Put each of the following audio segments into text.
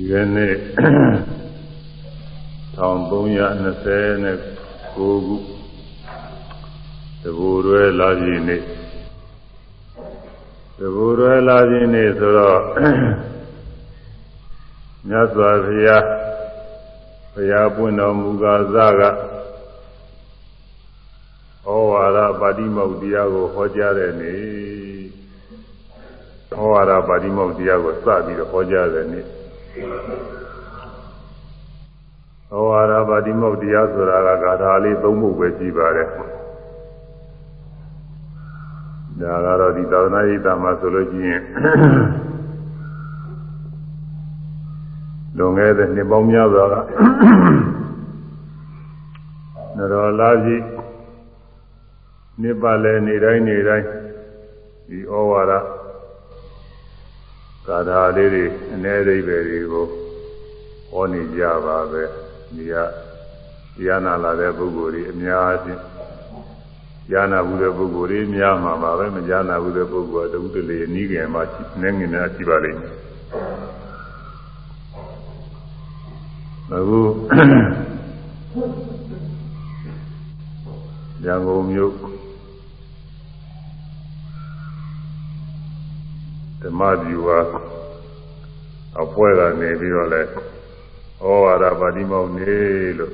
ဒီကနေ့1329ခုတဘူရွယ်လာပြီနေ့တဘူရွယ်လာပြီနေ့ဆိုတော့မြတ်စွာဘုရားဘုရားပွင့်တော်မူကားစကဩဝါဒပါတိမောက်တရားကိုဟောကြားတဲ့နေ့ဩဝါဒပါတိမောက်တရားကိုစပြီးတော့ဟောကြားတဲ့နေ့ ဩဝါဒပါတိမောက်တရားဆိုတာကဂါထာလေးသုံးပုဒ်ပဲရှိပါတယ်ဒါကတော့ဒီသာသနာ့ရေးတာမှာဆိုလို့ရှိရင်လွန်ခဲ့တဲ့နှစ်ပေါင်းများစွာကနရောလာကြီးနှစ်ပတ်လည်နေတိုင်းနေတိုင်းဒီဩဝါဒ ကာထာလေးတွေအ ਨੇ အိဗယ်တွေကိုဟောနေကြပါပဲဒီကတရားနာလာတဲ့ပုဂ္ဂိုလ်တွေအများအပြားကြားနာဘူးတဲ့ပုဂ္ဂိုလ်တွေများမှာပါပဲမကြားနာဘူးတဲ့ပုဂ္ဂိုလ်ကတဝုတလေနီးငယ်မှနည်းငယ်များရှိပါလိမ့်မယ်အခုရန်ကုန်မြို့ ဓမ္မဗျူဟာအဖွဲ့ကနေပြီးတော့လဲဩဝါဒပါတိမောက်နေလို့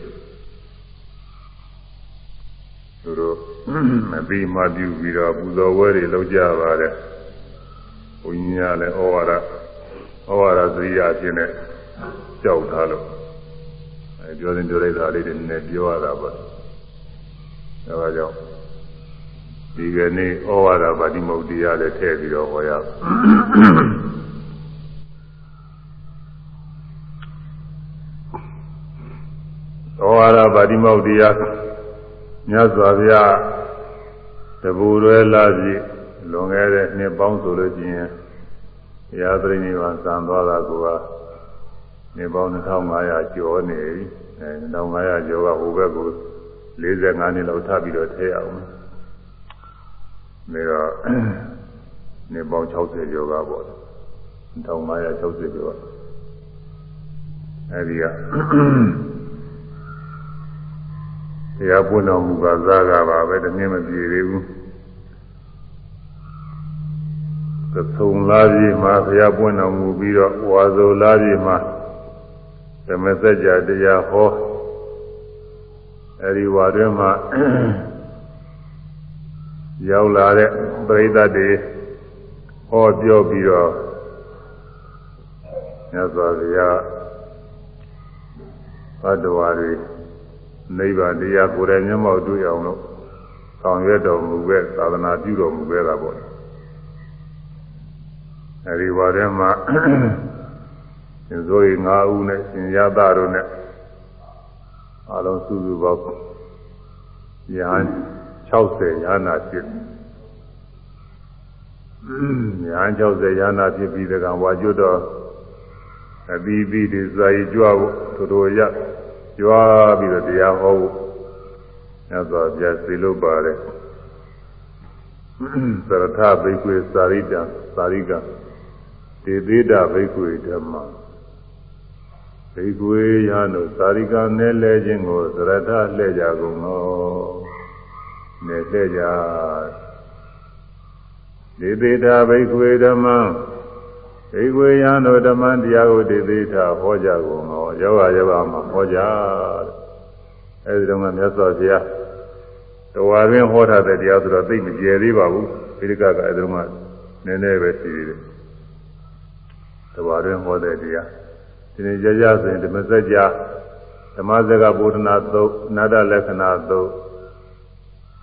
သူတို့မပြီးမှပြုပြီးတော့ပူဇော်ဝဲတွေလုပ်ကြပါတယ်ဘုန်းကြီးများလည်းဩဝါဒဩဝါဒစရိယာအဖြစ်နဲ့ကြောက်ထားလို့အဲပြောရင်ပြောလိုက်တာလေးတွေနည်းနည်းပြောရတာပါအဲဒါကြောင့် ဒီကနေ့ဩဝါဒပါတိမုတ်တရားလည်းထည့်ပြီးတော့ဟောရဩဝါဒပါတိမုတ်တရားမြတ်စွာဘုရားတဘူရွယ်လာပြီလွန်ခဲ့တဲ့နှစ်ပေါင်းဆိုလို့ရှိရင်ဘုရားသခင်ကစံသွားတာကနှစ်ပေါင်း2500ကျော်နေပြီအဲ2500ကျော်ကဟိုဘက်ကို45နှစ်လောက်ထပ်ပြီးတော့ထည့်အောင် နေတော့နေပေါင်း60ကျော်ကပေါ့1560ကျော်အဲဒီကတရားပွင့်တော်မူပါသားကပါပဲတနည်းမပြေသေးဘူးသုံးလားကြီးမှာဘုရားပွင့်တော်မူပြီးတော့ဝါဇောလားကြီးမှာဓမ္မစကြာတရားဟောအဲဒီဝါတွင်မှာ ရောက်လာတဲ့ပရိသတ်တွေဟောပြောပြီးတော့မြတ်စွာဘုရားဘတ်တော်တွေနိဗ္ဗာန်တရားကိုယ်တိုင်မျက်မှောက်တွေ့အောင်လို့ဆောင်ရွက်တော်မူခဲ့သာသနာပြုတော်မူခဲ့တာပေါ့အဲဒီဝါထဲမှာရှင်ဇိုးရီ၅ဦးနဲ့ရှင်ရသတို့နဲ့အလုံးစုစုပေါင်းယဟန် 60ရဟနာဖြစ်ယဟန်60ရဟနာဖြစ်ပြီးတကံဝါကျွတ်တော့အပြီးပြီးဒီဇာယီကြွဖို့တို့တို့ရကြွားပြီးတော့တရားဟောဖို့ညသောပြစီလို့ပါတယ်သရထဘိကွေသာရိတံသာရိကတေသေးတာဘိကွေဓမ္မဘိကွေရဟတို့သာရိကနဲ့လဲခြင်းကိုသရထလှဲ့ကြကုန်သော နဲ့လှဲ့ကြတေသေးတာဘိကွေဓမ္မဒိဝေယံတို့ဓမ္မတရားကိုဒေသေးတာဟောကြကုန်တော့ယောဂယောဂမှာဟောကြအဲဒီတော့ကမြတ်စွာဘုရားတော်ဝါရင်းဟောထားတဲ့တရားဆိုတော့သိမကျယ်သေးပါဘူးပိဋကကအဲဒီတော့ကနည်းနည်းပဲရှိသေးတယ်တော်ဝါရင်းဟောတဲ့တရားဒီနေ့ကြကြဆိုရင်ဓမ္မစကြာဓမ္မစကဗုဒ္ဓနာသုတ်နာတလက္ခဏာသုတ်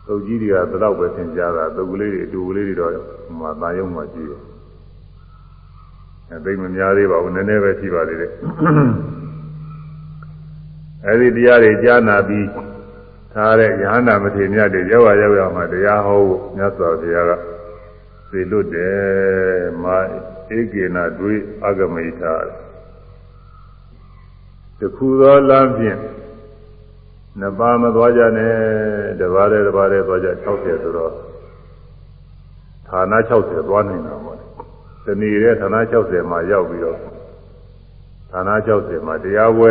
သုတ်ကြီးတွေကဘယ်တော့ပဲသင်ကြားတာသုတ်ကလေးတွေအတူကလေးတွေတော့ဟိုမှာသာယုံမှရှိတယ်အဲသိမများသေးပါဘူးနည်းနည်းပဲရှိပါသေးတယ်အဲဒီတရားတွေကြားနာပြီးထားတဲ့ယဟန္တာမထေရမြတ်တွေရောက်ရရောက်ရမှာတရားဟောဖို့မြတ်စွာဘုရားကသိလွတ်တယ်မာဧကေနာတွေးအဂမိတာတခုသောလမ်းဖြင့် နှစ်ပါးမသွားကြနဲ့တပါးတည်းတပါးတည်းသွားကြ60ဆိုတော့ဌာန60သွားနိုင်တာပေါ့တဏီရဲ့ဌာန60မှာရောက်ပြီးတော့ဌဌာန60မှာတရားပွဲ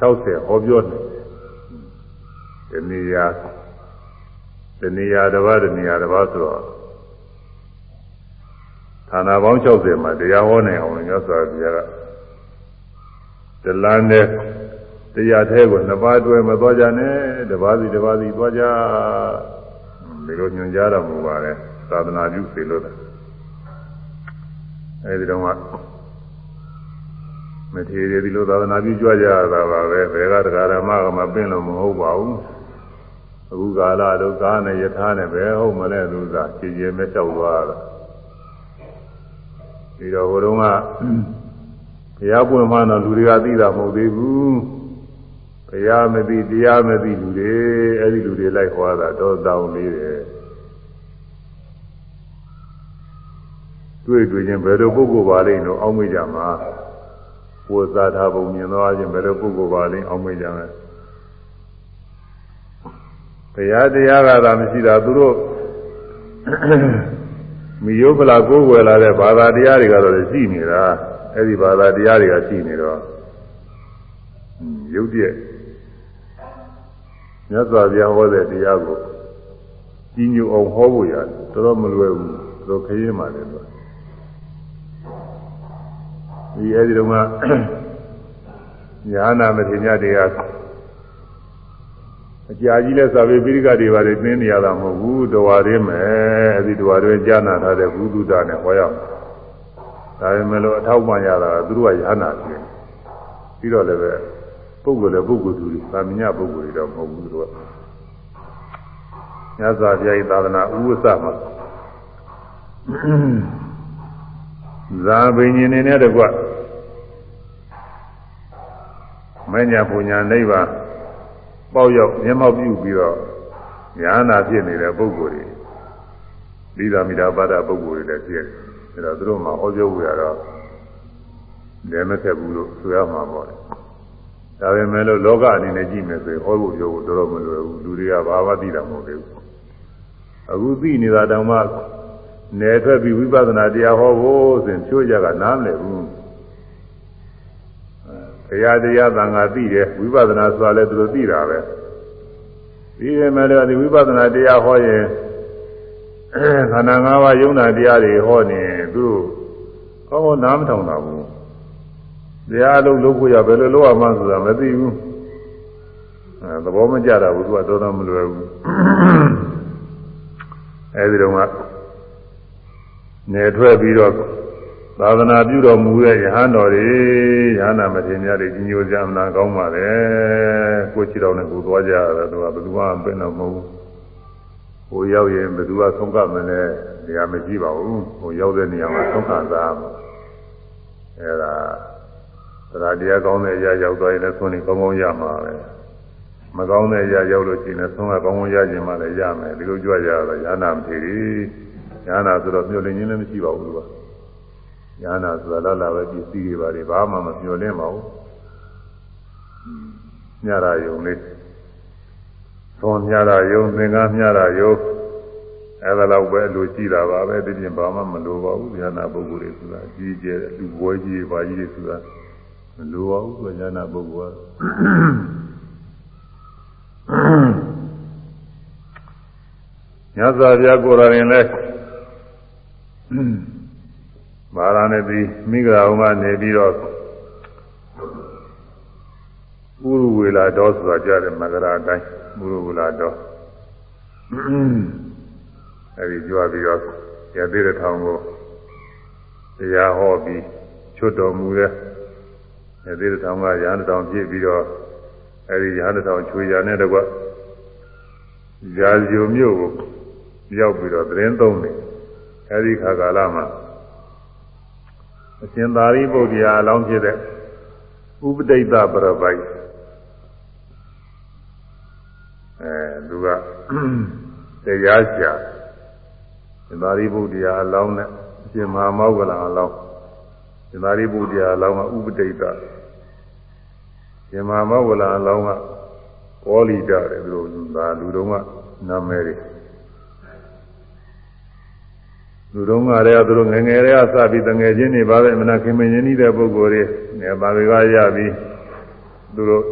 60ဟောပြောတယ်ဒီနေရာဒီနေရာတစ်ပါးဒီနေရာတစ်ပါးဆိုတော့ဌာနပေါင်း60မှာတရားဟောနိုင်အောင်ညစွာဘုရားကတလန်းနဲ့ တရားသေးကိုနှစ်ပါးတွဲမသွားကြနဲ့တစ်ပါးစီတစ်ပါးစီသွားကြဒီလိုညွှန်ကြားတော်မူပါတယ်သာသနာပြုစေလို့အဲဒီတော့ကမထေရဒီလိုသာသနာပြုကြွကြရတာပါပဲဘယ်ကတရားဓမ္မကမပင့်လို့မဟုတ်ပါဘူးအခုကာလတော့ကားနဲ့ယထာနဲ့ပဲဟုတ်မလဲသူသာကြည်ကြဲမဲ့လျှောက်သွားတာဒီတော့ဟိုတုန်းကဘုရားပွင့်မှတော့လူတွေကသိတာမဟုတ်သေးဘူး ဘုရားမသိတရားမသိလူတွေအဲ့ဒီလူတွေလိုက်ဟောတာတော့တောင်းနေတယ်တွေ့တွေ့ချင်းဘယ်လိုပုဂ္ဂိုလ်ပါလိမ့်လို့အောက်မေ့ကြမှာကိုယ်စားထားပုံမြင်သွားခြင်းဘယ်လိုပုဂ္ဂိုလ်ပါလိမ့်အောက်မေ့ကြမယ်တရားတရားကသာမရှိတာသူတို့မိယုပလာကိုယ်ွယ်လာတဲ့ဘာသာတရားတွေကတော့ရှိနေတာအဲ့ဒီဘာသာတရားတွေကရှိနေတော့ရုပ်တရက် မြတ်စွာဘုရားဟောတဲ့တရားကိုကြီးညိုအောင်ဟောဖို့ရတယ်တော်တော်မလွယ်ဘူးတို့ခရင်မှလည်းတော့ဒီအဲဒီတော့ကညာနာမထေရတရားအကြာကြီးလဲစာပေပိရိကတွေပါတယ်သိနေရတာမဟုတ်ဘူးတဝါရင်းမယ်အဲဒီတဝါရင်းကြာနာထားတဲ့ဘုဒ္ဓတာနဲ့ဟောရမယ်ဒါပေမဲ့လို့အထောက်ပံ့ရတာသူတို့ကရဟနာဖြစ်ပြီးတော့လည်းပဲ ပုဂ္ဂိုလ်လည်းပုဂ္ဂိုလ်သူတွေသာမညပုဂ္ဂိုလ်တွေတော့မဟုတ်ဘူးသူကညဇာပြိုင်သာသနာဥဝစမှာဇာဘိညာဉ်နေနဲ့တကွမညာပူညာနိဗ္ဗာန်ပေါက်ရောက်မျက်မှောက်ပြုပြီးတော့ညာနာဖြစ်နေတဲ့ပုဂ္ဂိုလ်တွေလိသာမိတာပါဒပုဂ္ဂိုလ်တွေလည်းဖြစ်တယ်အဲတော့သူတို့မှာဩဇောဝေရတော့လည်းမဆက်ဘူးလို့ဆိုရမှာပေါ့ ဒါပေမဲ့လို့လောကအနေနဲ့ကြည့်မယ်ဆိုရင်ဟောဖို့ပြောဖို့တော်တော်မလွယ်ဘူးလူတွေကဘာမှသိတာမဟုတ်သေးဘူးအခုသိနေတာတောင်မှနယ်ထွက်ပြီးဝိပဿနာတရားဟောဖို့ဆိုရင်ချိုးကြကနားမလည်ဘူးတရားတရားသံဃာသိတယ်ဝိပဿနာဆိုတာလည်းသူတို့သိတာပဲပြီးရမယ်လို့ဒီဝိပဿနာတရားဟောရင်ခန္ဓာ၅ပါးယုံနာတရားတွေဟောနေသူတို့ကောင်းကောင်းနားမထောင်တာဘူး တရားလုံးလုပ်ဖို့ရဘယ်လိုလုပ်ရမှန်းဆိုတာမသိဘူးအဲသဘောမကျတာဘူးသူကတော်တော်မလွယ်ဘူးအဲဒီတော့ကနေထွက်ပြီးတော့သာသနာပြုတော်မူတဲ့ယဟန်တော်တွေယဟနာမထေရများတွေကြီးညိုကြမနာကောင်းပါလေကိုချီတော်နဲ့ကိုသွားကြရတယ်သူကဘယ်သူမှပင်တော့မဟုတ်ဘူးဟိုရောက်ရင်ဘယ်သူကဆုံးကမလဲနေရာမကြည့်ပါဘူးဟိုရောက်တဲ့နေရာမှာဆုံးကသားအဲဒါ သရတရားကောင်းတဲ့အရာရောက်သွားရင်လည်းဆုံးနေကောင်းကောင်းရမှာပဲမကောင်းတဲ့အရာရောက်လို့ရှိရင်ဆုံးကကောင်းကောင်းရခြင်းမှလည်းရမယ်ဒီလိုကြွရတော့ယဟနာမထေရညာနာဆိုတော့မျောလင်းခြင်းလည်းမရှိပါဘူးသူကညာနာဆိုတာလာလာပဲပစ္စည်းတွေပါလေဘာမှမမျောလင်းပါဘူးညရာယုံလေးသွန်ညရာယုံသင်္ကန်းညရာယုံအဲ့ဒါတော့ပဲလူကြည့်တာပါပဲဒီပြင်ဘာမှမလိုပါဘူးညာနာပုဂ္ဂိုလ်တွေဆိုတာကြီးကျယ်လူဘွဲကြီးပါကြီးတွေဆိုတာ မလိုပါဘူးဆိုညာနာပုဂ္ဂိုလ်ကညဇာပြကိုယ်တော်ရင်လည်းမာရဏတိမိဂရာဟုကနေပြီးတော့ဥရဝေလာတော်ဆိုတာကြားတယ်မဂရာအတိုင်းဥရဝေလာတော်အဲဒီကြွားပြီးတော့ရသေးတဲ့ထောင်ကိုတရားဟောပြီးချွတ်တော်မူတဲ့ရ သေးတဲ့ထောင်ကရဟန်းတောင်ပြည့်ပြီးတော့အဲဒီရဟန်းတောင်ချွေရနဲ့တကွရာဇီုမြို့ကိုရောက်ပြီးတော့သတင်းသုံးတယ်အဲဒီခါကာလမှာအရှင်သာရိပုတ္တရာအလောင်းဖြစ်တဲ့ဥပဒိတပရပိုက်အဲသူကတရားရှာရှင်သာရိပုတ္တရာအလောင်းနဲ့အရှင်မဟာမောဂလအလောင်း ရှင်သာရိပုတ္တရာအလောင်းကဥပဒိတရှင်မဟာမောဂလအလောင်းကကောလီတတယ်သူတို့ဒါလူတော်ကနာမည်တွေလူတော်ကလည်းသူတို့ငယ်ငယ်တွေကစပြီးတငယ်ချင်းတွေပါပဲမနာခင်မင်းရင်းနေတဲ့ပုဂ္ဂိုလ်တွေငယ်ပါတွေကရပြီးသူတို့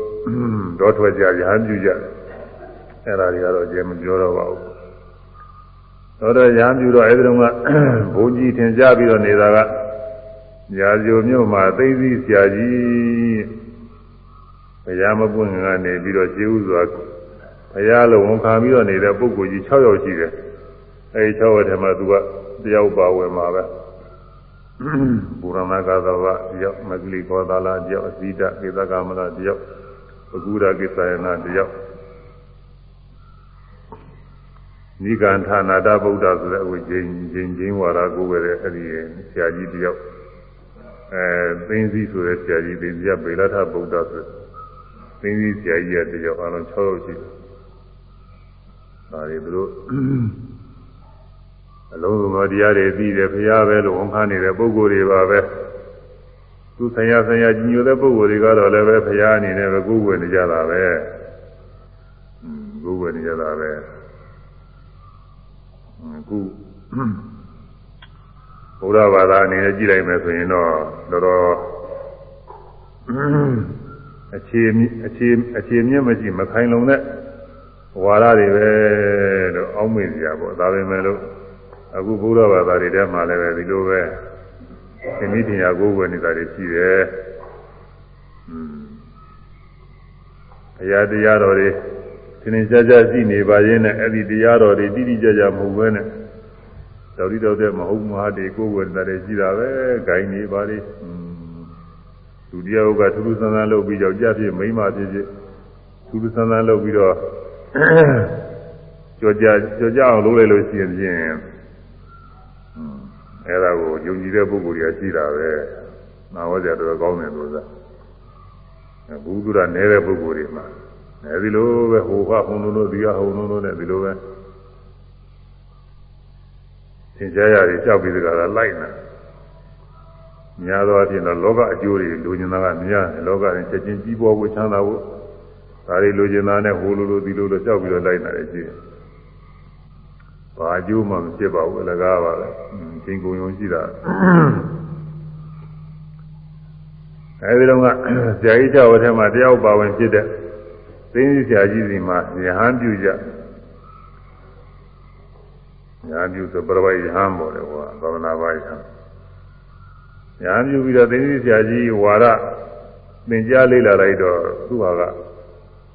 တော့ထွက်ကြရဟန်းပြုကြတယ်အဲ့ဒါတွေကတော့ကျေမပြောတော့ပါဘူးတော့တော့ရဟန်းပြုတော့အဲ့ဒီတော့ကဘုန်းကြီးထင်ကြပြီးတော့နေတာက ရာဇိုမြို့မှာသိသိဆရာကြီးဘုရားမပွင့်ကနေပြီးတော့ကျေဥစွာဘုရားလုံးဝန်ခံပြီးတော့နေတဲ့ပုဂ္ဂိုလ်ကြီး6ယောက်ရှိတယ်အဲဒီ6ယောက်ထဲမှာသူကတယောက်ပါဝင်မှာပဲဘူရမကသဝတယောက်မဂလိကောသလာတယောက်အဇိဒကေသကမလတယောက်ပကုရကိသယနာတယောက်နိဂန္ဌာနာတဗုဒ္ဓဆိုတဲ့အခုဂျင်းဂျင်းဂျင်းဝါဒကိုပဲအဲ့ဒီဆရာကြီးတယောက် အဲသိင်းစည်းဆိုတဲ့ဆရာကြီးသိင်းစည်းကဗေလထဗုဒ္ဓဆိုသိင်းစည်းဆရာကြီးကတယောက်အလုံး6ယောက်ရှိတယ်ဒါတွေသူတို့အလုံးစုံသောတရားတွေသိတယ်ဘုရားပဲလို့ဝန်ခံနေတဲ့ပုဂ္ဂိုလ်တွေပါပဲသူဆရာဆရာကြီးညိုတဲ့ပုဂ္ဂိုလ်တွေကတော့လည်းပဲဘုရားအနေနဲ့ပဲကိုယ်ဝယ်နေကြတာပဲကိုယ်ဝယ်နေကြတာပဲအခု ဘုရားဘာသာအနေနဲ့ကြည့်လိုက်မယ်ဆိုရင်တော့တော်တော်အခြေအခြေအခြေမြင့်မရှိမခိုင်လုံတဲ့ဝါဒတွေပဲလို့အောက်မေ့ကြပါပေါ့ဒါပဲမဲ့လို့အခုဘုရားဘာသာတွေထဲမှာလည်းပဲဒီလိုပဲသင်္မိတင်ရာကိုယ်ဝယ်နေတာတွေရှိတယ်ဘုရားတရားတော်တွေသင်္ကြန်ကြရှိနေပါရင်နဲ့အဲ့ဒီတရားတော်တွေတိတိကျကျမဟုတ်ဘဲနဲ့ တော်ရီတော်တဲ့မဟုတ်မဟာတွေကိုယ်ဝယ်နေတာတွေရှိတာပဲဂိုင်းနေပါလေဒုတိယဥကထူးထူးဆန်းဆန်းလုပ်ပြီးကြောက်ကြဖြစ်မိမ့်ပါဖြစ်ဖြစ်ထူးထူးဆန်းဆန်းလုပ်ပြီးတော့ကြောကြကြောကြအောင်လုပ်လိုက်လို့ရှိရင်ဖြင့်အဲ့ဒါကိုယုံကြည်တဲ့ပုဂ္ဂိုလ်တွေကရှိတာပဲနာဝကြတော်ကောင်းတယ်လို့သာဘုသူရနေတဲ့ပုဂ္ဂိုလ်တွေမှာအဲဒီလိုပဲဟိုကဟုံလို့လို့ဒီကဟုံလို့လို့နဲ့ဒီလိုပဲ သင်ကြားရတယ်ကြောက်ပြီးတကယ်လိုက်နေများသောအားဖြင့်တော့လောကအကျိုးတွေလူကျင်တာကများတယ်လောကရင်ချက်ချင်းကြီးပွားဖို့ချမ်းသာဖို့ဒါတွေလူကျင်တာနဲ့ဟိုလိုလိုဒီလိုလိုကြောက်ပြီးတော့လိုက်နေတယ်ရှိတယ်ဘာအကျိုးမှမဖြစ်ပါဘူးအလကားပါပဲချင်းကုန်ယုံရှိတာအဲဒီတော့ကဆရာကြီးကြောက်ဝထဲမှာတယောက်ပါဝင်ဖြစ်တဲ့သိင်းဆရာကြီးစီမှာယဟန်ပြုကြ ယဟန်ပြုဆိုပရဝိယဟန်ပေါ်တယ်ဟောသာသနာ့ဘာယဟန်ယဟန်ပြုပြီးတော့သိင်းဆရာကြီးဝါရသင်ကြားလေးလာလိုက်တော့သူ့ဟာက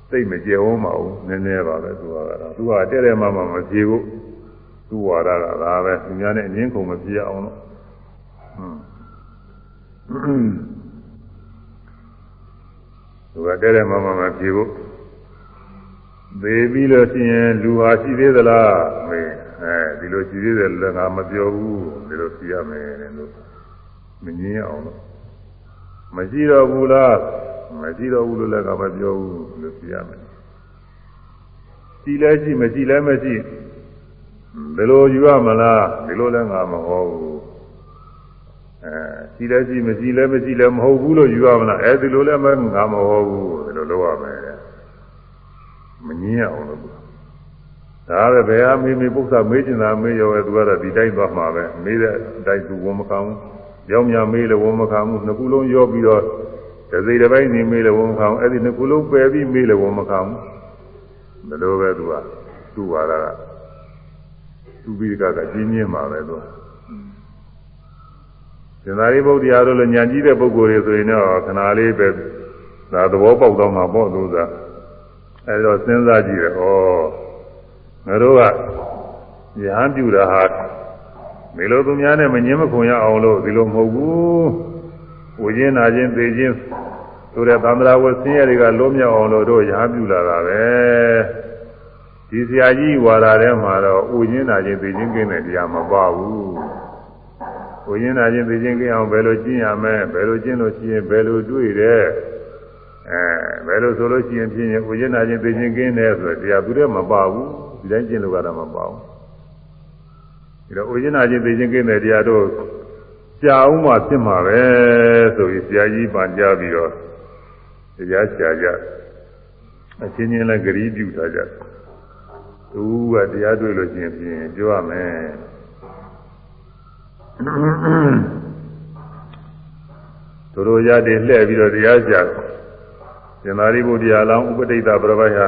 သိမကြဲဝန်းပါဘူးနည်းနည်းပါပဲသူဟာကတော့သူဟာတဲ့တဲ့မှမှမပြေဘူးသူ့ဝါဒကဒါပဲသူများနဲ့အငင်းကုန်မပြေအောင်လို့သူကတဲ့တဲ့မှမှမပြေဘူးသေပြီးလို့ရှိရင်လူဟာရှိသေးသလားမေး အဲဒီလိုရှိသေးတယ်လည်းငါမပြောဘူးဒီလိုရှိရမယ်လို့မငင်းအောင်လို့မရှိတော့ဘူးလားမရှိတော့ဘူးလို့လည်းငါမပြောဘူးလို့ရှိရမယ်ရှိလဲရှိမရှိလဲမရှိဘယ်လိုယူရမလားဒီလိုလည်းငါမဟောဘူးအဲရှိလဲရှိမရှိလဲမရှိလဲမဟုတ်ဘူးလို့ယူရမလားအဲဒီလိုလည်းငါမဟောဘူးဒီလိုလုပ်ရမယ်မငင်းရအောင်လို့ ဒါပဲဘယ်ဟာမေးမေးပု္ပ္ပာမေးကျင်တာမေးရောပဲသူကတော့ဒီတိုင်းသွားမှာပဲမေးတဲ့အတိုင်းသူဝန်မခံဘူးကြောင်းများမေးလည်းဝန်မခံဘူးနှစ်ခုလုံးရောပြီးတော့ဒစိတစ်ပိုင်းနေမေးလည်းဝန်မခံဘူးအဲ့ဒီနှစ်ခုလုံးပယ်ပြီးမေးလည်းဝန်မခံဘူးဘယ်လိုပဲသူကသူ့ဝါဒကသူ့ပြီးကကကြီးမြင့်မှာပဲသူကသင်္သာရိပုတ္တရာတို့လည်းညာကြီးတဲ့ပုဂ္ဂိုလ်တွေဆိုရင်တော့ခဏလေးပဲဒါသဘောပေါက်တော့မှာပေါ့သူကအဲဒါစဉ်းစားကြည့်တယ်ဩ ငါတို့ကယဟန်ပြူတာဟာမေလိုသူများနဲ့မငင်းမခွန်ရအောင်လို့ဒီလိုမဟုတ်ဘူးဝိညာဉ်နာခြင်းသိခြင်းဆိုတဲ့သံဃာဝဆင်းရဲတွေကလုံးမြောက်အောင်လို့တို့ယဟန်ပြူလာတာပဲဒီဆရာကြီးဝါဒထဲမှာတော့ဝိညာဉ်နာခြင်းသိခြင်းကင်းတဲ့တရားမပါဘူးဝိညာဉ်နာခြင်းသိခြင်းကင်းအောင်ဘယ်လိုကျင့်ရမလဲဘယ်လိုကျင့်လို့ရှိရင်ဘယ်လိုတွေ့တယ်အဲဘယ်လိုဆိုလို့ရှိရင်ဖြစ်ရင်ဝိညာဉ်နာခြင်းသိခြင်းကင်းတယ်ဆိုတော့တရားသူတည်းမပါဘူး ဒီတိုင်းကျင့်လို့ကတော့မပါဘူးဒီတော့ဥကျနာချင်းသိချင်းကိတဲ့တရားတို့ကြာအောင်မှဖြစ်မှာပဲဆိုပြီးဆရာကြီးပန်ကြပြီးတော့တရားဆရာကြအချင်းချင်းလည်းဂရီးပြုထားကြသူကတရားတွေ့လို့ရှိရင်ပြင်ပြောရမယ်သူတို့ရတဲ့လှည့်ပြီးတော့တရားကြရှင်သာရိပုတ္တရာလောင်းဥပဒိတပြပိုက်ဟာ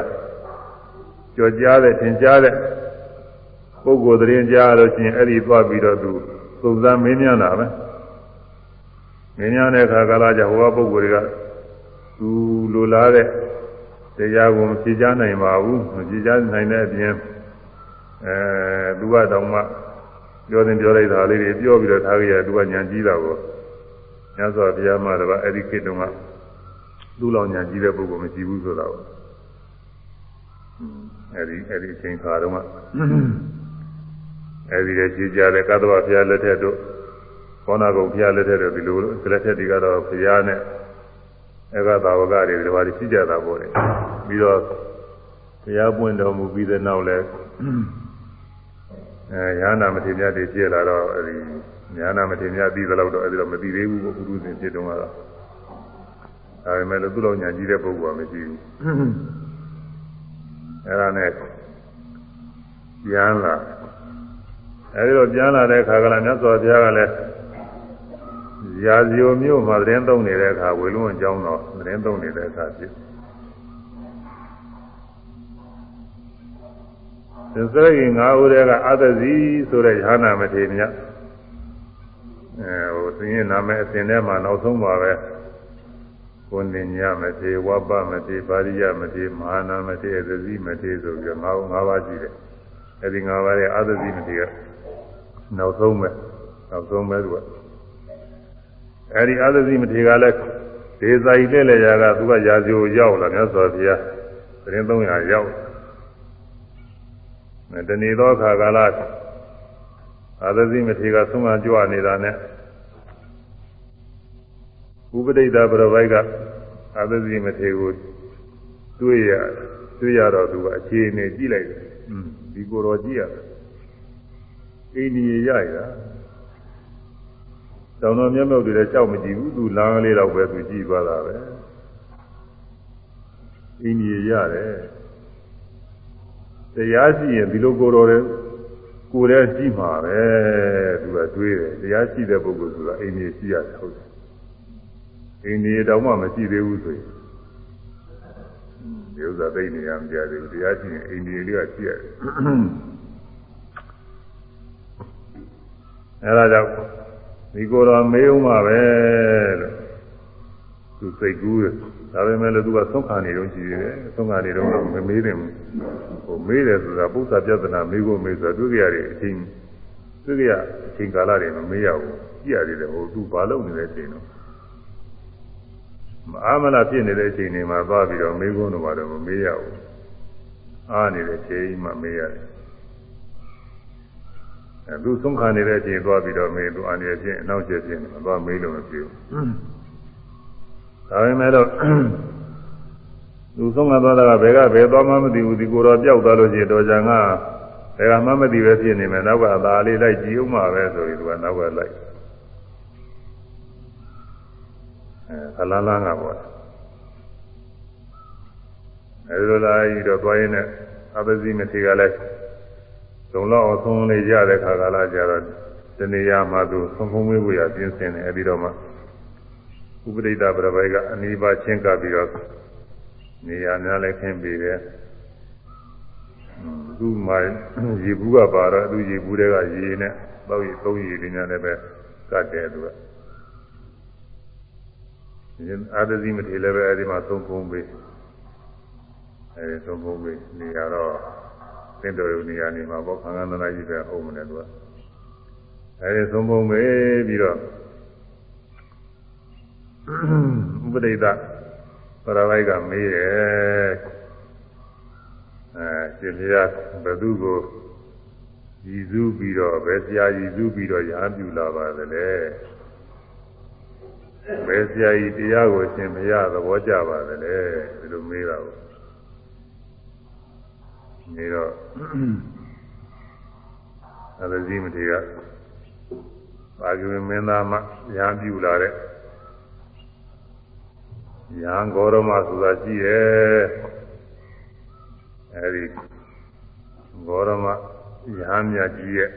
ကြော်ကြားတဲ့သင်ကြားတဲ့ပုဂ္ဂိုလ်သတင်းကြားလို့ရှိရင်အဲ့ဒီသွားပြီးတော့သူသုံးသမ်းမင်းများတာပဲမင်းများတဲ့အခါကာလကျဟိုကပုဂ္ဂိုလ်တွေကသူလိုလားတဲ့တရားကိုမဖြေချနိုင်ပါဘူးမဖြေချနိုင်တဲ့အပြင်အဲသူကတောင်မှပြောတင်ပြောလိုက်တာလေးတွေပြောပြီးတော့ထားကြရသူကညံကြီးတာကိုညစွာဘုရားမှာတော့အဲ့ဒီခေတ်တုန်းကသူ့လောင်ညံကြီးတဲ့ပုဂ္ဂိုလ်မရှိဘူးဆိုတာကို အဲ့ဒီအဲ့ဒီအချိန်ခါတုန်းကအဲ့ဒီရဲ့ရှိကြတဲ့ကသဝဘုရားလက်ထက်တို့ဘောနာကုံဘုရားလက်ထက်တို့ဒီလိုလက်ထက်တွေကတော့ဘုရားနဲ့ဧကသာဝကတွေဒီဘာတွေရှိကြတာပေါ့လေပြီးတော့ဘုရားပွင့်တော်မူပြီးတဲ့နောက်လဲအဲရဟနာမထေရတွေပြည့်လာတော့အဲဒီရဟနာမထေရပြီးသလောက်တော့အဲဒီတော့မသိသေးဘူးပေါ့ပုရုဇဉ်ဖြစ်တုန်းကတော့ဒါပေမဲ့လို့သူ့တော်ညာကြီးတဲ့ပုဂ္ဂိုလ်ကမရှိဘူး အဲဒါနဲ့ပြန်လာအဲဒီတော့ပြန်လာတဲ့အခါကလည်းမြတ်စွာဘုရားကလည်းရာဇီယိုမြို့မှာသတင်းသုံးနေတဲ့အခါဝေလွန်အကြောင်းတော့သတင်းသုံးနေတဲ့အခါဖြစ်သစ္စရိငါးဦးတည်းကအသဇီဆိုတဲ့ယဟနာမထေရမြတ်အဲဟိုသင်ရဲ့နာမည်အစဉ်ထဲမှာနောက်ဆုံးပါပဲ ကိုနေညမထေဝပမထေပါရိယမထေမဟာနာမထေအသဇီမထေဆိုပြီးငါးငါးပါးရှိတယ်အဲဒီငါးပါးရဲ့အသဇီမထေကနောက်ဆုံးပဲနောက်ဆုံးပဲသူကအဲဒီအသဇိမထေကလည်းဒေဇာကြီးတဲ့လေရာကသူကရာဇီကိုရောက်လာမြတ်စွာဘုရားသတင်း300ရောက်မယ်တဏီသောခါကာလအသဇိမထေကဆုံးမကြွနေတာနဲ့ ဥပဒိတပရပိုက်ကအသဇိမထေကိုတွေ့ရတွေ့ရတော့သူကအခြေအနေကြည့်လိုက်တယ်ဒီကိုယ်တော်ကြည့်ရတယ်အိန္ဒိယရရတောင်တော်မြတ်မြတ်တွေလည်းကြောက်မကြည့်ဘူးသူလမ်းလေးတော့ပဲသူကြည့်သွားတာပဲအိန္ဒိယရတယ်တရားရှိရင်ဒီလိုကိုယ်တော်တဲ့ကိုယ်တည်းကြည့်မှာပဲသူကတွေးတယ်တရားရှိတဲ့ပုဂ္ဂိုလ်ကအိန္ဒိယရှိရတယ်ဟုတ်တယ် အိန္ဒိယတောင်မှမရှိသေးဘူးဆိုရင်ဒီဥစ္စာသိနေရမကြသေးဘူးတရားရှိရင်အိန္ဒိယလေးကရှိရတယ်အဲဒါကြောင့်ဒီကိုယ်တော်မေးဦးမှာပဲလို့သူစိတ်ကူးတယ်ဒါပေမဲ့လည်းသူကသုံးခါနေတော့ရှိသေးတယ်သုံးခါနေတော့မမေးတယ်ဟိုမေးတယ်ဆိုတာပု္ပ္ပာပြဿနာမေးဖို့မေးဆိုတာတွေ့ကြရတယ်အချိန်တွေ့ကြရအချိန်ကာလတွေမမေးရဘူးကြည့်ရသေးတယ်ဟိုသူဘာလုပ်နေတဲ့အချိန်တော့ မအားမလားဖြစ်နေတဲ့အချိန်တွေမှာသွားပြီးတော့မေးခွန်းတော့ဘာတော့မမေးရဘူးအားနေတဲ့အချိန်မှမေးရတယ်အဲသူသုံးခါနေတဲ့အချိန်သွားပြီးတော့မေးသူအနေဖြင့်အနောက်ကျဖြစ်နေမှာသွားမေးလို့မဖြစ်ဘူးဒါပေမဲ့တော့သူဆုံးမသွားတာကဘယ်ကဘယ်သွားမှမသိဘူးဒီကိုယ်တော်ပြောက်သွားလို့ရှိရင်တော်ကြံကဘယ်ကမှမသိပဲဖြစ်နေမယ်နောက်ကသာလေးလိုက်ကြည့်ဦးမှာပဲဆိုပြီးသူကနောက်ကလိုက် အဲခလာလာကပေါ့အဲဒီလိုလာပြီးတော့သွားရင်းနဲ့အပဇိမထေကလည်းသုံးလောက်အောင်သုံးလေးရတဲ့ခါကလာကြတော့တနေရာမှာသူသုံးဖုံးမွေးဖို့ရပြင်းစင်တယ်အဲဒီတော့မှဥပဒိတပရပိုက်ကအနိဗ္ဗာန်ချင်းကပြီးတော့နေရာများလည်းခင်းပြီးတယ်သူ့မှာရေဘူးကပါတော့သူရေဘူးတွေကရေနဲ့တော့ရေသုံးရေတွေများလည်းပဲကတ်တယ်သူက အာဒဇိမထေလည်းပဲအဲဒီမှာသုံးဖုံးပေးအဲဒီသုံးဖုံးပေးနေရာတော့သင်တော်ရုံနေရာနေမှာပေါ့ခံကန္တနာကြီးပဲဟုတ်မလဲသူကအဲဒီသုံးဖုံးပေးပြီးတော့ဥပဒိတပရဝိုက်ကမေးတယ်အဲရှင်ဘုရားဘသူကိုရည်စူးပြီးတော့ဘယ်ဆရာရည်စူးပြီးတော့ရာပြူလာပါသလဲ ဘယ်ဆရာကြီးတရားကိုရှင်ဘုရားသဘောကျပါသလဲဒီလိုမေးတာကိုနေတော့အဲဒါကြီးမထေရပါကဝမင်းသားမှရာပြူလာတဲ့ယံဂေါရမဆိုတာရှိရဲ့အဲဒီဂေါရမယဟန်မြတ်ကြီးရဲ့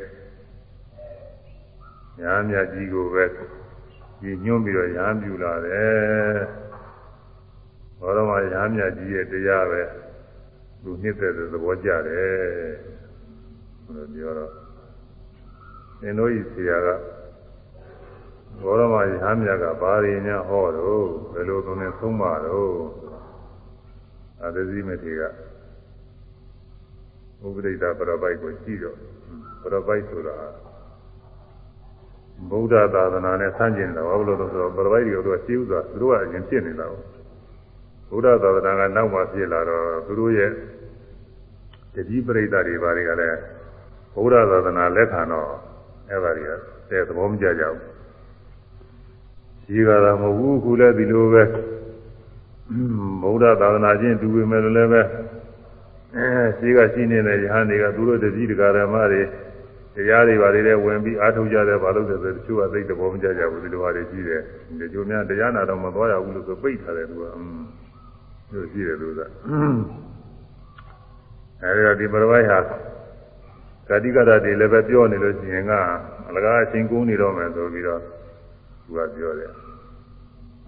ညာမြတ်ကြီးကိုပဲ ဒီညွှန်းပြီးတော့ညာပြူလာတယ်ဘောရမညာမြတ်ကြီးရဲ့တရားပဲသူနှစ်သက်တဲ့သဘောကြတယ်ဘယ်လိုပြောတော့သင်တို့ဤဆရာကဘောရမညာမြတ်ကဘာရင်းညာဟောတော့ဘယ်လိုသုံးနေသုံးပါတော့အသတိမထေကဥပဒိတာပရပိုက်ကိုကြည့်တော့ပရပိုက်ဆိုတာ ဗုဒ္ဓသာသနာနဲ့ဆန့်ကျင်တယ်ဘာလို့လဲဆိုတော့ပရပိုက်တွေကတော့ရှင်းဥစွာသူတို့ကအရင်ဖြစ်နေတာပေါ့ဗုဒ္ဓသာသနာကနောက်မှဖြစ်လာတော့သူတို့ရဲ့တတိပရိသတ်တွေဘာတွေကလည်းဗုဒ္ဓသာသနာလက်ခံတော့အဲ့ဒါတွေကတဲ့သဘောမကျကြဘူးရှိကြတာမဟုတ်ဘူးခုလည်းဒီလိုပဲဗုဒ္ဓသာသနာချင်းတူပေမဲ့လည်းပဲအဲရှိကရှိနေတဲ့ယဟန်တွေကသူတို့တတိတကာဓမ္မတွေ တရားတွေဘာတွေလဲဝင်ပြီးအားထုတ်ကြတယ်ဘာလို့လဲဆိုတချို့ကသိတဲ့ဘောမကြကြဘူးဒီလိုဟာတွေရှိတယ်ဒီကျိုးများတရားနာတော့မသွားရဘူးလို့ဆိုပိတ်ထားတယ်သူကอืมတို့ရှိတယ်လို့ကအဲဒီတော့ဒီပရဝိုက်ဟာဂတိကရတွေလည်းပဲပြောနေလို့ရှိရင်ကအလကားအချင်းကုန်းနေတော့မယ်ဆိုပြီးတော့သူကပြောတယ်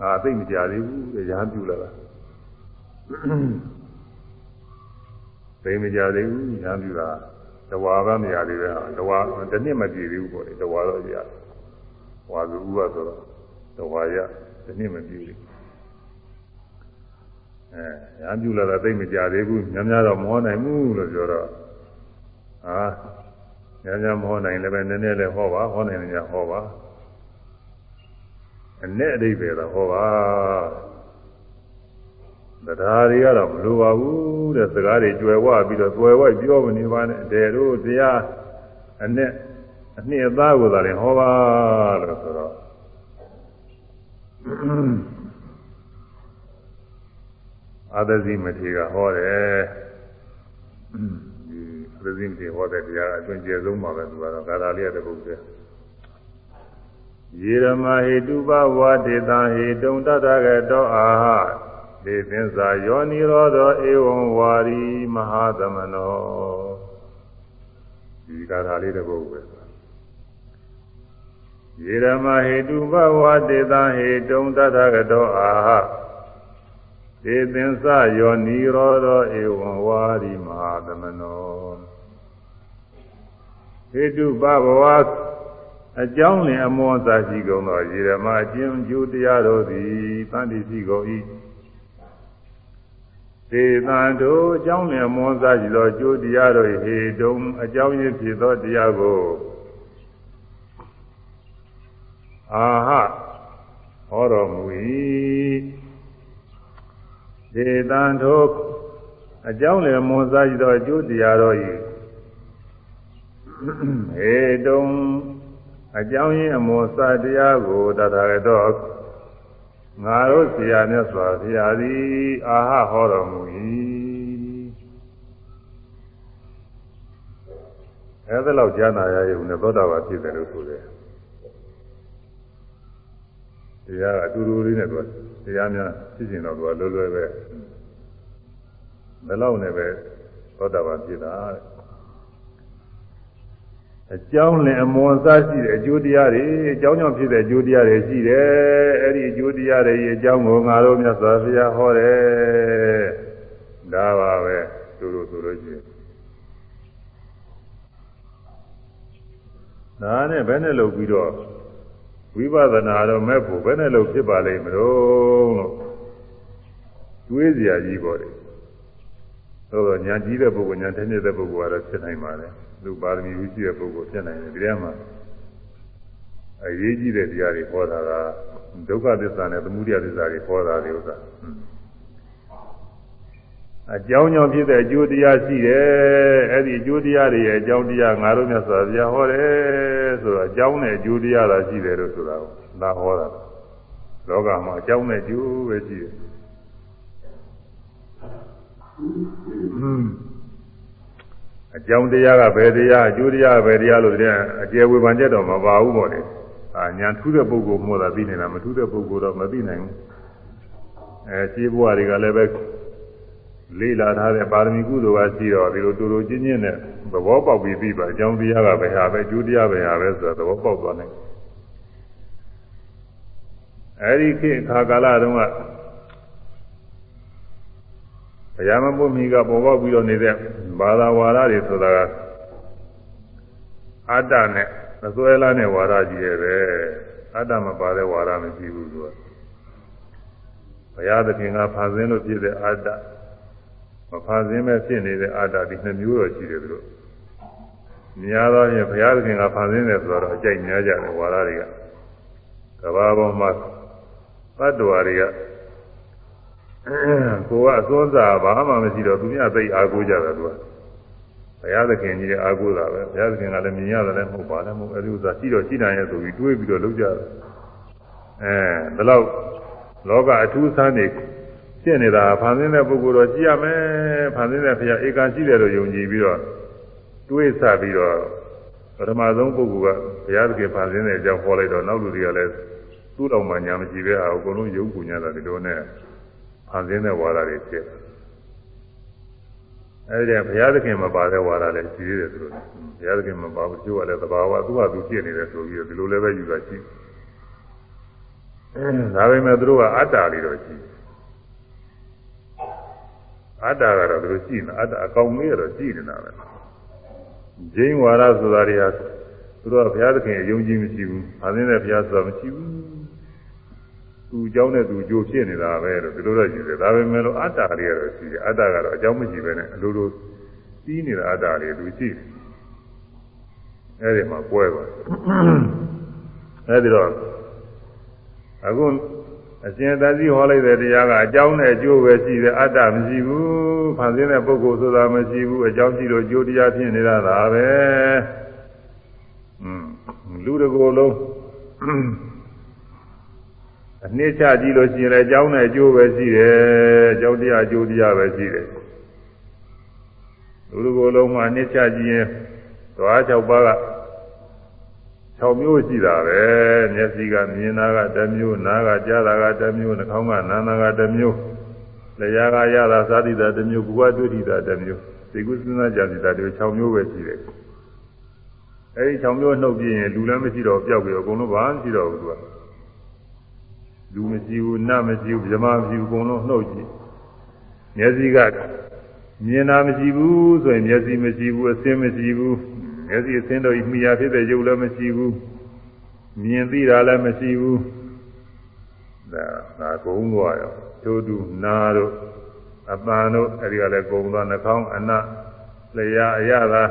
အာသိမကြသေးဘူးရဟန်းပြူလာတာသိမကြသေးဘူးရဟန်းပြူလာတ ဝါကမရသေးပဲဟာတဝါတစ်နှစ်မပြည့်သေးဘူးပေါ့လေတဝါတော့ရဝါစုဥပဆိုတော့တဝါရတစ်နှစ်မပြည့်ဘူးအဲရဟန်းပြူလာတာသိမကြသေးဘူးများများတော့မဟောနိုင်ဘူးလို့ပြောတော့ဟာများများမဟောနိုင်လည်းပဲနည်းနည်းလည်းဟောပါဟောနိုင်တယ်ဟောပါအနဲ့အဓိပ္ပာယ်တော့ဟောပါ တရားတွေကတော့မလိုပါဘူးတဲ့စကားတွေကြွယ်ဝပြီးတော့ကြွယ်ဝပြောမနေပါနဲ့တဲ့တို့တရားအနဲ့အနှစ်အသားကိုသာလည်းဟောပါလို့ဆိုတော့အာသဇိမထေကဟောတယ်ဒီအာသဇိမထေဟောတဲ့တရားအကျွင့်ကျယ်ဆုံးပါပဲသူကတော့ဂါထာလေးရတဲ့ပုဂ္ဂိုလ်ယေရမဟေတုပဝါဒေတံဟေတုံတတကတောအာဟ ဒေသင်္စာယောနိရောဓောဧဝံဝါရီမဟာသမနောဒီကာထာလေးတစ်ပုဒ်ပဲယေရမဟေတုပဝါဒေတံဟေတုံတတကတောအာဟဒေသင်္စာယောနိရောဓောဧဝံဝါရီမဟာသမနောဟေတုပဘဝအကြောင်းလင်အမောသာရှိကုန်သောယေရမအကျဉ်းကျိုးတရားတို့သည်တန်တိရှိကုန်၏ သေတံတို့အကြောင်းလင်အမောသာရှိသောကျိုးတရားတို့ဟေတုံအကြောင်းရင်းဖြစ်သောတရားကိုအာဟဟောတော်မူ၏သေတံတို့အကြောင်းလင်အမောသာရှိသောကျိုးတရားတို့၏ဟေတုံအကြောင်းရင်းအမောစတရားကိုတထာဂတော ငါတို့ဆရာမြတ်စွာဘုရားသည်အာဟဟောတော်မူ၏အဲဒါလောက်ကြားနာရရုံနဲ့သောတာပန်ဖြစ်တယ်လို့ဆိုတယ်တရားကအတူတူလေးနဲ့သူကတရားများဖြစ်ကျင်တော့သူကလွယ်လွယ်ပဲဘယ်လောက်နဲ့ပဲသောတာပန်ဖြစ်တာတဲ့ အကြောင်းနဲ့အမွန်စားရှိတဲ့အကျိုးတရားတွေအကြောင်းကြောင့်ဖြစ်တဲ့အကျိုးတရားတွေရှိတယ်အဲ့ဒီအကျိုးတရားတွေအကြောင်းကိုငါတို့မြတ်စွာဘုရားဟောတယ်ဒါပါပဲသူတို့ဆိုလို့ရှိရင်ဒါနဲ့ဘယ်နဲ့လုပ်ပြီးတော့ဝိပဿနာတော့မဲ့ဖို့ဘယ်နဲ့လုပ်ဖြစ်ပါလိမ့်မလို့လို့တွေးစရာကြီးပေါ့လေသို့တော့ညာကြီးတဲ့ပုဂ္ဂိုလ်ညာတဲ့တဲ့ပုဂ္ဂိုလ်ကတော့ဖြစ်နိုင်ပါလေ လူပါရမီဝိရှိတဲ့ပုဂ္ဂိုလ်ဖြစ်နိုင်တယ်ဒီထဲမှာအရေးကြီးတဲ့တရားတွေဟောတာကဒုက္ခသစ္စာနဲ့သမုဒယသစ္စာတွေဟောတာတွေဥစ္စာအကြောင်းကြောင့်ဖြစ်တဲ့အကျိုးတရားရှိတယ်အဲ့ဒီအကျိုးတရားတွေရဲ့အကြောင်းတရားငါတို့မြတ်စွာဘုရားဟောတယ်ဆိုတော့အကြောင်းနဲ့အကျိုးတရားသာရှိတယ်လို့ဆိုတာကိုဒါဟောတာလောကမှာအကြောင်းနဲ့အကျိုးပဲရှိတယ် အကြောင်းတရားကဘယ်တရားအကျိုးတရားကဘယ်တရားလို့တဲ့အကျယ်ဝေဖန်ချက်တော့မပါဘူးပေါ့လေအာညာထူးတဲ့ပုဂ္ဂိုလ်မှသာသိနေတာမထူးတဲ့ပုဂ္ဂိုလ်တော့မသိနိုင်ဘူးအဲရှင်းဘဝတွေကလည်းပဲလေးလာထားတဲ့ပါရမီကုသိုလ်ကရှိတော့ဒီလိုတူတူချင်းချင်းနဲ့သဘောပေါက်ပြီးပြီးပါအကြောင်းတရားကဘယ်ဟာပဲအကျိုးတရားပဲဟာပဲဆိုတော့သဘောပေါက်သွားနိုင်အဲဒီခေတ်ခါကာလတုန်းကဘု ရားမပုမိကပေါ်ပေါက်ပြီးတော့နေတဲ့ဘာသာဝါဒတွေဆိုတာကအတ္တနဲ့အစွဲလားနဲ့ဝါဒကြီးရဲ့ပဲအတ္တမပါတဲ့ဝါဒမရှိဘူးသူကဘုရားသခင်ကဖန်ဆင်းလို့ဖြစ်တဲ့အတ္တမဖန်ဆင်းမဲ့ဖြစ်နေတဲ့အတ္တဒီနှစ်မျိုးတော့ရှိတယ်သူတို့များသောဖြင့်ဘုရားသခင်ကဖန်ဆင်းတယ်ဆိုတော့အကြိုက်များကြတယ်ဝါဒတွေကကဘာပေါ်မှာသတ္တဝါတွေက ကိုကအစွန်းစားဘာမှမရှိတော့သူများသိအားကိုးကြတယ်သူကဘုရားသခင်ကြီးရဲ့အားကိုးတာပဲဘုရားသခင်ကလည်းမြင်ရတယ်လည်းမဟုတ်ပါနဲ့မဟုတ်အဲဒီဥစ္စာရှိတော့ရှိနိုင်ရဲ့ဆိုပြီးတွေးပြီးတော့လုပ်ကြတယ်အဲဒီလောက်လောကအထူးဆန်းနေဖြစ်နေတာဖန်ဆင်းတဲ့ပုဂ္ဂိုလ်တော့ကြည့်ရမယ်ဖန်ဆင်းတဲ့ဘုရားဧကန်ရှိတယ်လို့ယုံကြည်ပြီးတော့တွေးဆပြီးတော့ပထမဆုံးပုဂ္ဂိုလ်ကဘုရားသခင်ဖန်ဆင်းတဲ့အကြောင်းဟောလိုက်တော့နောက်လူတွေကလည်းသူ့တော်မှညာမရှိပဲအကုန်လုံးယုံကူညာတာဒီလိုနဲ့ ဖန်ဆင်းတဲ့ဝါဒတွေဖြစ်အဲဒီဘုရားသခင်မပါတဲ့ဝါဒလည်းရှိသေးတယ်သူတို့ဘုရားသခင်မပါဘူးကျိုးကလည်းသဘာဝသူ့ဟာသူဖြစ်နေတယ်ဆိုပြီးဒီလိုလည်းပဲယူတာရှိဒါပေမဲ့သူတို့ကအတ္တလေးတော့ရှိအတ္တကတော့သူတို့ရှိနေအတ္တအကောင်လေးတော့ရှိနေတာပဲဂျိန်းဝါဒဆိုတာတွေဟာသူတို့ကဘုရားသခင်အယုံကြည်မရှိဘူး။အသင်းနဲ့ဘုရားဆိုတာမရှိဘူး။ သူအကြောင်းနဲ့သူအကျိုးဖြစ်နေတာပဲလို့ဒီလိုတော့ယူတယ်ဒါပေမဲ့လို့အတ္တတွေကတော့ရှိတယ်အတ္တကတော့အကြောင်းမရှိဘဲနဲ့အလိုလိုပြီးနေတာအတ္တတွေလူရှိတယ်အဲ့ဒီမှာပွဲပါအဲ့ဒီတော့အခုအရှင်သာသီဟောလိုက်တဲ့တရားကအကြောင်းနဲ့အကျိုးပဲရှိတယ်အတ္တမရှိဘူးဖန်ဆင်းတဲ့ပုဂ္ဂိုလ်ဆိုတာမရှိဘူးအကြောင်းရှိလို့အကျိုးတရားဖြစ်နေတာဒါပဲอืมလူတစ်ကိုယ်လုံး အနှစ်ချကြည့်လို့ရှိရင်လည်းအကြောင်းနဲ့အကျိုးပဲရှိတယ်။အကြောင်းတရားအကျိုးတရားပဲရှိတယ်။လူတကိုယ်လုံးမှာအနှစ်ချကြည့်ရင်သွား၆ပါးက6မျိုးရှိတာပဲမျက်စိကမြင်တာကတစ်မျိုးနားကကြားတာကတစ်မျိုးနှာခေါင်းကနားတာကတစ်မျိုးလျှာကရတာသာတိတာတစ်မျိုးကိုယ်ကတွေ့ထိတာတစ်မျိုးသိကုသနာကြတိတာတွေ6မျိုးပဲရှိတယ်အဲဒီ6မျိုးနှုတ်ပြရင်လူလည်းမရှိတော့ပျောက်ပြီးအကုန်လုံးဘာမှမရှိတော့ဘူးသူက လူမရှိဘူးနတ်မရှိဘူးဗြဟ္မာမရှိဘူးအကုန်လုံးနှုတ်ကြည့်မျက်စိကမြင်တာမရှိဘူးဆိုရင်မျက်စိမရှိဘူးအစင်းမရှိဘူးမျက်စိအသင်းတော်ဤမိယာဖြစ်တဲ့ရုပ်လည်းမရှိဘူးမြင်သိတာလည်းမရှိဘူးဒါဒါကုန်းသွားရောတို့တူနာတို့အပန်တို့အဲဒီကလည်းကုန်းသွားနှာခေါင်းအနလျာအရသာ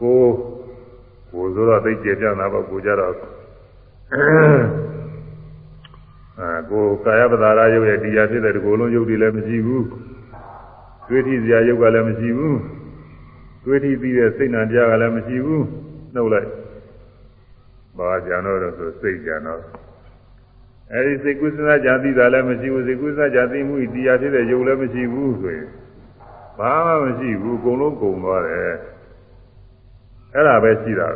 ကိုကိုဆိုတော့သိကျပြနာပေါ့ကိုကြတော့ အဲကိုကာယပဒါရရုပ်ရဲ့တရားဖြစ်တဲ့ဒီကိုယ်လုံးရုပ်တွေလည်းမရှိဘူးတွေးထိစရာရုပ်ကလည်းမရှိဘူးတွေးထိပြီးတဲ့စိတ်နာတရားကလည်းမရှိဘူးနှုတ်လိုက်ဘာကြံတော့ဆိုစိတ်ကြံတော့အဲဒီစိတ်ကုသနာကြသိတာလည်းမရှိဘူးစိတ်ကုသနာကြသိမှုတရားဖြစ်တဲ့ယုံလည်းမရှိဘူးဆိုရင်ဘာမှမရှိဘူးအကုန်လုံးကုန်သွားတယ်အဲ့ဒါပဲရှိတာ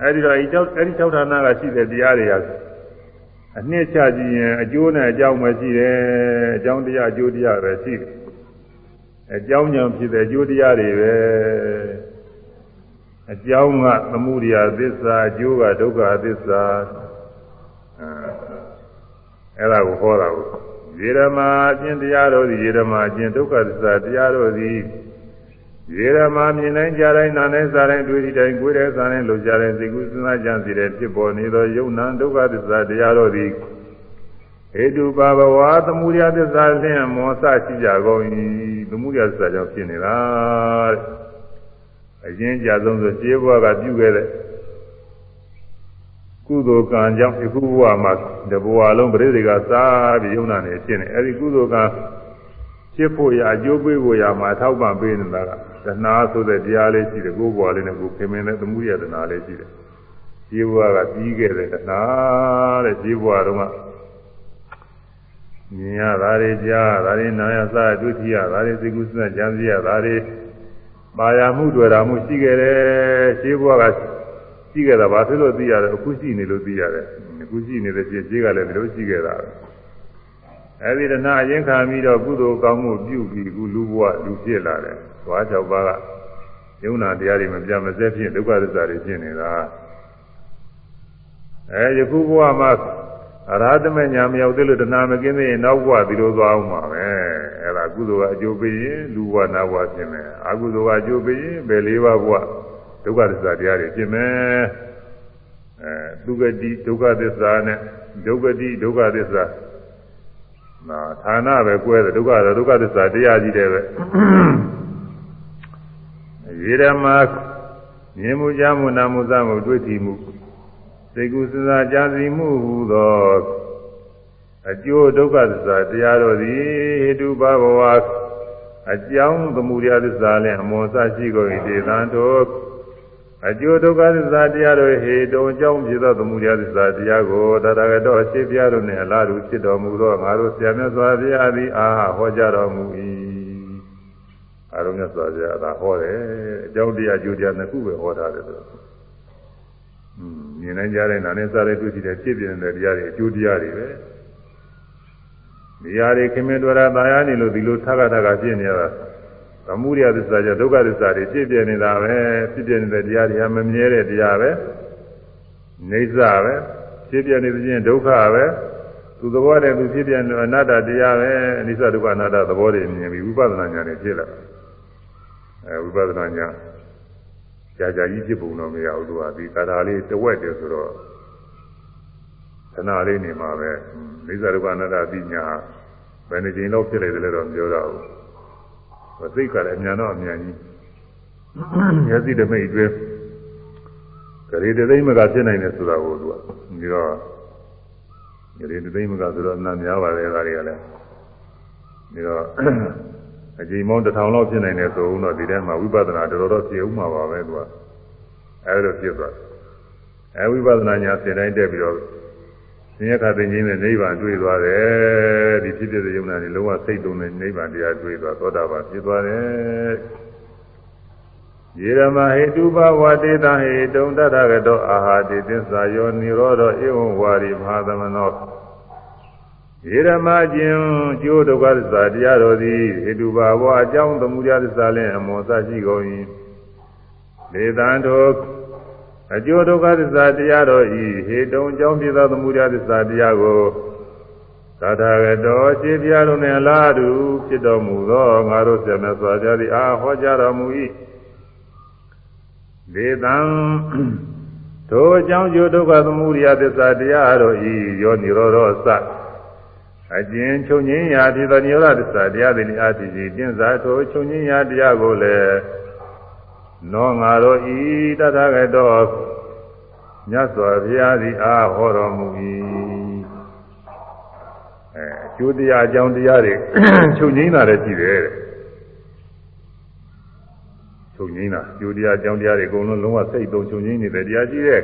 အဲဒီတော့အဲဒီကြောက်အဲဒီကြောက်ဌာနကရှိတဲ့တရားတွေဟာ အနှစ်ချကြည့်ရင်အကျိုးနဲ့အကြောင်းပဲရှိတယ်အကြောင်းတရားအကျိုးတရားပဲရှိတယ်အကြောင်းကြောင့်ဖြစ်တဲ့အကျိုးတရားတွေပဲအကြောင်းကသမှုရိယသစ္စာအကျိုးကဒုက္ခသစ္စာအဲအဲ့ဒါကိုဟောတာကိုရေဓမာအကျင့်တရားတော်သည်ရေဓမာအကျင့်ဒုက္ခသစ္စာတရားတော်သည် ရေဓမာမြင်တိုင်းကြားတိုင်းနားတိုင်းစားတိုင်းတွေ့တိုင်းကိုယ်တိုင်းစားတိုင်းလှုပ်ရှားတိုင်းသိကုစဉ်းစားကြံစီတဲ့ဖြစ်ပေါ်နေသောယုံနာဒုက္ခသစ္စာတရားတော်သည်ဟေတုပါဘဝသမုဒယသစ္စာလင်းမောစရှိကြကုန်၏သမုဒယသစ္စာကြောင့်ဖြစ်နေတာတဲ့အရင်ကြဆုံးဆိုခြေဘဝကပြုခဲ့တဲ့ကုသိုလ်ကံကြောင့်ဒီခုဘဝမှာတဘဝလုံးပြိတိကစားပြီးယုံနာနေဖြစ်နေအဲဒီကုသိုလ်ကံဖြစ်ဖို့ရအကျိုးပေးဖို့ရမှာထောက်ပံ့ပေးနေတာက တဏှာဆိုတဲ့တရားလေးရှိတယ်ကိုယ်ဘဝလေးနဲ့ကိုယ်ခင်မင်းတဲ့သမှုရတဏှာလေးရှိတယ်ခြေဘဝကပြီးခဲ့တဲ့တဏှာတဲ့ခြေဘဝတုန်းကမြင်ရတာတွေကြားတာတွေနားရစားဒုတိယတာတွေသိကုသနာကြံစည်ရတာတွေပါရမှုတွေ့တာမှုရှိခဲ့တယ်ရှင်းဘွားကရှိခဲ့တာဘာဖြစ်လို့သိရတယ်အခုရှိနေလို့သိရတယ်အခုရှိနေတဲ့ရှင်းရှင်းကလည်းဒီလိုရှိခဲ့တာအဲဒီတဏှာအရင်ခံပြီးတော့ကုသိုလ်ကောင်းမှုပြုပြီးခုလူဘဝလူဖြစ်လာတယ် သွား၆ပါးကယုံနာတရားတွေမပြမစဲဖြစ်ဒုက္ခသစ္စာတွေဖြစ်နေတာအဲယခုဘဝမှာအရဟတမညာမရောက်သေးလို့တဏှာမကင်းသေးရင်နောက်ဘဝဒီလိုသွားအောင်ပါပဲအဲ့ဒါကုသိုလ်ကအကျိုးပေးရင်လူဘဝနာဘဝဖြစ်မယ်အကုသိုလ်ကအကျိုးပေးရင်ဘယ်လေးပါးဘဝဒုက္ခသစ္စာတရားတွေဖြစ်မယ်အဲဒုက္ခတိဒုက္ခသစ္စာနဲ့ဒုက္ခတိဒုက္ခသစ္စာနာဌာနပဲကွဲတယ်ဒုက္ခတော့ဒုက္ခသစ္စာတရားကြီးတယ်ပဲ ရေရမမြင်မှုကြားမှုနာမှုစမှုတွေ့ထီမှုစိတ်ကူးစဉ်းစားကြစီမှုဟူသောအကျိုးဒုက္ခသစ္စာတရားတော်သည်ဟိတုဘဘဝအကြောင်းသမှုရာသစ္စာလည်းအမွန်စရှိကုန်၏ဒေသံတို့အကျိုးဒုက္ခသစ္စာတရားတို့ဟေတုံအကြောင်းဖြစ်သောသမှုရာသစ္စာတရားကိုတတရတော်ရှင်းပြတို့နှင့်အလားတူဖြစ်တော်မူသောငါတို့ဆရာမြတ်စွာဘုရားသည်အာဟောကြားတော်မူ၏ အာရုံမြတ်စွာဘုရားကဟောတယ်အကြောင်းတရားအကျိုးတရားနှစ်ခုပဲဟောထားတယ်ဆိုတော့မြင်နိုင်ကြတဲ့နာနဲ့စားတဲ့တွေ့ကြည့်တဲ့ဖြစ်ပြနေတဲ့တရားတွေအကျိုးတရားတွေပဲဒီဟာတွေခင်မင်တော်ရာတာယာနေလို့ဒီလိုထပ်ခါထပ်ခါဖြစ်နေရတာသမှုရိယသစ္စာကြဒုက္ခသစ္စာတွေဖြစ်ပြနေတာပဲဖြစ်ပြနေတဲ့တရားတွေဟာမမြဲတဲ့တရားပဲနေစပဲဖြစ်ပြနေခြင်းဒုက္ခပဲသူသဘောတည်းသူဖြစ်ပြနေအနတ္တတရားပဲအနိစ္စဒုက္ခအနတ္တသဘောတွေမြင်ပြီးဝိပဿနာဉာဏ်နဲ့ဖြစ်လာ အဲဝိပဿနာဉာဏ်ကြာကြာကြီးဖြစ်ပုံတော့မရဘူးသူကဒီကာထာလေးတဝက်တည်းဆိုတော့ခဏလေးနေမှာပဲမိစ္ဆာဒုက္ခအနတ္တပညာဘယ်နှကြိမ်လောက်ဖြစ်လိုက်တယ်လဲတော့မပြောတော့ဘူးသိက္ခာလည်းအမြန်တော့အမြန်ကြီးမျက်စိတမိတ်အတွင်းဂရေတသိမ့်မကဖြစ်နိုင်တယ်ဆိုတာကိုသူကပြီးတော့ဂရေတသိမ့်မကဆိုတော့အနာများပါတယ်ဒါတွေကလည်းပြီးတော့ အကြိမ်မောင်းတစ်ထောင်လောက်ဖြစ်နိုင်တယ်ဆိုတော့ဒီထဲမှာဝိပဿနာတော်တော်ပြည့်ဥမှာပါပဲသူကအဲလိုဖြစ်သွားအဲဝိပဿနာညာသင်တိုင်းတက်ပြီးတော့သင်္ရခသိခြင်းနဲ့နိဗ္ဗာန်တွေ့သွားတယ်ဒီဖြစ်ဖြစ်တဲ့ယုံနာတွေလုံးဝစိတ်တုံးတဲ့နိဗ္ဗာန်တရားတွေ့သွားသောတာပန်ဖြစ်သွားတယ်ယေရမဟေတုဘဝတေတံဟေတုံတထဂတောအာဟာတိသစ္စာယောနိရောဓဧဝံဝါရိမဟာသမနောယေ ရမခြင်းကျိုးဒုက္ခသစ္စာတရားတော်သည်ဟေတုဘဝအကြောင်းသမှုရသစ္စာလည်းအမောစရှိကုန်၏ဒေသံတို့အကျိုးဒုက္ခသစ္စာတရားတော်ဤဟေတုံအကြောင်းဖြစ်သောသမှုရသစ္စာတရားကိုသာသာကတော်ရှိပြတော်နှင့်လားတူဖြစ်တော်မူသောငါတို့ဆရာမြတ်စွာဘုရားသည်အာဟောကြားတော်မူ၏ဒေသံတို့အကြောင်းကျိုးဒုက္ခသမှုရသစ္စာတရားတော်ဤယောနိရောဓသ အကျဉ်ချုပ်ငင်းရာဖြစ်သောနိရောဓသစ္စာတရားသည်အာတိကြီးပြင်းစာထိုချုပ်ငင်းရာတရားကိုလည်းနောငါတို့ဤတထကတောမြတ်စွာဘုရားသည်အားဟောတော်မူ၏အဲအကျိုးတရားအကြောင်းတရားတွေချုပ်ငိမ့်တာလည်းရှိတယ်ချုပ်ငိမ့်တာအကျိုးတရားအကြောင်းတရားတွေအကုန်လုံးလုံးဝစိတ်သုံးချုပ်ငိမ့်နေတဲ့တရားရှိတဲ့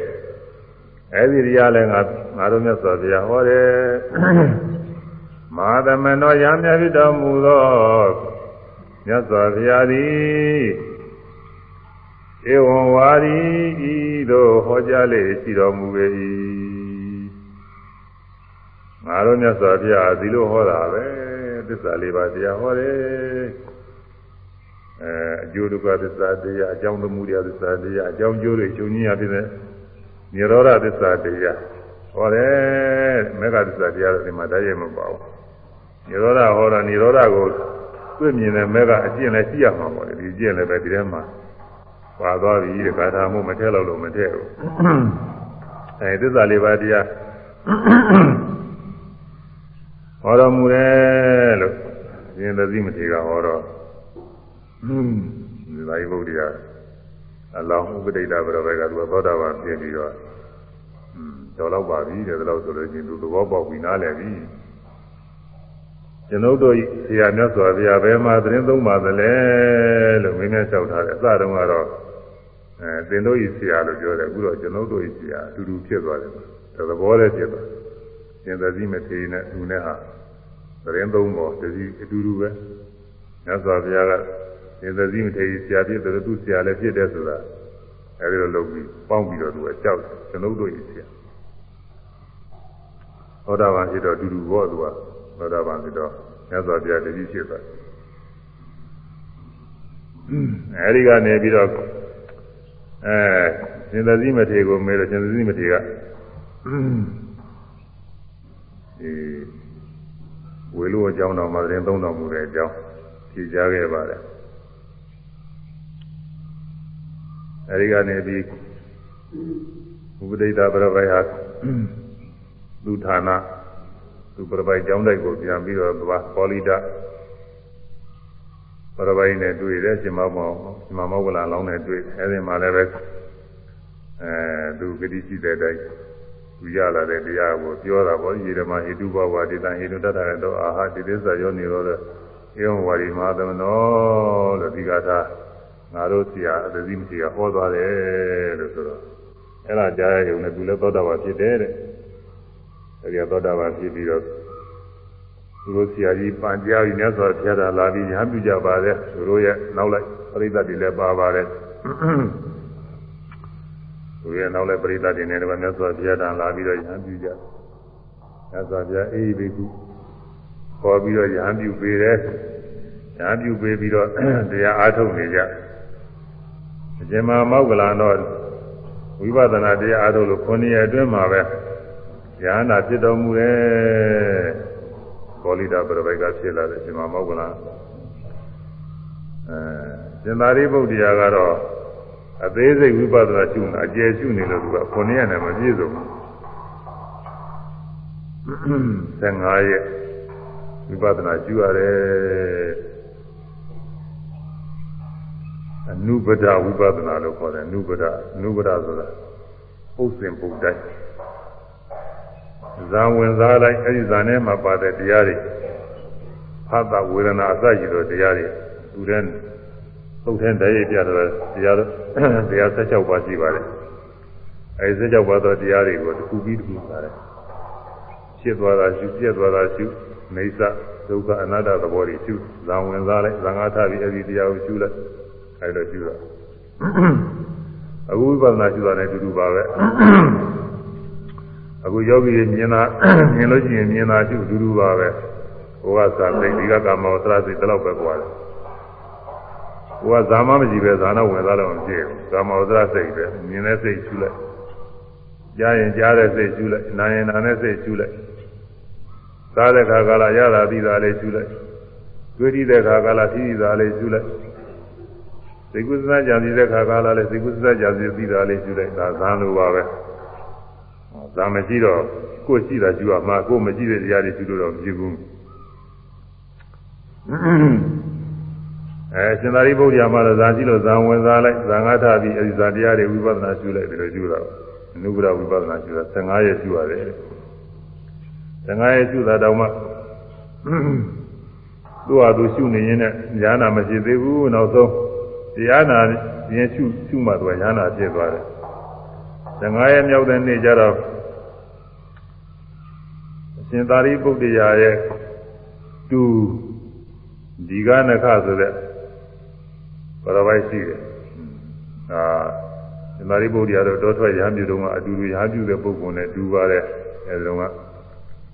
အဲဒီတရားလည်းငါငါတို့မြတ်စွာဘုရားဟောတယ် မဟာသမဏောရမြတ်ဖြစ်တော်မူသောမြတ်စွာဘုရားသည်ဧဝံဝါရီဤသို့ဟောကြားလေရှိတော်မူပေ၏ငါတို့မြတ်စွာဘုရားဒီလိုဟောတာပဲသစ္စာလေးပါးတရားဟောတယ်အဲအကျိုးဒုက္ခသစ္စာတရားအကြောင်းသမှုတရားသစ္စာတရားအကြောင်းကျိုးတွေချုပ်ငင်းရဖြစ်တဲ့နိရောဓသစ္စာတရားဟောတယ်မေဃသစ္စာတရားတွေမှာတည်းရမပါဘူး နိရောဓဟောတာနိရောဓကိုတွေ့မြင်တဲ့မေဃအကျင့်လည်းရှိရမှာပေါ့လေဒီအကျင့်လည်းပဲဒီထဲမှာပါသွားပြီတဲ့ကာထာမှုမထဲလို့လို့မထဲဘူးအဲသစ္စာလေးပါးတရားဟောတော်မူတယ်လို့ရှင်သတိမထေကဟောတော့ဒီသာယဘုရားအလောင်းဥပဒိတာဘရောဘက်ကသူသောတာပန်ပြင်ပြီးတော့တော်တော့ပါပြီတဲ့ဒါလို့ဆိုလို့ချင်းသူသဘောပေါက်ပြီးနားလည်ပြီ ကျွန်ုပ်တို့ဆရာမြတ်စွာဘုရားဘယ်မှာသတင်းသုံးပါသလဲလို့မင်းနဲ့လျှောက်ထားတယ်အစတုန်းကတော့အဲသင်တို့ဤဆရာလို့ပြောတယ်အခုတော့ကျွန်ုပ်တို့ဤဆရာအတူတူဖြစ်သွားတယ်သဘောလည်းဖြစ်သွားရှင်သတိမထေရနဲ့သူနဲ့ဟာသတင်းသုံးပေါ်တတိအတူတူပဲမြတ်စွာဘုရားကရှင်သတိမထေရဆရာဖြစ်တယ်သူဆရာလည်းဖြစ်တယ်ဆိုတာအဲဒီလိုလုပ်ပြီးပေါင်းပြီးတော့သူကကြောက်တယ်ကျွန်ုပ်တို့ဤဆရာဟောတာပါဖြစ်တော့အတူတူဘောသူက သောတာပန်ဖြစ်တော့မြတ်စွာဘုရားတတိဖြစ်သွားအဲဒီကနေပြီးတော့အဲရှင်သတိမထေကိုမေးတော့ရှင်သတိမထေကဒီဝေလို့အကြောင်းတော်မှာသတင်းသုံးတော်မူတဲ့အကြောင်းဖြေကြားခဲ့ပါတယ်အဲဒီကနေပြီးဥပဒိတာပြပိုက်ဟာသူဌာန သူပြပိုက်ကျောင်းတိုက်ကိုပြန်ပြီးတော့သွားပေါ်လီတာပြပိုက်နဲ့တွေ့တယ်ရှင်မောင်မောင်ရှင်မောင်ကလာလောင်းနဲ့တွေ့အဲဒီမှာလည်းပဲအဲသူဂတိရှိတဲ့အတိုင်းသူရလာတဲ့တရားကိုပြောတာပေါ့ရေဓမ္မဟိတုဘဝတိတံဟိတုတ္တရတောအာဟာတိသစ္စာယောနေရောဧဝံဝါရီမဟာသမနောလို့ဒီကသာငါတို့ဆရာအသတိမရှိကဟောသွားတယ်လို့ဆိုတော့အဲ့ဒါကြားရုံနဲ့သူလည်းသောတာပန်ဖြစ်တယ်တဲ့ အဲဒီသောတာပန်ဖြစ်ပြီးတော့သူတို့ဆရာကြီးပန်ကြားပြီးမြတ်စွာဘုရားသာလာပြီးညာပြုကြပါတယ်သူတို့ရဲ့နောက်လိုက်ပရိသတ်တွေလည်းပါပါတယ်သူရဲ့နောက်လိုက်ပရိသတ်တွေနဲ့တော့မြတ်စွာဘုရားသာလာပြီးတော့ညာပြုကြမြတ်စွာဘုရားအေးဘိကုခေါ်ပြီးတော့ညာပြုပေးတယ်ညာပြုပေးပြီးတော့တရားအားထုတ်နေကြအကျဉ်းမှာမောက်ကလာတော့ဝိပဿနာတရားအားထုတ်လို့ခုနှစ်ရက်အတွင်းမှာပဲ ဉာဏ်နာဖြစ်တော်မူတယ်ကောလိတာပြပိုက်ကဖြစ်လာတယ်အကျဉ်းမှာမောက်ကလာအဲရှင်သာရိပုတ္တရာကတော့အသေးစိတ်ဝိပဿနာရှုနေအကျယ်ရှုနေလို့သူကခုနှစ်ရက်နဲ့မပြည့်စုံဘူး15ရက်ဝိပဿနာရှုရတယ်အနုပဒဝိပဿနာလို့ခေါ်တယ်အနုပဒအနုပဒဆိုတာပုတ်စင်ပုတ်တိုင်း ဇာဝင်စားလိုက်အဲဒီဇာနဲ့မှာပါတဲ့တရားတွေဖတ်တာဝေဒနာအစရှိသောတရားတွေသူတဲ့သုတ်တဲ့တည်းပြတော့တရားတရား16ပါးရှိပါတယ်အဲဒီ16ပါးသောတရားတွေကိုတစ်ခုပြီးတစ်ခုပါတယ်ဖြစ်သွားတာရှုပြက်သွားတာရှုနေသဒုက္ခအနတ္တသဘောတွေရှုဇာဝင်စားလိုက်ဇာငါထပြီးအဲဒီတရားကိုရှုလိုက်အဲလိုရှုတာအခုဝိပဿနာရှုတာနဲ့တူတူပါပဲ အခုယောဂီမြင်တာမြင်လို့ရှိရင်မြင်တာရှုတူတူပါပဲဟိုကသာသိဒီကကာမောသရစိတ်တလောက်ပဲကွာတယ်ဟိုကဇာမမရှိပဲဇာနာဝင်သားတော့မဖြစ်ဘူးကာမောသရစိတ်ပဲမြင်တဲ့စိတ်ရှုလိုက်ကြားရင်ကြားတဲ့စိတ်ရှုလိုက်နာရင်နာတဲ့စိတ်ရှုလိုက်စားတဲ့ခါကလာရတာပြီးတာလေးရှုလိုက်တွေ့ထိတဲ့ခါကလာပြီးတာလေးရှုလိုက်စိတ်ကုသနာကြံစည်တဲ့ခါကာလလည်းစိတ်ကုသနာကြံစည်ပြီးတာလေးယူလိုက်ဒါဇာန်လိုပါပဲ ဇာမရှိတော့ကိုယ်ရှိတာယူရမှာကိုယ်မရှိတဲ့တရားတွေယူလို့တော့မဖြစ်ဘူးအဲရှင်သာရိပုတ္တရာမှာလည်းဇာရှိလို့ဇာဝင်စားလိုက်ဇာငါထပြီးအဲဒီဇာတရားတွေဝိပဿနာရှုလိုက်တယ်လို့ယူတာအနုပဒဝိပဿနာရှုတာ15ရက်ရှုရတယ်15ရက်ရှုတာတောင်မှသူ့ဟာသူရှုနေရင်လည်းဉာဏ်နာမရှိသေးဘူးနောက်ဆုံးတရားနာရင်ရှုရှုမှသူကဉာဏ်နာဖြစ်သွားတယ်15ရက်မြောက်တဲ့နေ့ကျတော့အ ရှင်သာရိပုတ္တရာရဲ့တူဒီကနခဆိုတဲ့ပရပိုက်ရှိတယ်အာရှင်သာရိပုတ္တရာတော့တောထွက်ရဟန်းပြုတုန်းကအတူတူရဟန်းပြုတဲ့ပုဂ္ဂိုလ်နဲ့တူပါတယ်အဲဒီတော့က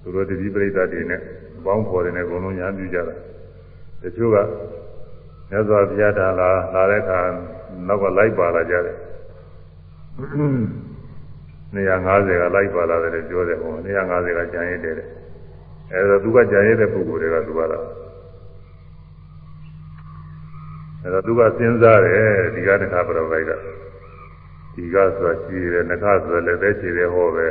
သူတို့တတိပရိသတ်တွေနဲ့ပေါင်းဖော်တယ်နဲ့အကုန်လုံးရဟန်းပြုကြတာတချို့ကမြတ်စွာဘုရားဒါလာလာတဲ့အခါနောက်ကလိုက်ပါလာကြတယ် 250ကလိုက်ပါလာတယ်ပြောတယ်ဟော250ကကြံရည်တယ်အဲဒါသူကကြံရည်တဲ့ပုဂ္ဂိုလ်တွေကသူကတော့အဲဒါသူကစဉ်းစားတယ်ဒီကတခါပြတော့လိုက်ကဒီကဆိုတာရှိတယ်နခဆိုတာလည်းပဲရှိတယ်ဟောပဲ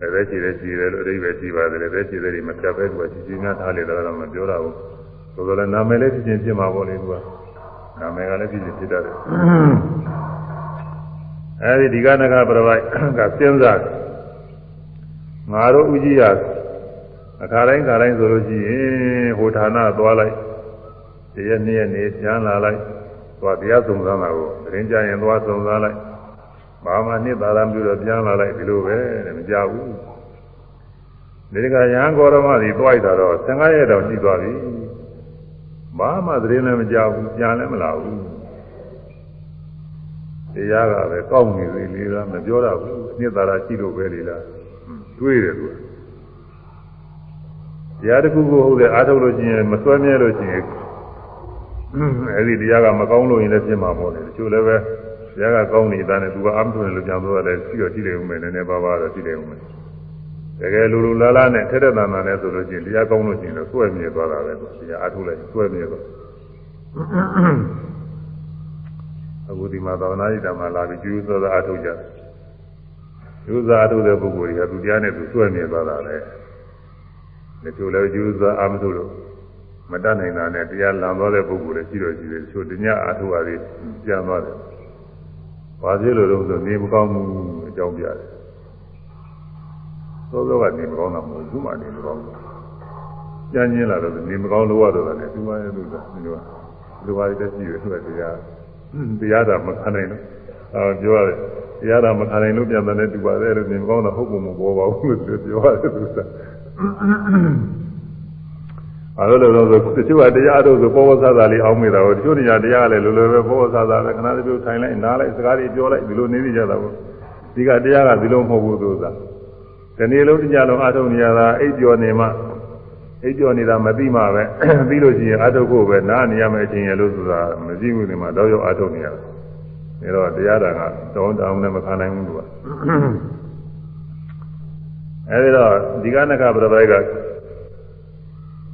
လည်းပဲရှိတယ်ရှိတယ်လို့အဓိပ္ပာယ်ရှိပါတယ်လည်းပဲရှိတယ်ဒီမပြတ်ပဲသူကရှိရှိများထားလေတော့မပြောတာဘူးဆိုတော့လည်းနာမည်လည်းဖြစ်ချင်းဖြစ်မှာပေါ့လေသူကနာမည်ကလည်းဖြစ်ချင်းဖြစ်တတ်တယ် အဲဒီဒီကနကပြပိုက်ကစဉ်းစားငါတို့ဥကြီးရအခါတိုင်းခါတိုင်းဆိုလို့ရှိရင်ဟိုဌာနသွားလိုက်တရက်နှစ်ရက်နေပြန်လာလိုက်သွားတရားစုံစမ်းတာကိုသတင်းကြရင်သွားစုံစမ်းလိုက်ဘာမှနှစ်သာရမျိုးတော့ပြန်လာလိုက်ဒီလိုပဲတဲ့မကြဘူးဒီကရဟန်းကောရမကြီးသွားရတာတော့15ရက်တော့ရှိသွားပြီဘာမှသတင်းလည်းမကြဘူးပြန်လည်းမလာဘူး တရားကပဲကောက်နေသေးလေလားမပြောတော့ဘူးနှစ်သာရရှိလို့ပဲလေလားတွေးတယ်သူကတရားတစ်ခုကိုဟုတ်တယ်အားထုတ်လို့ရှိရင်မစွဲမြဲလို့ရှိရင်အဲဒီတရားကမကောင်းလို့ရင်လည်းဖြစ်မှာပေါ့လေတချို့လည်းပဲတရားကကောင်းနေတာနဲ့သူကအမှန်လို့ပြန်ပြောရတယ်ရှိတော့ရှိတယ်ဦးမယ်နည်းနည်းပါးပါးတော့ရှိတယ်ဦးမယ်တကယ်လူလူလားလားနဲ့ထက်တဲ့တန်တန်နဲ့ဆိုလို့ရှိရင်တရားကောင်းလို့ရှိရင်တော့စွဲ့မြေသွားတာပဲသူတရားအထုတ်လိုက်စွဲ့မြေသွား အခုဒီမှာသာဝနာ့ဣဒ္ဓမှာလာပြီးကျူးသောသာအထုတ်ကြကျူးသောအထုတ်တဲ့ပုဂ္ဂိုလ်တွေကသူတရားနဲ့သူစွဲ့မြေသွားတာလေဒီလိုလဲကျူးသောအာမထုတ်လို့မတတ်နိုင်တာနဲ့တရားလံသွားတဲ့ပုဂ္ဂိုလ်တွေရှိတော့ရှိတယ်ချို့တညအထုပါသေးပြန်သွားတယ်။ဘာဖြစ်လို့လဲဆိုနေမကောင်းမှုအကြောင်းပြတယ်။သောသောကနေမကောင်းတာမဟုတ်ဘူးမှနေမကောင်းဘူး။ကြမ်းကျင်းလာတော့နေမကောင်းလို့ရတော့တယ်ဒီမှာရလို့ဆိုတာဒီလိုလူပါတဲ့ရှိတယ်ဆိုတော့တရား တရားတာမခံနိုင်တော့အော်ပြောရတယ်တရားတာမခံနိုင်လို့ပြန်တယ်တူပါတယ်လို့နေမကောင်းတာဟုတ်ပုံမပေါ်ပါဘူးလို့ပြောရတယ်သူကအဲလိုလိုဆိုတချို့ကတရားတို့ဆိုပေါ်ပေါ်ဆာဆာလေးအောင်းမိတာကိုတချို့တရားတရားလည်းလိုလိုပဲပေါ်ပေါ်ဆာဆာပဲခဏတစ်ပြုတ်ထိုင်လိုက်နားလိုက်စကားတွေပြောလိုက်ဒီလိုနေနေကြတာပေါ့ဒီကတရားကဒီလိုမဟုတ်ဘူးသူသာဒီနေ့လုံးတရားလုံးအထုံနေရတာအိပ်ပြောနေမှ အိပ်ပြောနေတာမသိမှပဲပြီးလို့ရှိရင်အထုဖို့ပဲနားနေရမယ့်အချိန်ရလို့ဆိုတာမရှိဘူးဒီမှာတော့ရောက်အထုနေရတာဒါတော့တရားတာကတောင်းတောင်းနဲ့မခံနိုင်ဘူးသူကအဲဒီတော့ဒီကနကပြပိုက်က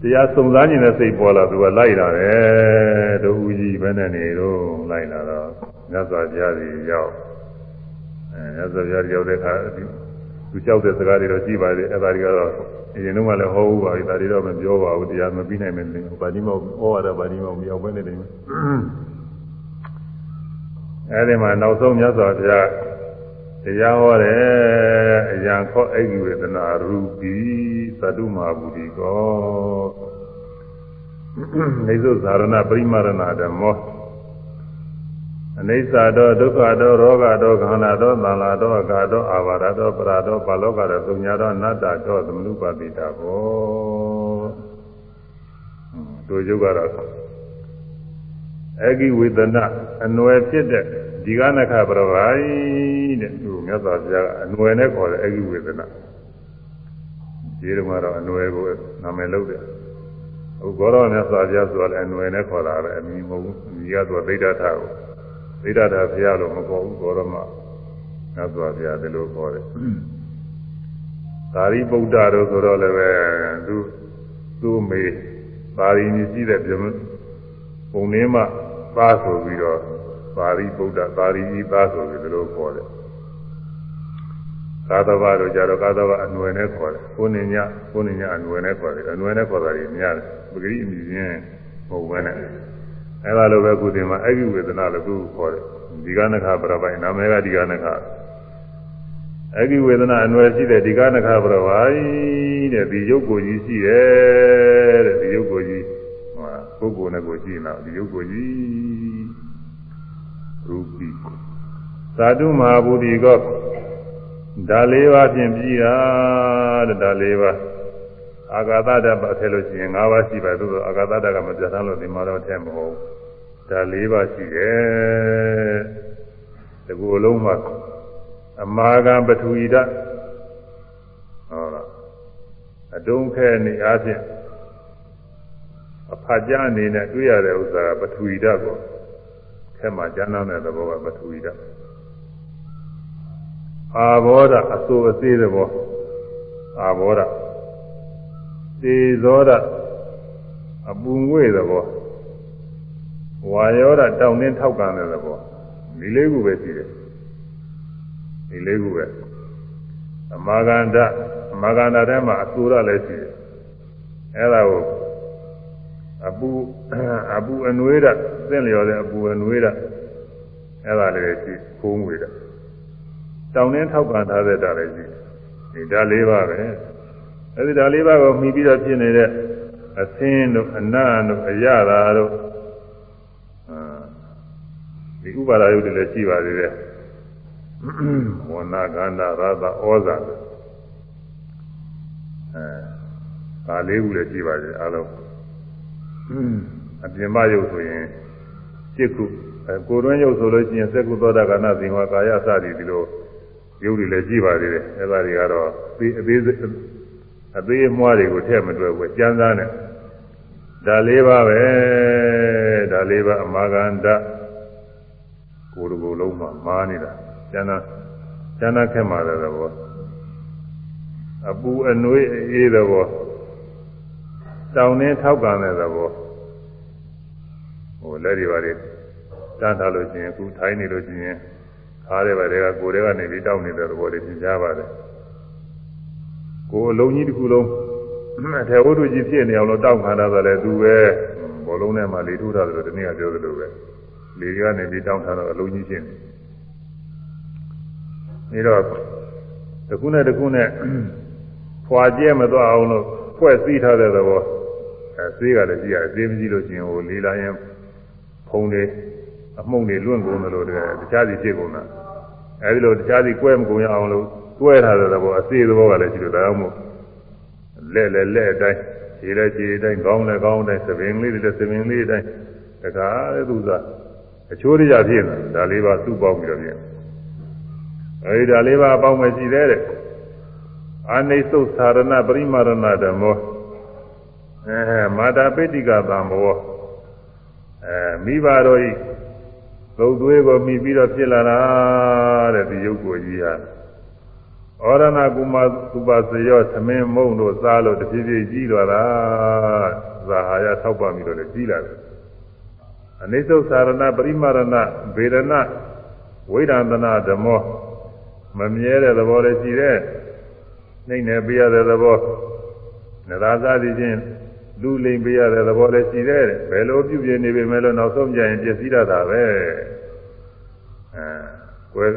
တရားစုံစမ်းနေတဲ့စိတ်ပေါ်လာသူကလိုက်လာတယ်တို့ဦးကြီးဘယ်နဲ့နေတော့လိုက်လာတော့မြတ်စွာဘုရားကြီးရောက်အဲမြတ်စွာဘုရားရောက်တဲ့အခါသူကြောက်တဲ့စကားတွေတော့ကြည်ပါလေအဲဒါတွေကတော့ အရင်တော့ကလည်းဟောဘူးပါဘူးဒါတွေတော့မပြောပါဘူးတရားမပြီးနိုင်မယ်လို့ဗာဒီမောဩဝါဒဗာဒီမောမရောက်ဘဲနဲ့တည်းအဲဒီမှာနောက်ဆုံးမြတ်စွာဘုရားတရားဟောတယ်အယံခောအိဂိဝေဒနာရူပိသတုမာဘူတိကောနေသုဇာရဏပရိမရဏဓမ္မော အနိစ္စတောဒုက္ခတောရောဂတောခန္ဓာတောသံလာတောအကာတောအာဘာရတောပရာတောပါလောကတောသုညာတောအနတ္တတောသမနုပါတိတာဘောတို့ယုတ်ကတော့အဂိဝေဒနာအနွယ်ဖြစ်တဲ့ဒီကနခပရဝိုင်းတဲ့သူမြတ်စွာဘုရားအနွယ်နဲ့ခေါ်တဲ့အဂိဝေဒနာဒီတော့ကတော့အနွယ်ကိုနာမည်လုပ်တယ်ဟိုဘောရောမြတ်စွာဘုရားဆိုလည်းအနွယ်နဲ့ခေါ်တာပဲအမည်မဟုတ်ဘူးဒီကတော့သိဒ္ဓထာကို သိဒ္ဓထာဘုရားလို့မခေါ်ဘူးဘောရမမြတ်စွာဘုရားဒီလိုခေါ်တယ်သာရိပုတ္တတို့ဆိုတော့လည်းပဲသူသူ့မေပါရီမြည်ရှိတဲ့ပြုံပုံနေမှပါဆိုပြီးတော့ပါရိဗုဒ္ဓပါရိဤသားဆိုပြီးဒီလိုခေါ်တယ်ကာသဘာတို့ကြတော့ကာသဘာအနွယ်နဲ့ခေါ်တယ်ကိုနေညကိုနေညအနွယ်နဲ့ခေါ်တယ်အနွယ်နဲ့ခေါ်တာကြီးများတယ်ပဂရိအမိချင်းမဟုတ်ဘဲနဲ့ အဲလိုပဲကုသင်မှာအဂိဝေဒနာလို့သူခေါ်တယ်ဒီကနခပရပိုင်နာမည်ကဒီကနခအဂိဝေဒနာအနွယ်ရှိတဲ့ဒီကနခပရပိုင်တဲ့ဒီရုပ်ကိုကြီးရှိတယ်တဲ့ဒီရုပ်ကိုကြီးဟိုပုဂ္ဂိုလ်နဲ့ကိုကြည့်နေတော့ဒီရုပ်ကိုကြီးရူပိသာတုမဟာဘူဒီကောဒါလေးပါးဖြင့်ပြီးတာတဲ့ဒါလေးပါး အာဂါသတ္တပါထည့်လို့ရှိရင်၅ပါးရှိပါသို့သောအာဂါသတ္တကမပြတ်သားလို့ဒီမှာတော့ထည့်မဟုတ်ဒါလေးပါးရှိတယ်တကူအလုံးမှာအမာကံပထဝီဓာတ်ဟောလားအတုံးခဲနေအားဖြင့်အဖကြအနေနဲ့တွေ့ရတဲ့ဥစ္စာကပထဝီဓာတ်ကိုထဲမှာကျမ်းမ်းတဲ့သဘောကပထဝီဓာတ်အာဘောဓအဆိုအသေးသဘောအာဘောဓ သေဇောဓအပူငွေ့သဘောဝါယောဓတောင်းတင်းထောက်ကန်တဲ့သဘောဒီလေးခုပဲရှိတယ်ဒီလေးခုပဲအမာဂန္ဓအမာဂန္ဓထဲမှာအဆိုရလည်းရှိတယ်အဲ့ဒါကိုအပူအပူအနွေးဓာတ်သင့်လျော်တဲ့အပူအနွေးဓာတ်အဲ့ဒါလည်းရှိခိုးငွေဓာတ်တောင်းနှင်းထောက်ပံ့ထားတဲ့ဓာတ်လည်းရှိဒီဓာတ်လေးပါပဲ အဲ့ဒီဓာတ်လေးပါကိုမှီပြီးတော့ဖြစ်နေတဲ့အသင်းတို့အနံ့တို့အရသာတို့ဒီဥပါဒယုတ်တွေလည်းရှိပါသေးတယ်ဝဏ္ဏကန္တာရသဩဇာအဲဒါလေးခုလည်းရှိပါသေးတယ်အားလုံးအပြင်မယုတ်ဆိုရင်7ခုအဲကိုယ်တွင်းယုတ်ဆိုလို့ရှိရင်စက္ကုသောတာကနာသင်္ဝါကာယစသည်ဒီလိုယုတ်တွေလည်းရှိပါသေးတယ်အဲဒါတွေကတော့အသေးအသေး အမွှားတွေကိုထည့်မတွက်ဘူးကျမ်းသားနဲ့ဒါလေးပါပဲဒါလေးပါအမာကန္တကိုယ်တကူလုံးမှာမာနေတာကျန်တာကျန်တာခက်မှာတဲ့ဘောအပူအနွေးအေးတဲ့ဘောတောင်းနေထောက်ကန်တဲ့ဘောဟိုလက်တွေပါလေတန်းထားလို့ရှိရင်အခုထိုင်းနေလို့ရှိရင်ခါးတဲ့ဘက်ကကိုယ်တွေကနေပြီးတောက်နေတဲ့သဘောတွေသင်ကြားပါတယ် ကိုယ်အလုံးကြီးတစ်ခုလုံးအထေဝတ္ထုကြီးဖြစ်နေအောင်လို့တောက်ခါတာဆိုလည်းသူပဲဘောလုံးထဲမှာလေထိုးထားတယ်လို့ဒီနေ့ကပြောသလိုပဲလေကနေပြီးတောက်ထားတော့အလုံးကြီးဖြစ်နေပြီးတော့တစ်ခုနဲ့တစ်ခုနဲ့ဖွာကျဲမသွားအောင်လို့ဖွဲ့စည်းထားတဲ့သဘောအဲသေးကလည်းကြည့်ရတယ်သေးမကြည့်လို့ရှိရင်ဟိုလေးလာရင်ဖုံးနေအမှုန့်တွေလွင့်ကုန်တယ်လို့တခြားစီဖြစ်ကုန်တာအဲဒီလိုတခြားစီကွဲမကုန်ရအောင်လို့ တွဲထားတဲ့သဘောအသေးသဘောကလည်းရှိလို့ဒါကြောင့်မို့လက်လည်းလက်အတိုင်းခြေလည်းခြေအတိုင်းခေါင်းလည်းခေါင်းအတိုင်းသပင်လေးတွေလည်းသပင်လေးအတိုင်းတခါလေသူစားအချိုးရကြဖြစ်နေတာဒါလေးပါစုပေါင်းပြီးတော့ပြင်အဲဒီဒါလေးပါအပေါင်းမရှိသေးတဲ့အာနိသုသာရဏပရိမာရဏဓမ္မောအဲမာတာပိဋိကသံဘောအဲမိဘတော်ဤသုတ်သွေးကိုမိပြီးတော့ဖြစ်လာတာတဲ့ဒီရုပ်ကိုကြီးဟာ ဩရဏကုမသုပါစရောသမင်းမုံတို့စားလို့တဖြည်းဖြည်းကြီးသွားတာဇာဟာယထောက်ပါပြီးတော့လည်းကြီးလာတယ်အနိစ္စသာရဏပရိမာရဏဗေဒနာဝိဒန္တနာဓမ္မောမမြဲတဲ့သဘောလည်းရှိတယ်နှိမ့်နေပြရတဲ့သဘောနရာသသည်ချင်းလူလိမ်ပေးရတဲ့သဘောလည်းရှိတယ်ဘယ်လိုပြုပြင်နေပေမဲ့လို့နောက်ဆုံးကြရင်ပြည့်စည်ရတာပဲအဲကွယ်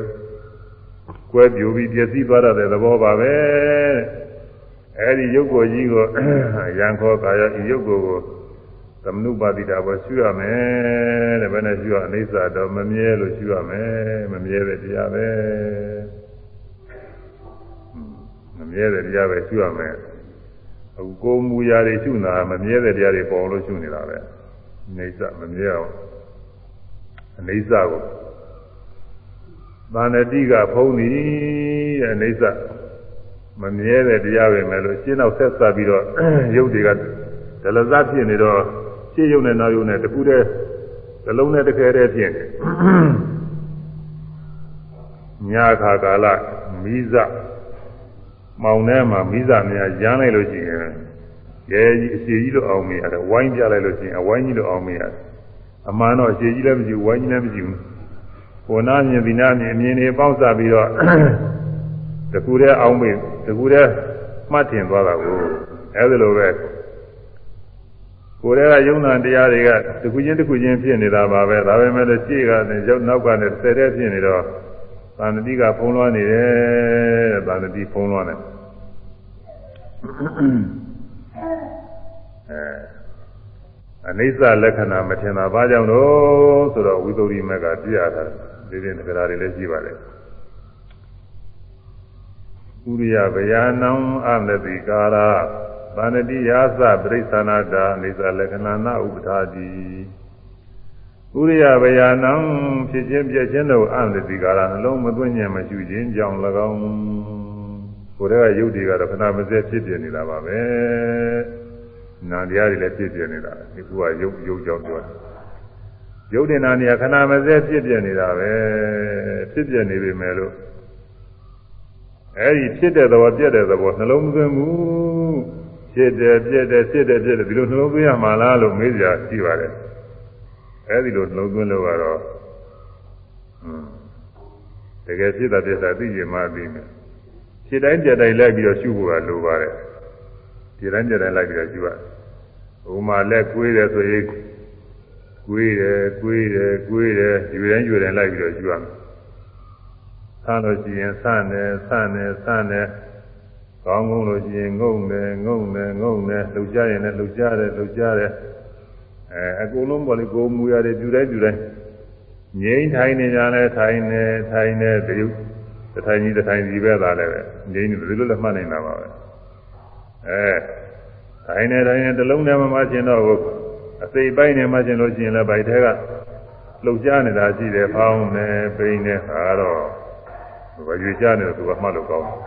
ကွယ်ပြူပြီးပြည့်စည်သွားတဲ့သဘောပါပဲအဲဒီရုပ်ကိုယ်ကြီးကိုရံခေါ်ကာယဤရုပ်ကိုယ်ကိုသမနုပါတိတာဘောရှုရမယ်တဲ့ဘယ်နဲ့ရှုရအိဋ္ဌာတော့မမြဲလို့ရှုရမယ်မမြဲတဲ့တရားပဲမမြဲတဲ့တရားပဲရှုရမယ်အခုကိုယ်မူရာတွေရှုနာမမြဲတဲ့တရားတွေပေါ်လို့ရှုနေတာပဲအိဋ္ဌမမြဲအောင်အိဋ္ဌကို သာဏတိကဖုံးသည်တဲ့အိဋ္ဌမမြဲတဲ့တရားပဲမယ်လို့ရှင်းတော့ဆက်ဆက်ပြီးတော့ရုပ်တွေကဒလဇဖြစ်နေတော့ရှင်းရုပ်နဲ့နောက်ရုပ်နဲ့တခုတည်းဇလုံးနဲ့တခဲတည်းဖြစ်နေညာခါကာလမိဇမောင်ထဲမှာမိဇများရမ်းလိုက်လို့ရှိရင်ရဲကြီးအစီကြီးလို့အောင်မရတယ်ဝိုင်းပြလိုက်လို့ရှိရင်အဝိုင်းကြီးလို့အောင်မရတယ်အမှန်တော့အစီကြီးလည်းမရှိဘူးဝိုင်းကြီးလည်းမရှိဘူး ကိုနာမြင်ဒီနာမြင်အမြင်တွေပေါက်စားပြီးတော့တကူတည်းအောင်မေတကူတည်းမှတ်တင်သွားတာကိုအဲဒီလိုပဲကိုယ်တည်းကယုံနာတရားတွေကတခုချင်းတခုချင်းဖြစ်နေတာပါပဲဒါပေမဲ့လို့ရှေ့ကနေရောက်နောက်ကနဲ့ဆယ်တဲ့ဖြစ်နေတော့သာဏတိကဖုံးလွှမ်းနေတယ်သာဏတိဖုံးလွှမ်းတယ်အဲအနိစ္စလက္ခဏာမထင်တာဘာကြောင့်လို့ဆိုတော့ဝိသုဒ္ဓိမကပြရတာ ဒီဒီနဂရာတွေလည်းရှိပါတယ်ဥရိယဗျာဏံအမတိကာရဗန္တိယာသပရိသနာတာအိသလက္ခဏာနာဥပထာတိဥရိယဗျာဏံဖြစ်ခြင်းပြည့်ခြင်းတို့အမတိကာရနှလုံးမသွင်းဉဏ်မရှိခြင်းကြောင့်၎င်းကိုယ်တည်းကယုတ်တွေကတော့ခဏမစဲဖြစ်ပြနေတာပါပဲနာတရားတွေလည်းဖြစ်ပြနေတာဒီကူကယုတ်ယုတ်ကြောင့်ပြောတ ယ်ယုတ်တင်နာနေရခဏမစဲဖြစ်ပြနေတာပဲဖြစ်ပြနေပြီမဲ့လို့အဲဒီဖြစ်တဲ့သဘောပြက်တဲ့သဘောနှလုံးမသွင်းဘူးဖြစ်တယ်ပြက်တယ်ဖြစ်တယ်ပြက်တယ်ဒီလိုနှလုံးသွင်းရမှာလားလို့မေးကြရှိပါတယ်အဲဒီလိုနှလုံးသွင်းလို့ကတော့တကယ်ဖြစ်တာပြက်တာသိကြမှသိမယ်ဖြစ်တိုင်းပြက်တိုင်းလိုက်ပြီးတော့ရှုဖို့ကလိုပါတယ်ဖြစ်တိုင်းပြက်တိုင်းလိုက်ပြီးတော့ရှုရဥမာလက်ကွေးတယ်ဆိုရင် ကွေးတယ်ကွေးတယ်ကွေးတယ်ဒီတိုင်းယူတိုင်းလိုက်ပြီးတော့ရှုရမယ်ဆန်းလို့ရှိရင်ဆန်းတယ်ဆန်းတယ်ဆန်းတယ်ကောင်းကုန်းလို့ရှိရင်ငုံတယ်ငုံတယ်ငုံတယ်လှုပ်ရှားရင်လည်းလှုပ်ရှားတယ်လှုပ်ရှားတယ်အဲအကုန်လုံးပေါ်လေကိုမူရတယ်ပြူတိုင်းပြူတိုင်းငြိမ်းထိုင်နေကြလဲထိုင်နေထိုင်နေတရုပ်တထိုင်ကြီးတထိုင်ကြီးပဲသာလည်းပဲငြိမ်းနေဒီလိုလည်းမှတ်နေတာပါပဲအဲထိုင်နေထိုင်နေတလုံးနဲ့မှမှချင်းတော့ အစိပ်ပိုင်းနဲ့မှချင်းလို့ရှိရင်လည်းဗိုက်ထဲကလှုပ်ရှားနေတာရှိတယ်ဖောင်းနေပိန်နေဟာတော့ဘယ်ရွေချနေတော့သူကမှတ်လို့ကောင်းတယ်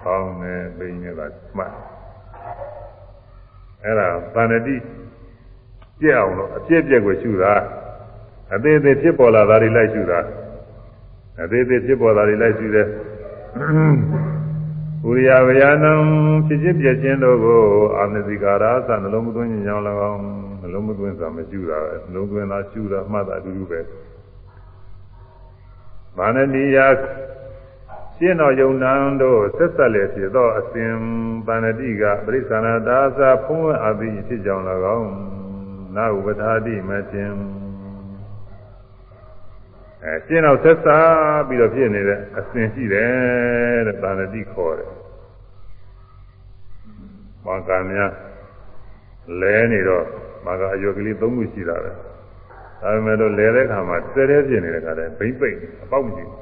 ။ကောင်းနေပိန်နေတာမှတ်။အဲ့ဒါဗန္ဒတိပြက်အောင်လို့အပြက်ပြက်ကိုရှုတာအသေးသေးဖြစ်ပေါ်လာတာတွေလိုက်ရှုတာအသေးသေးဖြစ်ပေါ်လာတာတွေလိုက်ရှုတယ်ဥရိယဝယနံဖြစ်ဖြစ်ပြည့်ခြင်းတို့ကိုအာမသိကာရသနှလုံးမသွင်းခြင်းကြောင့်၎င်းနှ လုံးမသွင်းစာမရှုတာပဲနှလုံးသွင်းတာရှုတာမှတ်တာအတူတူပဲမာနတိယရှင်းတော်ယုံနံတို့ဆက်ဆက်လေဖြစ်သောအစဉ်ပန္နတိကပရိစ္ဆာနာသာသာဖုံးဝအပ်ပြီးဖြစ်ကြောင်း၎င်းနာဥပထာတိမတင်အဲရှင်းတော်ဆက်စားပြီးတော့ဖြစ်နေတဲ့အစဉ်ရှိတယ်တဲ့ပန္နတိခေါ်တယ်။ဘာကများလဲနေတော့ ဘာကအယောကလေးသုံးခုရှိတာပဲ။ဒါပေမဲ့လို့လဲတဲ့ခါမှာတဲတဲဖြစ်နေတဲ့ခါတည်းဘိမ့်ပိတ်အပေါက်မရှိဘူး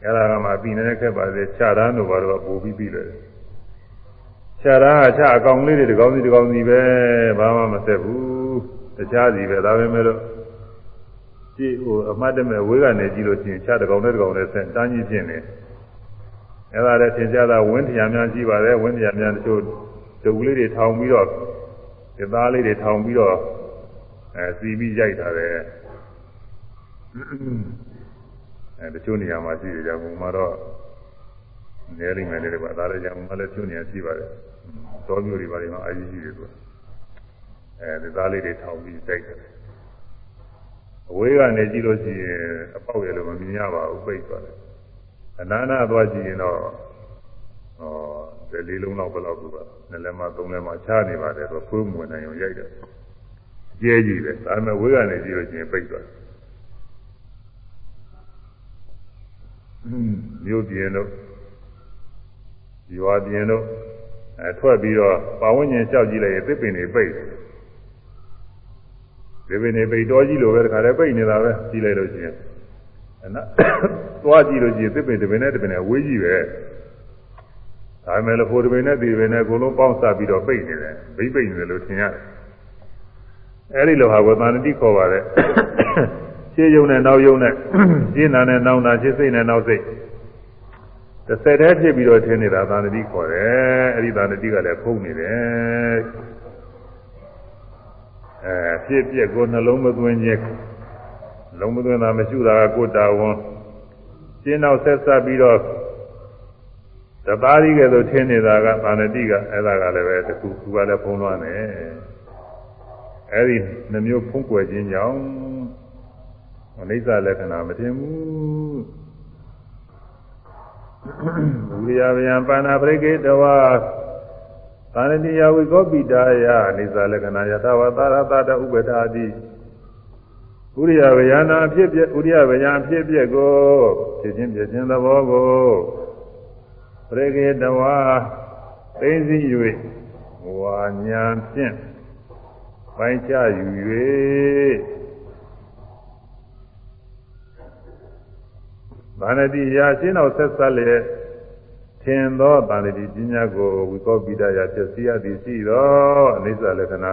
။အဲဒါကမှပြီးနေတဲ့ခက်ပါစေခြားတန်းတို့ဘာလို့ပို့ပြီးပြီးတယ်။ခြားတန်းကခြားအကောင်လေးတွေတကောင်စီတကောင်စီပဲဘာမှမဆက်ဘူး။တခြားစီပဲဒါပေမဲ့လို့ကြည့်ဟိုအမှတ်တမဲ့ဝေးကနေကြည့်လို့ရှိရင်ခြားတကောင်နဲ့တကောင်နဲ့ဆက်တန်းကြီးဖြစ်နေ။အဲဒါလည်းသင်ကြားတာဝင်းထရများကြည့်ပါတယ်ဝင်းထရများတချို့ဒုပ်လေးတွေထောင်ပြီးတော့ ဒီသားလေးတွေထောင်ပြီးတော့အဲစီပြီးရိုက်တာတယ်အဲတချို့နေရာမှာရှိတယ်ကြောင့်မှာတော့နေလိမ့်မယ်လေကွာဒါလည်းကြောင့်မှာလည်းတချို့နေရာရှိပါတယ်တောမျိုးတွေပါလိမ့်မှာအာကြီးရှိတယ်ကွာအဲဒီသားလေးတွေထောင်ပြီးရိုက်တယ်အဝေးကနေကြည့်လို့ရှိရင်အပေါက်ရလို့မမြင်ရပါဘူးပိတ်သွားတယ်အနာနာသွားကြည့်ရင်တော့ ဟောဒီလေးလုံးလောက်ဘယ်လောက်ကူပါနှစ်လက်မှသုံးလက်မှချားနေပါတယ်ဆိုဖွေးမဝင်နိုင်အောင်ရိုက်တယ်ကျဲကြီးပဲဒါပေမဲ့ဝေးကနေကြည့်လို့ရှိရင်ပိတ်သွားတယ်မြို့ပြင်တို့ရွာပြင်တို့အဲထွက်ပြီးတော့ပါဝန်းကျင်လျှောက်ကြည့်လိုက်ရင်သစ်ပင်တွေပိတ်တယ်သစ်ပင်တွေပိတ်တော်ကြီးလိုပဲတခါတည်းပိတ်နေတာပဲကြည့်လိုက်လို့ရှိရင်အနာသွားကြည့်လို့ရှိရင်သစ်ပင်တစ်ပင်နဲ့တစ်ပင်နဲ့ဝေးကြီးပဲ ဒါပေမဲ့လို့ဖိုတစ်ပင်နဲ့ဒီပင်နဲ့အကုန်လုံးပေါင်းစပ်ပြီးတော့ပိတ်နေတယ်ဘိပိတ်နေတယ်လို့ထင်ရတယ်အဲဒီလိုဟာကိုသာဏတိခေါ်ပါတယ်ရှင်းယုံနဲ့နောက်ယုံနဲ့ရှင်းနာနဲ့နောက်နာရှင်းစိတ်နဲ့နောက်စိတ်တစ်ဆက်တည်းဖြစ်ပြီးတော့ထင်နေတာသာဏတိခေါ်တယ်အဲဒီသာဏတိကလည်းဖုံးနေတယ်အဲဖြစ်ပြက်ကိုနှလုံးမသွင်းခြင်းလုံးမသွင်းတာမရှိတာကကိုတာဝန်ရှင်းနောက်ဆက်ဆက်ပြီးတော့ တပါးကြီးကဲ့သို့ထင်းနေတာကသာဏတိကအဲ့ဒါကလည်းပဲတခုခုကလည်းဖုံးလွှမ်းတယ်အဲ့ဒီနှမျိုးဖုံးကွယ်ခြင်းကြောင့်အနိစ္စလက္ခဏာမတင်ဘူးဝိရဗျံပါဏပရိကေတဝါသာရတိယဝိကောပိတာယအနိစ္စလက္ခဏာယသဝသာရတတဥပ္ပဒါတိဥရိယဗျာနာဖြစ်ပြဥရိယဗျာဖြစ်ပြကိုဖြစ်ခြင်းဖြစ်ခြင်းသဘောကိုပ ရိကေတဝါသိသိ၍ဝါညာဖြင့်ပိုင်းခြားယူ၍ဗာဏတိရာရှင်းတော်ဆက်ဆက်လျက်ထင်သောဗာဏတိပညာကိုဝိကောပိဒရာဖြစ်စီရသည်ရှိသောအနိစ္စလက္ခဏာ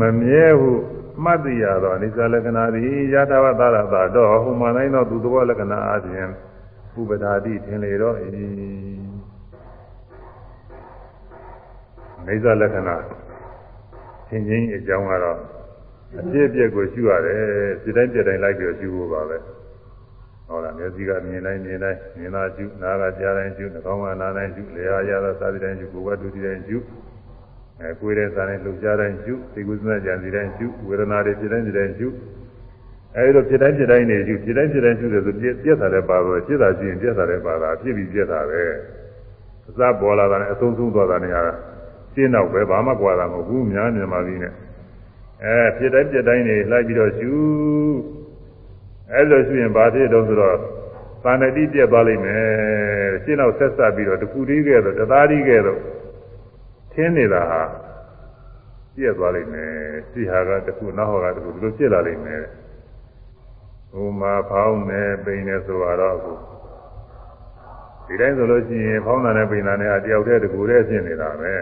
မမြဲဟုမှတ်သိရသောအနိစ္စလက္ခဏာသည်ယထာဝသရတာတော့ဟူမှန်တိုင်းသောသူသဘောလက္ခဏာအပြင် ဥပဒါတိထင်လေတော့၏အိဇလက္ခဏာသင်ချင်းအကြောင်းကတော့အပြည့်အပြည့်ကိုရှုရတယ်စိတ်တိုင်းပြတိုင်းလိုက်ပြီးရှုဖို့ပါပဲဟုတ်လားမျက်စိကမြင်တိုင်းမြင်တိုင်းမြင်တာရှုနားကကြားတိုင်းရှုနှာခေါင်းကနားတိုင်းရှုလျှာရတာစားတဲ့တိုင်းရှုကိုယ်ကဒုတိယတိုင်းရှုအဲကိုယ်ရဲ့စားတိုင်းလှုပ်ရှားတိုင်းရှုသိကုသနာကြံစီတိုင်းရှုဝေဒနာတွေဖြစ်တိုင်းဖြစ်တိုင်းရှု အဲဒီလိုဖြစ်တိုင်းဖြစ်တိုင်းနေရှုဖြစ်တိုင်းဖြစ်တိုင်းရှုတယ်ဆိုပြည့်တာလည်းပါတော့ဖြစ်တာရှိရင်ပြည့်တာလည်းပါတာဖြစ်ပြီးပြည့်တာပဲအစပေါ်လာတာနဲ့အဆုံးဆုံးသွားတာနဲ့ဟာရှင်းတော့ပဲဘာမှကွာတာမဟုတ်ဘူးများမြန်မာပြည်နဲ့အဲဖြစ်တိုင်းပြည့်တိုင်းနေလိုက်ပြီးတော့ရှုအဲလိုရှုရင်ဘာဖြစ်တော့ဆိုတော့သာဏတိပြည့်သွားလိမ့်မယ်ရှင်းတော့ဆက်ဆက်ပြီးတော့တခုတည်းကဲတော့တသားတည်းကဲတော့ထင်းနေတာဟာပြည့်သွားလိမ့်မယ်ရှိဟာကတခုနောက်ဟာကတခုဒီလိုဖြစ်လာလိမ့်မယ် ဟိုမှာဖောင်းနေပိန်နေဆိုတော့အခုဒီတိုင်းဆိုလို့ရှိရင်ဖောင်းတာနဲ့ပိန်တာနဲ့အတယောက်တည်းတကူတည်းဖြစ်နေတာပဲ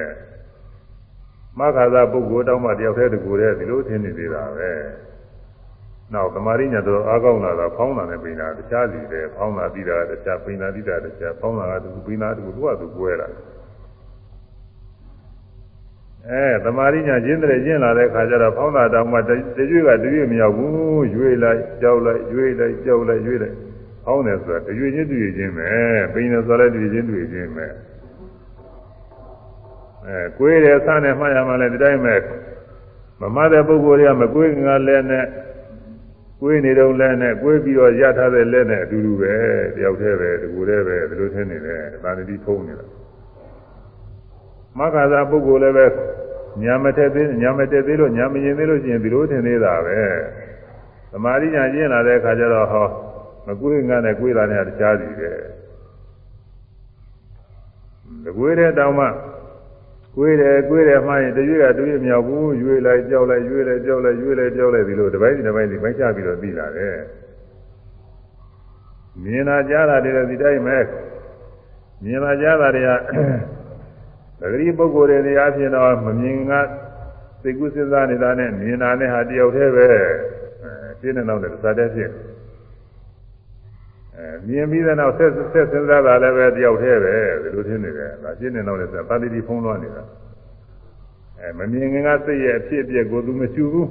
မခါသာပုဂ္ဂိုလ်တောင်းမှတယောက်တည်းတကူတည်းဒီလိုထင်နေသေးတာပဲနောက်သမာရိညာတော့အားကောင်းလာတာဖောင်းတာနဲ့ပိန်တာတခြားစီပဲဖောင်းတာပြီးတာတခြားပိန်တာပြီးတာတခြားဖောင်းတာကတကူပိန်တာတကူသူ့ဟာသူကွဲလာ အဲသမာဓိညာကျင်းတဲ့ကျင်းလာတဲ့ခါကျတော့ဖောင်းတာတောင်မှတရွေ့ကတရွေ့မရောက်ဘူးရွေ့လိုက်ကြောက်လိုက်ရွေ့လိုက်ကြောက်လိုက်ရွေ့လိုက်ဖောင်းတယ်ဆိုတာတရွေ့ချင်းတရွေ့ချင်းပဲပိန်တယ်ဆိုလည်းတရွေ့ချင်းတရွေ့ချင်းပဲအဲကိုယ်တယ်ဆန်းတယ်မှတ်ရမှလည်းဒီတိုင်းပဲမမတဲ့ပုဂ္ဂိုလ်တွေကမကွေးငါလဲနဲ့ကွေးနေတော့လဲနဲ့ကွေးပြီးတော့ရထားတဲ့လဲနဲ့အတူတူပဲတယောက်တည်းပဲဒီကိုယ်တည်းပဲဒီလိုထင်နေတယ်သာသတိဖုံးနေတာ မက္ခသာပုဂ္ဂိုလ်လည်းပဲညာမထက်သေးညာမတက်သေးလို့ညာမရင်သေးလို့ရှိရင်ဒီလိုထင်သေးတာပဲသမာဓိညာကျင့်လာတဲ့အခါကျတော့ဟောမကွေးငါနဲ့ကွေးတာနဲ့တခြားစီတယ်တကွေးတဲ့တောင်မှကွေးတယ်ကွေးတယ်မှရင်တရွေ့ကတရွေ့မြောက်ဘူးရွေ့လိုက်ကြောက်လိုက်ရွေ့လိုက်ကြောက်လိုက်ရွေ့လိုက်ကြောက်လိုက်ဒီလိုတစ်ပိုင်းတစ်ပိုင်းဒီပိုင်းချပြီးတော့ပြီးလာတယ်မြင်လာကြားတာတွေလည်းဒီတိုင်းပဲမြင်လာကြားတာတွေက သတိပုဂ္ဂိုလ်တွေနေရာဖြစ်တော့မမြင်ကစိတ်ကူးစဉ်းစားနေတာနဲ့မြင်တာနဲ့ဟာတယောက်တည်းပဲအဲရှင်းနေတော့လည်းသာတဲ့ဖြစ်အဲမြင်ပြီးတဲ့နောက်ဆက်ဆက်စဉ်းစားတာလည်းပဲတယောက်တည်းပဲဒီလိုထင်နေတယ်ဒါရှင်းနေတော့လည်းသာတိတိဖုံးလွှမ်းနေတာအဲမမြင်ခင်ကစိတ်ရဲ့အဖြစ်အပျက်ကိုသူမရှိဘူး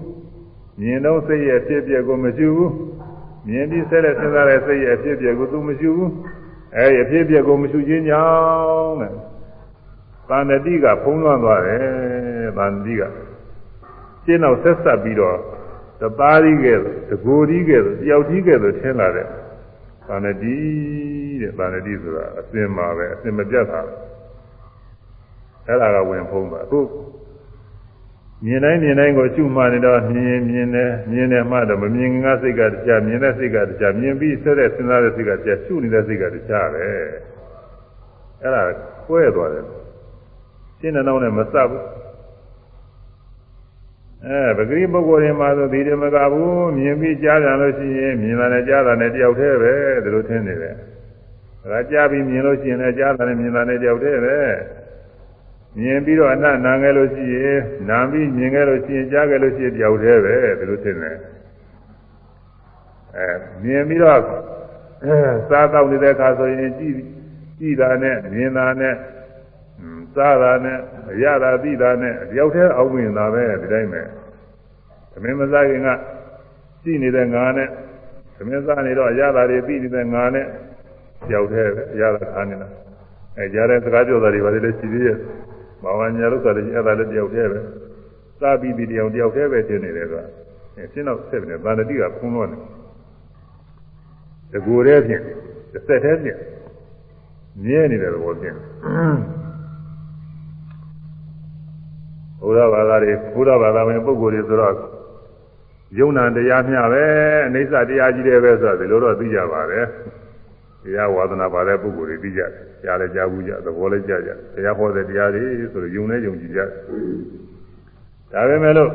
မြင်တော့စိတ်ရဲ့အဖြစ်အပျက်ကိုမရှိဘူးမြင်ပြီးဆက်လက်စဉ်းစားတဲ့စိတ်ရဲ့အဖြစ်အပျက်ကိုသူမရှိဘူးအဲဒီအဖြစ်အပျက်ကိုမရှိခြင်းကြောင့်တဲ့ သန္တိကဖုံးလွှမ်းသွားတယ်သန္တိကရှင်းတော့ဆက်ဆက်ပြီးတော့တသားကြီးကဲတကိုယ်ကြီးကဲတယောက်ကြီးကဲဆိုထင်လာတဲ့သန္တိတဲ့သန္တိဆိုတာအစင်မှာပဲအစင်မပြတ်တာအဲ့ဒါကဝင်ဖုံးတာအခုမြင်တိုင်းမြင်တိုင်းကိုရှုမှနေတော့မြင်မြင်တယ်မြင်တယ်မှတော့မမြင်ငါစိတ်ကတရားမြင်တဲ့စိတ်ကတရားမြင်ပြီးဆက်တဲ့စဉ်းစားတဲ့စိတ်ကတရားရှုနေတဲ့စိတ်ကတရားပဲအဲ့ဒါကွဲသွားတယ် ရှင်းတဲ့နောက်နဲ့မစပ်ဘူးအဲပဂရိပုဂ္ဂိုလ်တွေမှာဆိုဒီတွေမကဘူးမြင်ပြီးကြားကြလို့ရှိရင်မြင်တာနဲ့ကြားတာနဲ့တယောက်တည်းပဲဒီလိုထင်နေတယ်ဒါကြားပြီးမြင်လို့ရှိရင်လည်းကြားတာနဲ့မြင်တာနဲ့တယောက်တည်းပဲမြင်ပြီးတော့အနတ်နာငယ်လို့ရှိရင်နာပြီးမြင်ခဲ့လို့ရှိရင်ကြားခဲ့လို့ရှိရင်တယောက်တည်းပဲဒီလိုထင်တယ်အဲမြင်ပြီးတော့စားတော့နေတဲ့အခါဆိုရင်ကြည့်ကြည့်တာနဲ့မြင်တာနဲ့ စားတာနဲ့ရတာသိတာနဲ့တယောက်တည်းအောက်ဝင်တာပဲဒီတိုင်းပဲသမင်းမစားခင်ကကြည့်နေတဲ့ငါနဲ့သမင်းစားနေတော့ရတာတွေသိနေတဲ့ငါနဲ့တယောက်တည်းပဲရတာခါနေတာအဲကြားတဲ့စကားပြောတာတွေပါလေရှိသေးရဲ့ဘာဝညာလို့ဆိုတယ်အဲ့ဒါလည်းတယောက်တည်းပဲစားပြီးပြီးတယောက်တယောက်တည်းပဲတင်နေတယ်ဆိုတာအဲရှင်းတော့ဆက်ပြီးဗန္ဒတိကဖုံးလို့နေတကူတည်းဖြင့်တစ်ဆက်တည်းဖြင့်မြဲနေတဲ့သဘောဖြင့် ဘုရားဘာသာတွေဘုရားဘာသာဝင်ပုဂ္ဂိုလ်တွေဆိုတော့ယုံနာတရားမျှပဲအနိစ္စတရားကြီးတယ်ပဲဆိုတော့ဒီလိုတော့သိကြပါတယ်တရားဝါဒနာပါတဲ့ပုဂ္ဂိုလ်တွေသိကြတယ်ကြားလည်းကြားဘူးကြသဘောလည်းကြားကြတရားဟောတဲ့တရားတွေဆိုတော့ယုံနဲ့ယုံကြည်ကြဒါပဲမဲ့လို့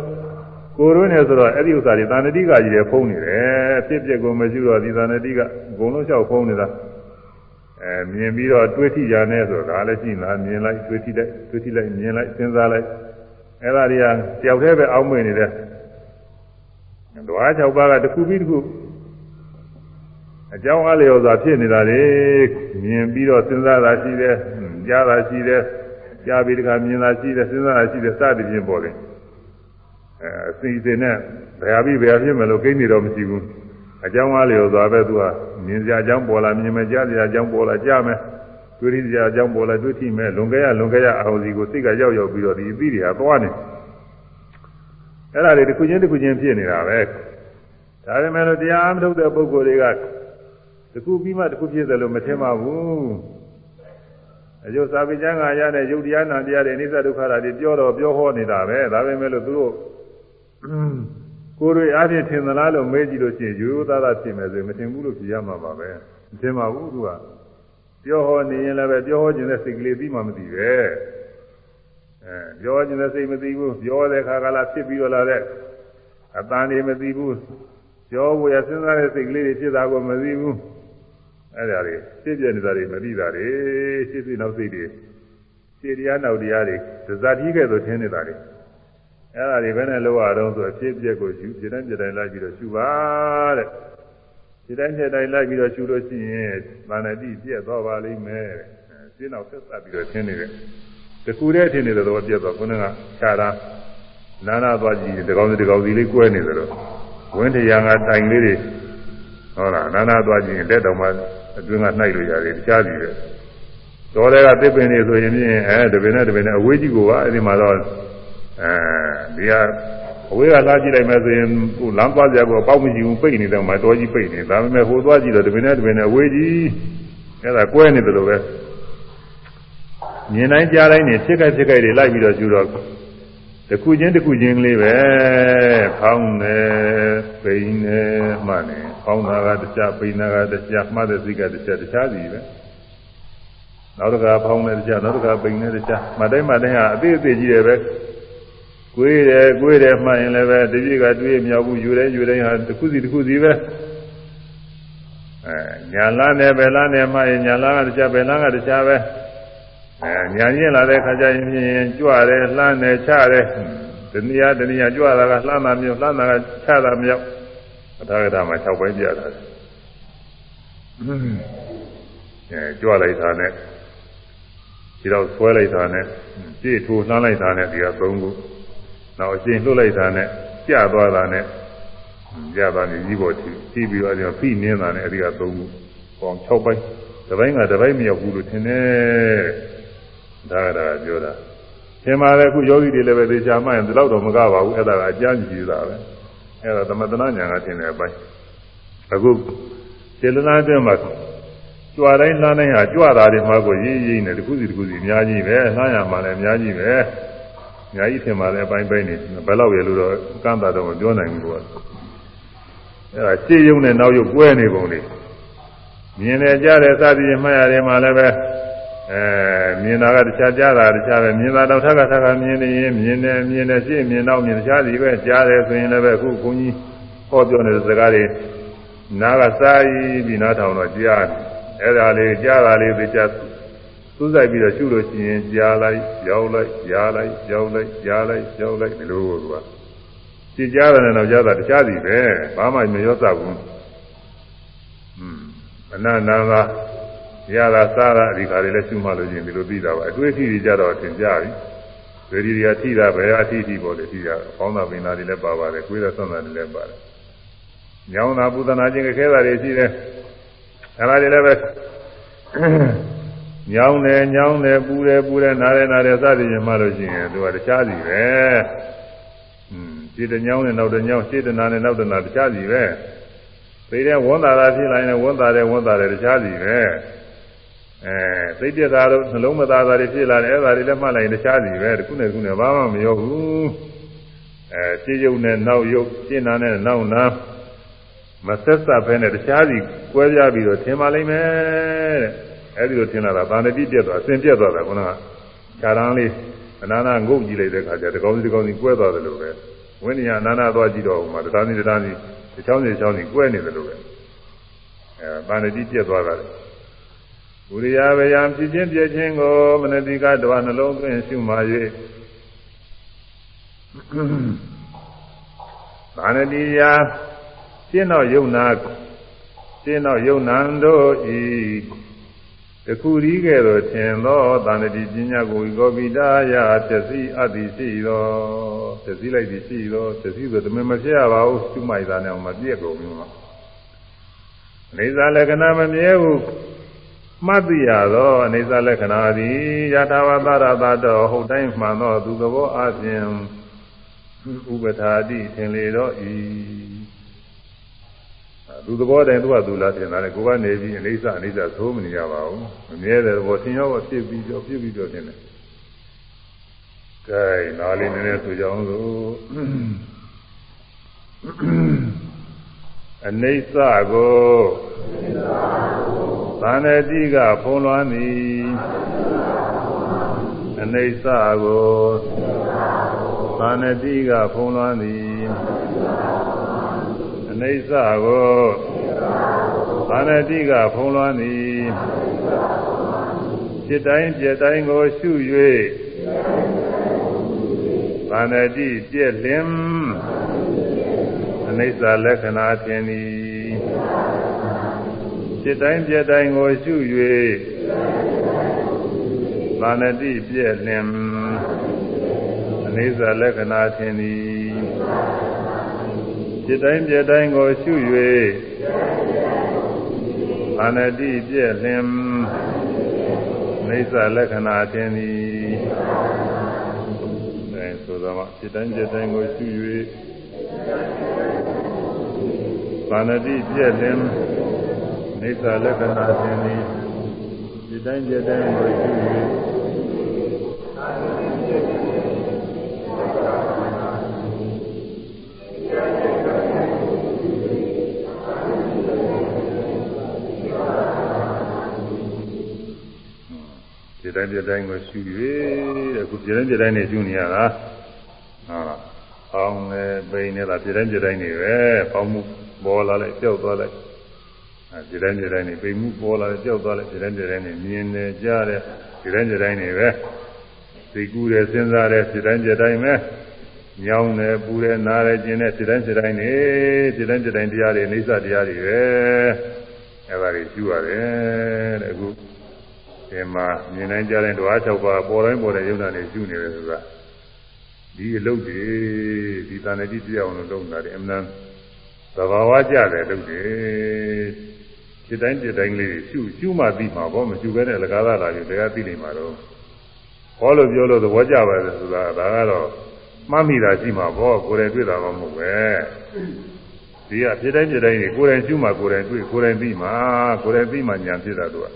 ကိုယ်တွင်းနေဆိုတော့အဲ့ဒီဥစ္စာတွေသာဏတိကကြီးတွေဖုံးနေတယ်ဖြစ်ဖြစ်ကိုမရှိတော့ဒီသာဏတိကအကုန်လုံးလျှောက်ဖုံးနေတာအဲမြင်ပြီးတော့တွေးထိကြတယ်ဆိုတော့ဒါလည်းရှိလားမြင်လိုက်တွေးထိလိုက်တွေးထိလိုက်မြင်လိုက်စဉ်းစားလိုက် အဲ့ဒါတွေကတယောက်တည်းပဲအောင်းမွေနေတယ်။ဓဝါ၆ပါးကတစ်ခုပြီးတစ်ခုအကြောင်းအလျော်စွာဖြစ်နေတာလေမြင်ပြီးတော့စဉ်းစားတာရှိတယ်ကြားတာရှိတယ်ကြားပြီးတခါမြင်တာရှိတယ်စဉ်းစားတာရှိတယ်စသည်ဖြင့်ပေါ်တယ်အဲအစီအစဉ်နဲ့ဘယ်ဟာပြီးဘယ်ဟာဖြစ်မလို့ကိန်းနေတော့မရှိဘူးအကြောင်းအလျော်စွာပဲသူကမြင်စရာအကြောင်းပေါ်လာမြင်မကြားစရာအကြောင်းပေါ်လာကြားမယ် တွေ့ရစရာအကြောင်းပေါ်လာတွေ့ထိမဲ့လွန်ခဲ့ရလွန်ခဲ့ရအာဟုစီကိုစိတ်ကရောက်ရောက်ပြီးတော့ဒီအသီးတွေဟာသွားနေအဲ့ဒါတွေတစ်ခုချင်းတစ်ခုချင်းဖြစ်နေတာပဲဒါပေမဲ့လို့တရားမထုတ်တဲ့ပုဂ္ဂိုလ်တွေကတစ်ခုပြီးမှတစ်ခုဖြစ်တယ်လို့မထင်ပါဘူးအကျိုးစာပေကျမ်းဂါရတဲ့ယုတ်တရားနာတရားတွေအနိစ္စဒုက္ခဓာတ်တွေပြောတော့ပြောဟောနေတာပဲဒါပေမဲ့လို့သူတို့ကိုယ်တွေအားဖြင့်ထင်သလားလို့မေးကြည့်လို့ရှိရင်ရိုးရိုးသားသားဖြစ်မယ်ဆိုရင်မထင်ဘူးလို့ဖြေရမှာပါပဲမထင်ပါဘူးသူက ပြောဟောနေရင်လည်းပဲပြောဟောခြင်းတဲ့စိတ်ကလေးပြီးမှမသိပဲအဲပြောခြင်းတဲ့စိတ်မသိဘူးပြောတဲ့ခါကလာဖြစ်ပြီးတော့လာတဲ့အတန်တွေမသိဘူးပြောဝေစဉ်းစားတဲ့စိတ်ကလေးတွေဖြစ်တာကိုမသိဘူးအဲ့ဒါတွေဖြစ်ပြနေတာတွေမသိတာတွေရှင်းပြနောက်စိတ်တွေရှင်းတရားနောက်တရားတွေဇာတိကဲ့သို့ထင်နေတာတွေအဲ့ဒါတွေဘယ်နဲ့လောက်ရအောင်ဆိုအဖြစ်ပြက်ကိုယူပြတိုင်းပြတိုင်းလိုက်ပြီးတော့ရှုပါတဲ့ ဒီတိုင်းနဲ့တိုင်းလိုက်ပြီးတော့ရှုလို့ရှိရင်မာနတိပြက်သွားပါလိမ့်မယ်ရှင်းတော့ဆက်ဆက်ပြီးတော့ထင်းနေတယ်တကူတဲ့ထင်နေတယ်တော့ပြတ်သွားခုနကခြားတာနာနာသွားကြည့်တကောင်စီတကောင်စီလေးကွဲနေတယ်တော့ဝင်းတရားကတိုင်လေးတွေဟုတ်လားနာနာသွားကြည့်လက်တော်မှအတွင်းကနှိုက်လို့ရတယ်တခြားပြီပဲတော်တဲ့ကသစ်ပင်တွေဆိုရင်ဖြင့်အဲတပင်နဲ့တပင်နဲ့အဝေးကြီးကိုပါအဲ့ဒီမှာတော့အဲဒီက အဝေးကလာကြည့်လိုက်မယ်ဆိုရင်ဟိုလမ်းသွားကြကောပေါက်မရှိဘူးပိတ်နေတယ်မှာတော်ကြီးပိတ်နေဒါပေမဲ့ဟိုသွားကြည့်တော့တပင်နဲ့တပင်နဲ့အဝေးကြီးအဲ့ဒါကွဲနေတယ်လို့ပဲမြင်တိုင်းကြားတိုင်းနေဖြစ်ခိုက်ဖြစ်ခိုက်တွေလိုက်ပြီးတော့ကျူတော့တခုချင်းတခုချင်းလေးပဲဖောင်းနေပိန်နေမှတ်နေဖောင်းတာကတခြားပိန်တာကတခြားမှတ်တဲ့စိတ်ကတခြားတခြားစီပဲနောက်တစ်ခါဖောင်းနေတခြားနောက်တစ်ခါပိန်နေတခြားမှတ်တိုင်းမှတ်တိုင်းဟာအသေးအသေးကြီးတယ်ပဲ ကိုယ်တယ်ကိုယ်တယ်မှတ်ရင်လည်းပဲတတိကတွေးမြောက်ဘူးယူတယ်ယူတယ်ဟာတစ်ခုစီတစ်ခုစီပဲအဲညာလားနဲ့ဘယ်လားနဲ့မှရင်ညာလားကတခြားဘယ်လားကတခြားပဲအဲညာရင်းလာတဲ့ခါကျရင်ဖြင့်ကြွတယ်လှမ်းတယ်ချတယ်တနည်းတနည်းကြွတာကလှမ်းတာမျိုးလှမ်းတာကချတာမျိုးအထာဂတမှာ6ပိုင်းပြတာအဲကြွလိုက်တာနဲ့ဒီတော့ဆွဲလိုက်တာနဲ့ပြည့်ထိုးလှမ်းလိုက်တာနဲ့ဒီက3ခု နောက်အရှင်လှုပ်လိုက်တာနဲ့ကျသွားတာနဲ့ကျသွားနေကြီးပေါ်ထိပြီးပြီးတော့အဲဒီဖိနင်းတာနဲ့အဲဒီက3ခုပေါင်း6ပိုင်းတစ်ပိုင်းကတစ်ပိုင်းမရောက်ဘူးလို့ထင်တယ်ဒါကဒါပြောတာသင်ပါတယ်အခုယောဂီတွေလည်းပဲသေချာမှရင်ဒီလောက်တော့မကပါဘူးအဲ့ဒါကအကျမ်းကြီးတာပဲအဲ့ဒါသမထနာညာကထင်တဲ့အပိုင်းအခုစေလနာအတွင်းမှာကြွားတိုင်းလှမ်းတိုင်းဟာကြွတာတွေမှာကိုရေးရေးနေတခုစီတခုစီအများကြီးပဲလှမ်းရမှာလည်းအများကြီးပဲ အများကြီးထင်ပါတယ်အပိုင်းပိုင်းနေဘယ်လောက်ရလို့တော့ကန့်တာတော့မပြောနိုင်ဘူးကွာအဲ့ဒါရှေ့ယုံနဲ့နောက်ယုံကွဲနေပုံလေးမြင်နေကြတဲ့စသည်မှတ်ရတယ်မှာလည်းပဲအဲမြင်တာကတခြားကြားတာတခြားပဲမြင်တာတော့ထက်ကထက်ကမြင်နေရင်မြင်နေမြင်နေရှင်းမြင်တော့မြင်တခြားစီပဲကြားတယ်ဆိုရင်လည်းပဲအခုဘုန်းကြီးဟောပြောနေတဲ့စကားတွေနားကစားပြီးနားထောင်တော့ကြားအဲ့ဒါလေးကြားတာလေးသိချ သူးဆိုင်ပြီးတော့ရှုလို့ရှိရင်ကြားလိုက်ရောက်လိုက်ကြားလိုက်ရောက်လိုက်ကြားလိုက်ရောက်လိုက်ဒီလိုကကြည်ကြားတယ်တော့ကြားတာတခြားစီပဲဘာမှမရောစဘူးอืมအနန္တသာရတာစားတာဒီခါတွေလည်းရှုမှလို့ချင်းဒီလိုပြီးတာပါအတွေ့အထိတွေကြတော့သင်ကြပြီဗေဒီတွေကထိတာပဲအထိထိပေါ်တယ်ထိတာပေါင်းတာပင်တာတွေလည်းပါပါတယ်ကိုယ်ရဆွမ်းတာတွေလည်းပါတယ်ညောင်းတာပူဇနာခြင်းခဲတာတွေရှိတယ်အဲဒါတွေလည်းပဲ ညောင်းတယ်ညောင်းတယ်ပူတယ်ပူတယ်နားတယ်နားတယ်စသည်ဖြင့်မှလို့ရှိရင်သူကတခြားစီပဲอืมခြေတညောင်းနဲ့နောက်တညောင်းခြေတနာနဲ့နောက်တနာတခြားစီပဲသိတဲ့ဝန်တာတာဖြစ်လာရင်ဝန်တာတယ်ဝန်တာတယ်တခြားစီပဲအဲသိတဲ့သားတို့နှလုံးမသားသားတွေဖြစ်လာတယ်အဲ့ဒါတွေလည်းမှတ်လိုက်ရင်တခြားစီပဲတစ်ခုနဲ့တစ်ခုနဲ့ဘာမှမရောဘူးအဲရှင်းရုပ်နဲ့နောက်ရုပ်ရှင်းနာနဲ့နောက်နာမဆက်စပ်ဘဲနဲ့တခြားစီကွဲပြားပြီးတော့ထင်ပါလိမ့်မယ်တဲ့ အဲဒီလိုထင်လာတာဗာဏတိပြတ်သွားအစဉ်ပြတ်သွားတာခုနကခြာရန်လေးအနာနာငုတ်ကြည့်လိုက်တဲ့ခါကျတကောင်စီတကောင်စီကွဲသွားတယ်လို့ပဲဝိနည်းအနာနာသွားကြည့်တော့မှတသားစီတသားစီတစ်ချောင်းစီတစ်ချောင်းစီကွဲနေတယ်လို့ပဲအဲဗာဏတိပြတ်သွားတာလေဝိရိယဗယံဖြစ်ခြင်းပြည့်ခြင်းကိုမနတိကတဝနှလုံးသွင်းရှုမှ၍ဗာဏတိယရှင်းတော့ယုံနာရှင်းတော့ယုံနံတို့ဤ တခုရီးကဲ့သို့ထင်သောသန္တိပညာကိုဝိကောပိတာယဖြစ်စီအပ်သည်ရှိသောဖြစ်စီလိုက်သည်ရှိသောဖြစ်စီဆိုတမင်မဖြစ်ရပါဘူးရှုမိုက်တာနဲ့မပြည့်ကုန်ဘူးမှာနေသာလက္ခဏာမမြဲဘူးမှတ်သိရသောအနေစာလက္ခဏာသည်ယထာဝသရတတော်ဟုတ်တိုင်းမှန်သောသူသဘောအပြင်ဥပထာတိထင်လေတော့ဤ သူသဘောတိုင်းသူကသူလားထင်တာလေကိုကနေပြီးအိဋ္ဌအိဋ္ဌသိုးမနေရပါဘူးမမြဲတဲ့ဘောသင်ရောဖြစ်ပြီးတော့ဖြစ်ပြီးတော့ထင်တယ်ကဲနားလေးနည်းနည်းဆိုကြအောင်လို့အနေဆကိုသန္တိကဖုံးလွှမ်းသည်အနေဆကိုသန္တိကဖုံးလွှမ်းသည် အနေဆကိုသန္တိကဖုံးလွှမ်းသည်จิตတိုင်းပြတိုင်းကိုရှု၍သန္တိပြည့်လင်အနိစ္စလက္ခဏာထင်သည်စိတ်တိုင်းပြတိုင်းကိုရှု၍သသာနတိပြည့်လင်အနိစ္စလက္ခဏာထင်သည် จิตတိုင်းပြတိုင်းကိုရှု၍သာနတိပြည့်လင်အနိစ္စလက္ခဏာထင်သည်အဲဆိုတော့จิตတိုင်းပြတိုင်းကိုရှု၍သာနတိပြည့်လင်နိစ္စလက္ခဏာသင်သည်ဒီတိုင်းကြတိုင်းကိုရှိ၍ ဒီတိုင်းကြတိုင်းကိုရှိ၍တဲ့အခုဒီတိုင်းကြတိုင်းနေရှိနေရတာဟာအောင်းနေပိန်နေတာဒီတိုင်းကြတိုင်းနေပဲပေါင်းမှုပေါ်လာလိုက်ကြောက်သွားလိုက်အဲဒီတိုင်းဒီတိုင်းနေပိမှုပေါ်လာကြောက်သွားလိုက်ဒီတိုင်းဒီတိုင်းနေမြင်နေကြားတယ်ဒီတိုင်းဒီတိုင်းနေပဲသိကူးတယ်စဉ်းစားတယ်ဒီတိုင်းဒီတိုင်းပဲညောင်းတယ်ပူတယ်နားတယ်ကျင်တယ်ဒီတိုင်းဒီတိုင်းနေဒီတိုင်းဒီတိုင်းတရားတွေအိဋ္ဌတရားတွေပဲအဲပါတွေကျူရတယ်တဲ့အခု ဒီမှာမြင်နိုင်ကြတဲ့ဓဝါ၆ပါးပေါ်တိုင်းပေါ်တဲ့ယုံနာတွေကျူနေတယ်ဆိုတာဒီအလုပ်တွေဒီတဏှတိတရားအောင်လို့လုပ်နေတာဒီအမှန်သဘာဝကြတယ်လုပ်တယ်จิตတိုင်းจิตတိုင်းလေးရှုရှုမှသိမှာပေါ့မရှုပဲနဲ့လကားသာလာပြီးတရားသိနေမှာတော့ဟောလို့ပြောလို့သဘောကျပါလေဆိုတာဒါကတော့မှတ်မိတာရှိမှာပေါ့ကိုယ်တိုင်တွေ့တာမှမဟုတ်ပဲဒီကဖြစ်တိုင်းဖြစ်တိုင်းကိုယ်တိုင်ရှုမှကိုယ်တိုင်တွေ့ကိုယ်တိုင်သိမှာကိုယ်တိုင်သိမှညာဖြစ်တာတို့က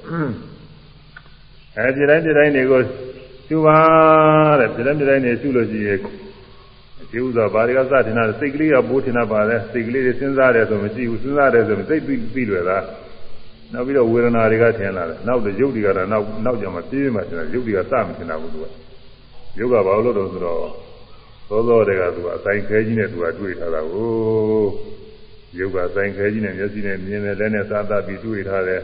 အဲဖြစ်တိုင်းဖြစ်တိုင်းတွေကိုရှုပါတဲ့ဖြစ်တိုင်းဖြစ်တိုင်းနေရှုလို့ရှိရင်ဒီဥစ္စာဘာတွေကစတင်တာစိတ်ကလေးကပိုးတင်တာပါလေစိတ်ကလေးတွေစဉ်းစားတယ်ဆိုမရှိဘူးစဉ်းစားတယ်ဆိုစိတ်ပြီးပြီးလွယ်တာနောက်ပြီးတော့ဝေဒနာတွေကထင်လာတယ်နောက်တော့ရုပ်တွေကတော့နောက်နောက်ကြမှာပြေးမှထင်တာရုပ်တွေကစမထင်တာဘူးသူကရုပ်ကဘာလို့လို့ဆိုတော့သောသောတွေကသူကအဆိုင်ခဲကြီးနဲ့သူကတွေ့ထားတာကိုရုပ်ကအဆိုင်ခဲကြီးနဲ့မျက်စိနဲ့မြင်တယ်လက်နဲ့စားသပြီးတွေ့ထားတယ်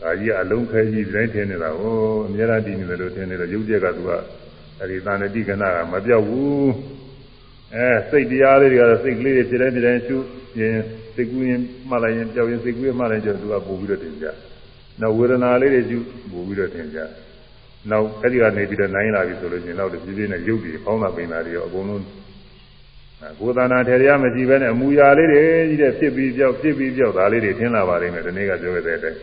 ဒါကြီးအလုံးခဲကြီးတိုင်းထင်နေတာကိုအများအားတည်နေတယ်လို့ထင်နေတယ်ရုပ်ကျက်ကသူကအဲဒီသာဏတိကနာကမပြောက်ဘူးအဲစိတ်တရားလေးတွေကတော့စိတ်ကလေးတွေဖြစ်တိုင်းဖြစ်တိုင်းရှုရင်စိတ်ကူးရင်မှတ်လိုက်ရင်ကြောက်ရင်စိတ်ကူးရင်မှတ်လိုက်ကြသူကပို့ပြီးတော့တင်ကြ။နောက်ဝေဒနာလေးတွေရှုပို့ပြီးတော့တင်ကြ။နောက်အဲ့ဒီကနေပြီးတော့နိုင်လာပြီဆိုလို့ရှိရင်နောက်တစ်ပြေးပြေးနဲ့ရုပ်တွေပေါင်းတာပိန်တာတွေရောအကုန်လုံးကိုယ်တဏ္ဍာထေရမရှိဘဲနဲ့အမူအရာလေးတွေကြီးတဲ့ဖြစ်ပြီးပြောက်ဖြစ်ပြီးပြောက်ဒါလေးတွေထင်လာပါလိမ့်မယ်ဒီနေ့ကပြောခဲ့တဲ့အတိုင်း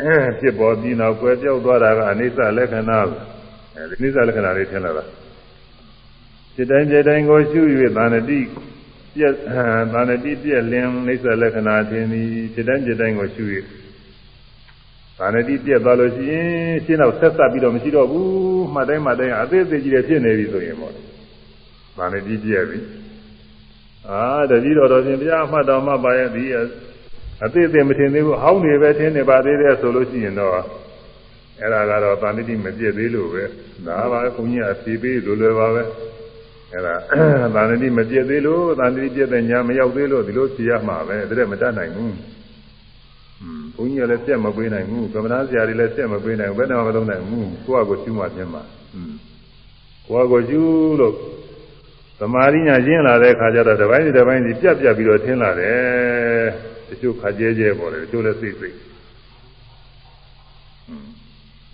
အဲဖြစ်ပေါ်ပြီးနောက်ကွယ်ပြောက်သွားတာကအနိစ္စလက္ခဏာအဲဒီအနိစ္စလက္ခဏာလေးထင်လာတာစိတ်တိုင်းစိတ်တိုင်းကိုရှု၍သာဏတိပြက်သာဏတိပြက်လင်းအိဋ္ဌလက္ခဏာထင်သည်စိတ်တိုင်းစိတ်တိုင်းကိုရှု၍သာဏတိပြက်သွားလို့ရှိရင်ရှင်းတော့ဆက်ဆက်ပြီးတော့မရှိတော့ဘူးမှတ်တိုင်းမှတ်တိုင်းအသေးသေးကြီးတွေဖြစ်နေပြီဆိုရင်ပေါ့သာဏတိပြက်ပြီအာတတိတော်တော်ရှင်ဘုရားမှတ်တော်မှပါရဲ့ဒီ အသေးသေးမထင်သေးဘူးဟောင်းနေပဲထင်နေပါသေးတယ်ဆိုလို့ရှိရင်တော့အဲ့ဒါကတော့သာဏတိမပြည့်သေးလို့ပဲဒါပါဘုန်းကြီးအဖြေပေးလိုလွယ်ပါပဲအဲ့ဒါသာဏတိမပြည့်သေးလို့သာဏတိပြည့်တဲ့ညာမရောက်သေးလို့ဒီလိုဖြေရမှာပဲဒါလည်းမတတ်နိုင်ဘူး။ဘုန်းကြီးကလည်းပြက်မပေးနိုင်ဘူး။ကမ္မနာဆရာတွေလည်းပြက်မပေးနိုင်ဘူး။ဘယ်တော့မှမလုပ်နိုင်ဘူး။ကိုယ့်အကိုကျူးမှပြင်မှာ။ကိုယ့်အကိုကျူးလို့သမာဓိညာရင်းလာတဲ့အခါကျတော့တစ်ပိုင်းတစ်ပိုင်းစီပြက်ပြက်ပြီးတော့ထင်းလာတယ်။တ ချို့ခါကျဲကျဲပေါ်တယ်တချို့လည်းစိတ်စိတ်။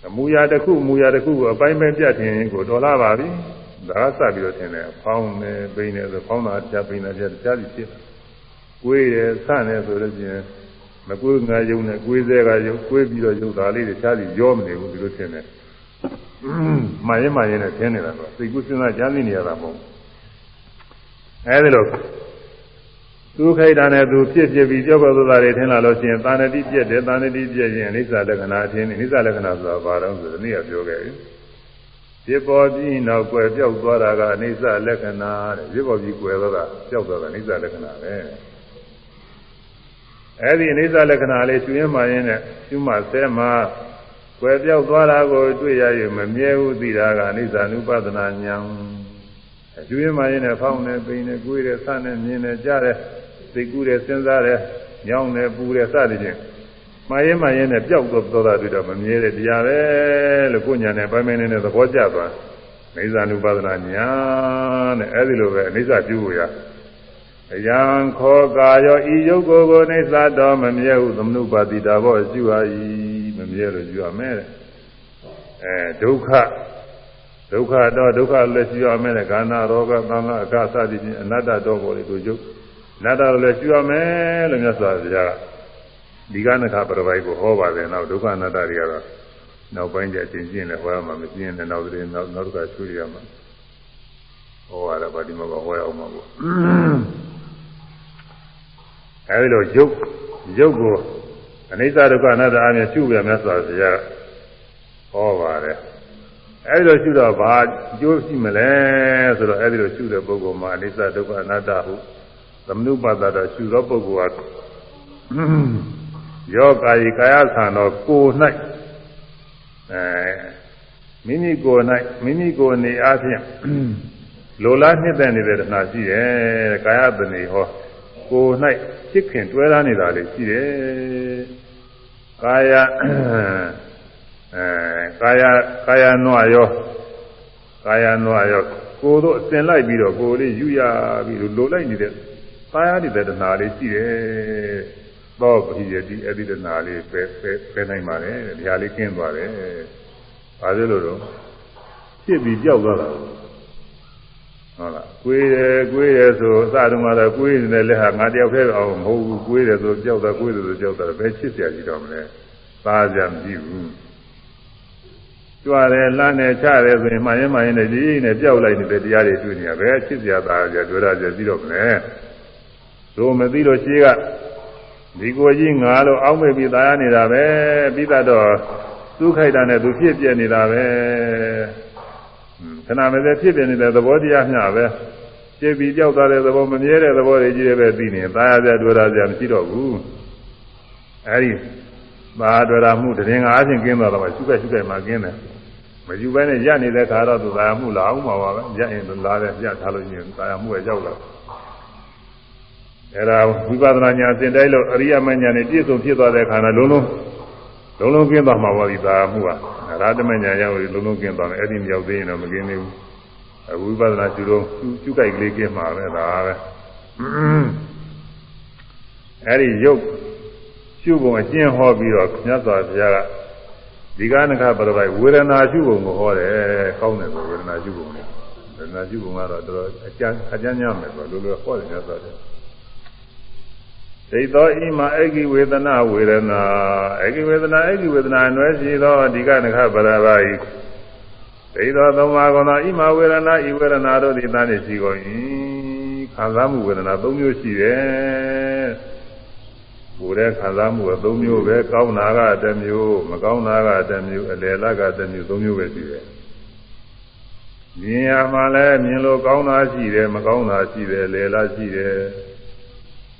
အမူအရာတစ်ခုအမူအရာတစ်ခုကိုအပိုင်းပိုင်းပြတ်ထင်ကိုတော်လာပါပြီ။ဒါစပြီးတော့ထင်တယ်ဖောင်းနေပိနေဆိုဖောင်းတာပြပိနေပြကြားပြီးဖြစ်ကိုယ်ရယ်ဆန့်နေဆိုလို့ချင်းမကိုယ်ငါယုံနဲ့ကိုယ်စဲကယုံကိုယ်ပြီးတော့ယုံသားလေးတွေချားပြီးရောမနေဘူးဒီလိုထင်တယ်မှန်ရင်မှန်ရင်နဲ့ထင်နေတာတော့စိတ်ကူးစဉ်းစားကြားသိနေရတာမဟုတ်အဲဒီလို သူခိုက်တာနဲ့သူဖြစ်ဖြစ်ပြီးကြောက်ကြောက်သားတွေထင်လာလို့ရှိရင်တာဏတိပြက်တယ်တာဏတိပြက်ရင်အိဋ္ဌလက္ခဏာအထင်းအိဋ္ဌလက္ခဏာဆိုတာဘာတော့ဆိုတော့နေ့ကပြောခဲ့ပြီဖြစ်ပေါ်ပြီးနောက်ကွယ်ပြောက်သွားတာကအနိစ္စလက္ခဏာတဲ့ဖြစ်ပေါ်ပြီးကွယ်သွားတာပြောက်သွားတာအနိစ္စလက္ခဏာပဲအဲဒီအနိစ္စလက္ခဏာလေးကျွင်းမှရင်းနဲ့ကျွမှဆဲမှာကွယ်ပြောက်သွားတာကိုတွေ့ရရင်မမြဲဘူးသိတာကအနိစ္စ ानु ပဒနာဉာဏ်ကျွင်းမှရင်းနဲ့ဖောင်းနေပိန်နေကိုယ်ရဆန်းနေမြင်နေကြားတယ် သိကူးတယ်စဉ်းစားတယ်ညောင်းတယ်ပူတယ်စသည်ဖြင့်မှားရင်မှားရင်နဲ့ပျောက်သွားသောတာတွေ့တော့မမြဲတဲ့တရားပဲလို့ကိုညာနဲ့ပိုင်းပိုင်းနဲ့သဘောကျသွားအိဇာနုပါဒနာညာတဲ့အဲဒီလိုပဲအိဇာပြုဖို့ရအယံခောကာယောဤယုတ်ကိုကိုအိဇာတော်မမြဲဟုသမနုပါတိတာဘောရှိဟာဤမမြဲလို့ယူရမယ်တဲ့အဲဒုက္ခဒုက္ခတော့ဒုက္ခလည်းရှိရမယ်ခန္ဓာရောဂသံဃာအခါစသည်ဖြင့်အနတ္တတော့ပေါ်လေတို့ယုတ်အ နတ္တလည်းရှိရမယ်လို့မြတ်စွာဘုရားကဒီကနခပရပိုက်ကိုဟောပါတယ်နောက်ဒုက္ခအနတ္တတွေကတော့နောက်ပိုင်းကျအချင်းချင်းလည်းဟောရမှာမပြင်းတဲ့နောက်တဲ့နောက်နောက်တစ်ခါဆွေးရမှာဟောရတာပါဒီမှာကဟောရအောင်မှာပေါ့အဲဒီလိုယုတ်ယုတ်ကိုအနိစ္စဒုက္ခအနတ္တအမြင်ရှုပြမြတ်စွာဘုရားဟောပါတယ်အဲဒီလိုရှုတော့ဘာအကျိုးရှိမလဲဆိုတော့အဲဒီလိုရှုတဲ့ပုဂ္ဂိုလ်မှာအနိစ္စဒုက္ခအနတ္တဟု သမနုပါဒတာရှုသောပုဂ္ဂိုလ်ဟာယောကာယကာယဆံတော်ကို၌အဲမိမိကိုယ်၌မိမိကိုယ်နေအားဖြင့်လိုလားနှစ်သက်နေတဲ့တဏှာရှိတယ်ကာယတဏီဟောကိုယ်၌ဖြစ်ခင်တွဲထားနေတာလေးရှိတယ်ကာယအဲကာယကာယနွားရောကာယနွားရောကိုယ်တို့အစင်လိုက်ပြီးတော့ကိုယ်လေးယူရပြီးလိုလိုက်နေတဲ့ ကာယနေတဲ့တဏှာလေးရှိတယ်သောပရိယတိအတိတနာလေးပဲပဲပဲနိုင်ပါလေဒီဟာလေးကျင်းသွားတယ်။ဘာလို့လို့တော့ဖြစ်ပြီးကြောက်သွားတာဟုတ်လား။ကိုယ်တယ်ကိုယ်တယ်ဆိုအစတုန်းကတော့ကိုယ်နေတဲ့လက်ဟာငါတယောက်တည်းအောင်မဟုတ်ဘူးကိုယ်တယ်ဆိုကြောက်တာကိုယ်တယ်ဆိုကြောက်တာပဲချစ်စရာရှိတော့မလဲ။သားကြမကြည့်ဘူး။ကြွားတယ်လမ်းတယ်ချတယ်ဆိုရင်မှန်ရင်မှန်ရင်လည်းဒီနဲ့ကြောက်လိုက်နေတဲ့တရားတွေတွေ့နေရပဲချစ်စရာသားကြတွေ့ရကြပြီးတော့မလဲ။ တို့မသိလို့ရှိကဒီကိုကြီးငါလို့အောက်မေ့ပြီးသားရနေတာပဲပြီးတော့သူ့ခိုက်တာနဲ့သူဖြစ်ပြနေတာပဲခဏမစဲဖြစ်ပြနေတဲ့သဘောတရားမျှပဲဖြစ်ပြီးကြောက်သွားတဲ့သဘောမမြဲတဲ့သဘောတွေကြီးတွေပဲသိနေသားရကြတွေ့ရကြမရှိတော့ဘူးအဲဒီသာတွေ့ရမှုတရင်အားဖြင့်ကျင်းသွားတော့ရှုကရှုကမှကျင်းတယ်မယူဘဲနဲ့ရနေတဲ့ခါတော့သူသာရမှုလာအောင်ပါပါပဲရရင်လာတယ်ရထားလို့ရှိရင်သာရမှုရဲ့ရောက်လာတယ် အဲ့ဒါဝိပဿနာဉာဏ်သင်တိုင်းလို့အရိယမဉာဏ်နဲ့ပြည့်စုံဖြစ်သွားတဲ့ခါနဲ့လုံးလုံးလုံးလုံးကျင်းသွားမှာပါဒီသာမှုကရာဓမဉာဏ်ရောက်ပြီးလုံးလုံးကျင်းသွားမယ်အဲ့ဒီမရောက်သေးရင်တော့မကျင်းသေးဘူးအဝိပဿနာကျူတော့ကျူကြိုက်ကလေးကျင်းမှာပဲဒါပဲအဲ့ဒီရုပ်ရှုပုံအကျဉ်းဟောပြီးတော့မြတ်စွာဘုရားကဒီကနခပရပိုက်ဝေဒနာရှုပုံကိုဟောတယ်ကောင်းတယ်ဆိုဝေဒနာရှုပုံလေဝေဒနာရှုပုံကတော့တော်တော်အကျဉ်းအကျဉ်းညမယ်ဆိုလို့လို့ဟောတယ်မြတ်စွာဘုရား ဒိသောဣမအေကိဝေဒနာဝေဒနာအေကိဝေဒနာအေကိဝေဒနာအနွယ်ရှိသောဒီကနခပရပါဤဒိသောသုံးပါးကောသောဣမဝေဒနာဤဝေဒနာတို့သည်သားနှင့်ရှိကုန်၏ခံစားမှုဝေဒနာ၃မျိုးရှိတယ်ဘုရားခံစားမှုက၃မျိုးပဲကောင်းတာကတစ်မျိုးမကောင်းတာကတစ်မျိုးအလယ်လကတစ်မျိုး၃မျိုးပဲရှိတယ်မြင်ရမှလည်းမြင်လို့ကောင်းတာရှိတယ်မကောင်းတာရှိတယ်အလယ်လရှိတယ်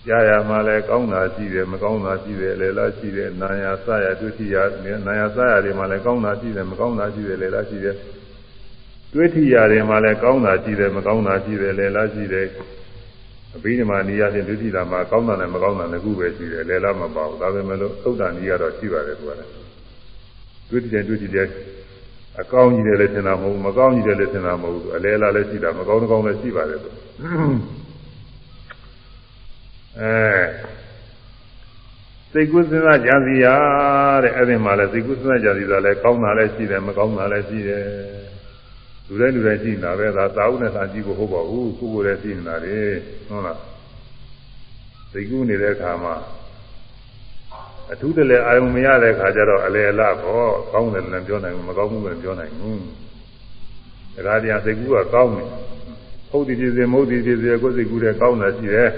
ကြားရမှလည်းကောင်းတာရှိတယ်မကောင်းတာရှိတယ်လေလားရှိတယ်နာယာစရဒုတိယနာယာစရတွေမှလည်းကောင်းတာရှိတယ်မကောင်းတာရှိတယ်လေလားရှိတယ်တွေးထီရတွေမှလည်းကောင်းတာရှိတယ်မကောင်းတာရှိတယ်လေလားရှိတယ်အဘိဓမ္မာနိယဖြင့်ဒုတိယမှာကောင်းတာနဲ့မကောင်းတာနှစ်ခုပဲရှိတယ်လေလားမပေါ့ဒါပေမဲ့လို့သုဒ္ဓနိယတော့ရှိပါတယ်သူကလည်းတွေးထီတယ်တွေးထီတယ်အကောင်းကြီးတယ်လည်းထင်တာမဟုတ်ဘူးမကောင်းကြီးတယ်လည်းထင်တာမဟုတ်ဘူးအလဲလားလည်းရှိတာမကောင်းကောင်းလည်းရှိပါတယ်သူ အဲစိတ်ကူးစဉ်းစားကြံစီရတဲ့အဲ့ဒီမှာလဲစိတ်ကူးစဉ်းစားကြံစီတာလဲကောင်းတာလဲရှိတယ်မကောင်းတာလဲရှိတယ်လူတိုင်းလူတိုင်းရှိနေတာပဲဒါသာဥနဲ့သာကြည့်ဖို့ဟုတ်ပါဘူးကိုယ်ကိုယ်လည်းရှိနေတာလေဟုတ်လားစိတ်ကူးနေတဲ့အခါမှာအထူးတလဲအာယုံမရတဲ့အခါကျတော့အလေအလပေါ့ကောင်းတယ်လည်းပြောနိုင်ဘူးမကောင်းဘူးလည်းပြောနိုင်ဘူးဒါကြတရားစိတ်ကူးကကောင်းတယ်ဟုတ်ဒီဖြစ်စေမဟုတ်ဒီဖြစ်စေကိုယ်စိတ်ကူးတဲ့ကောင်းတာရှိတယ်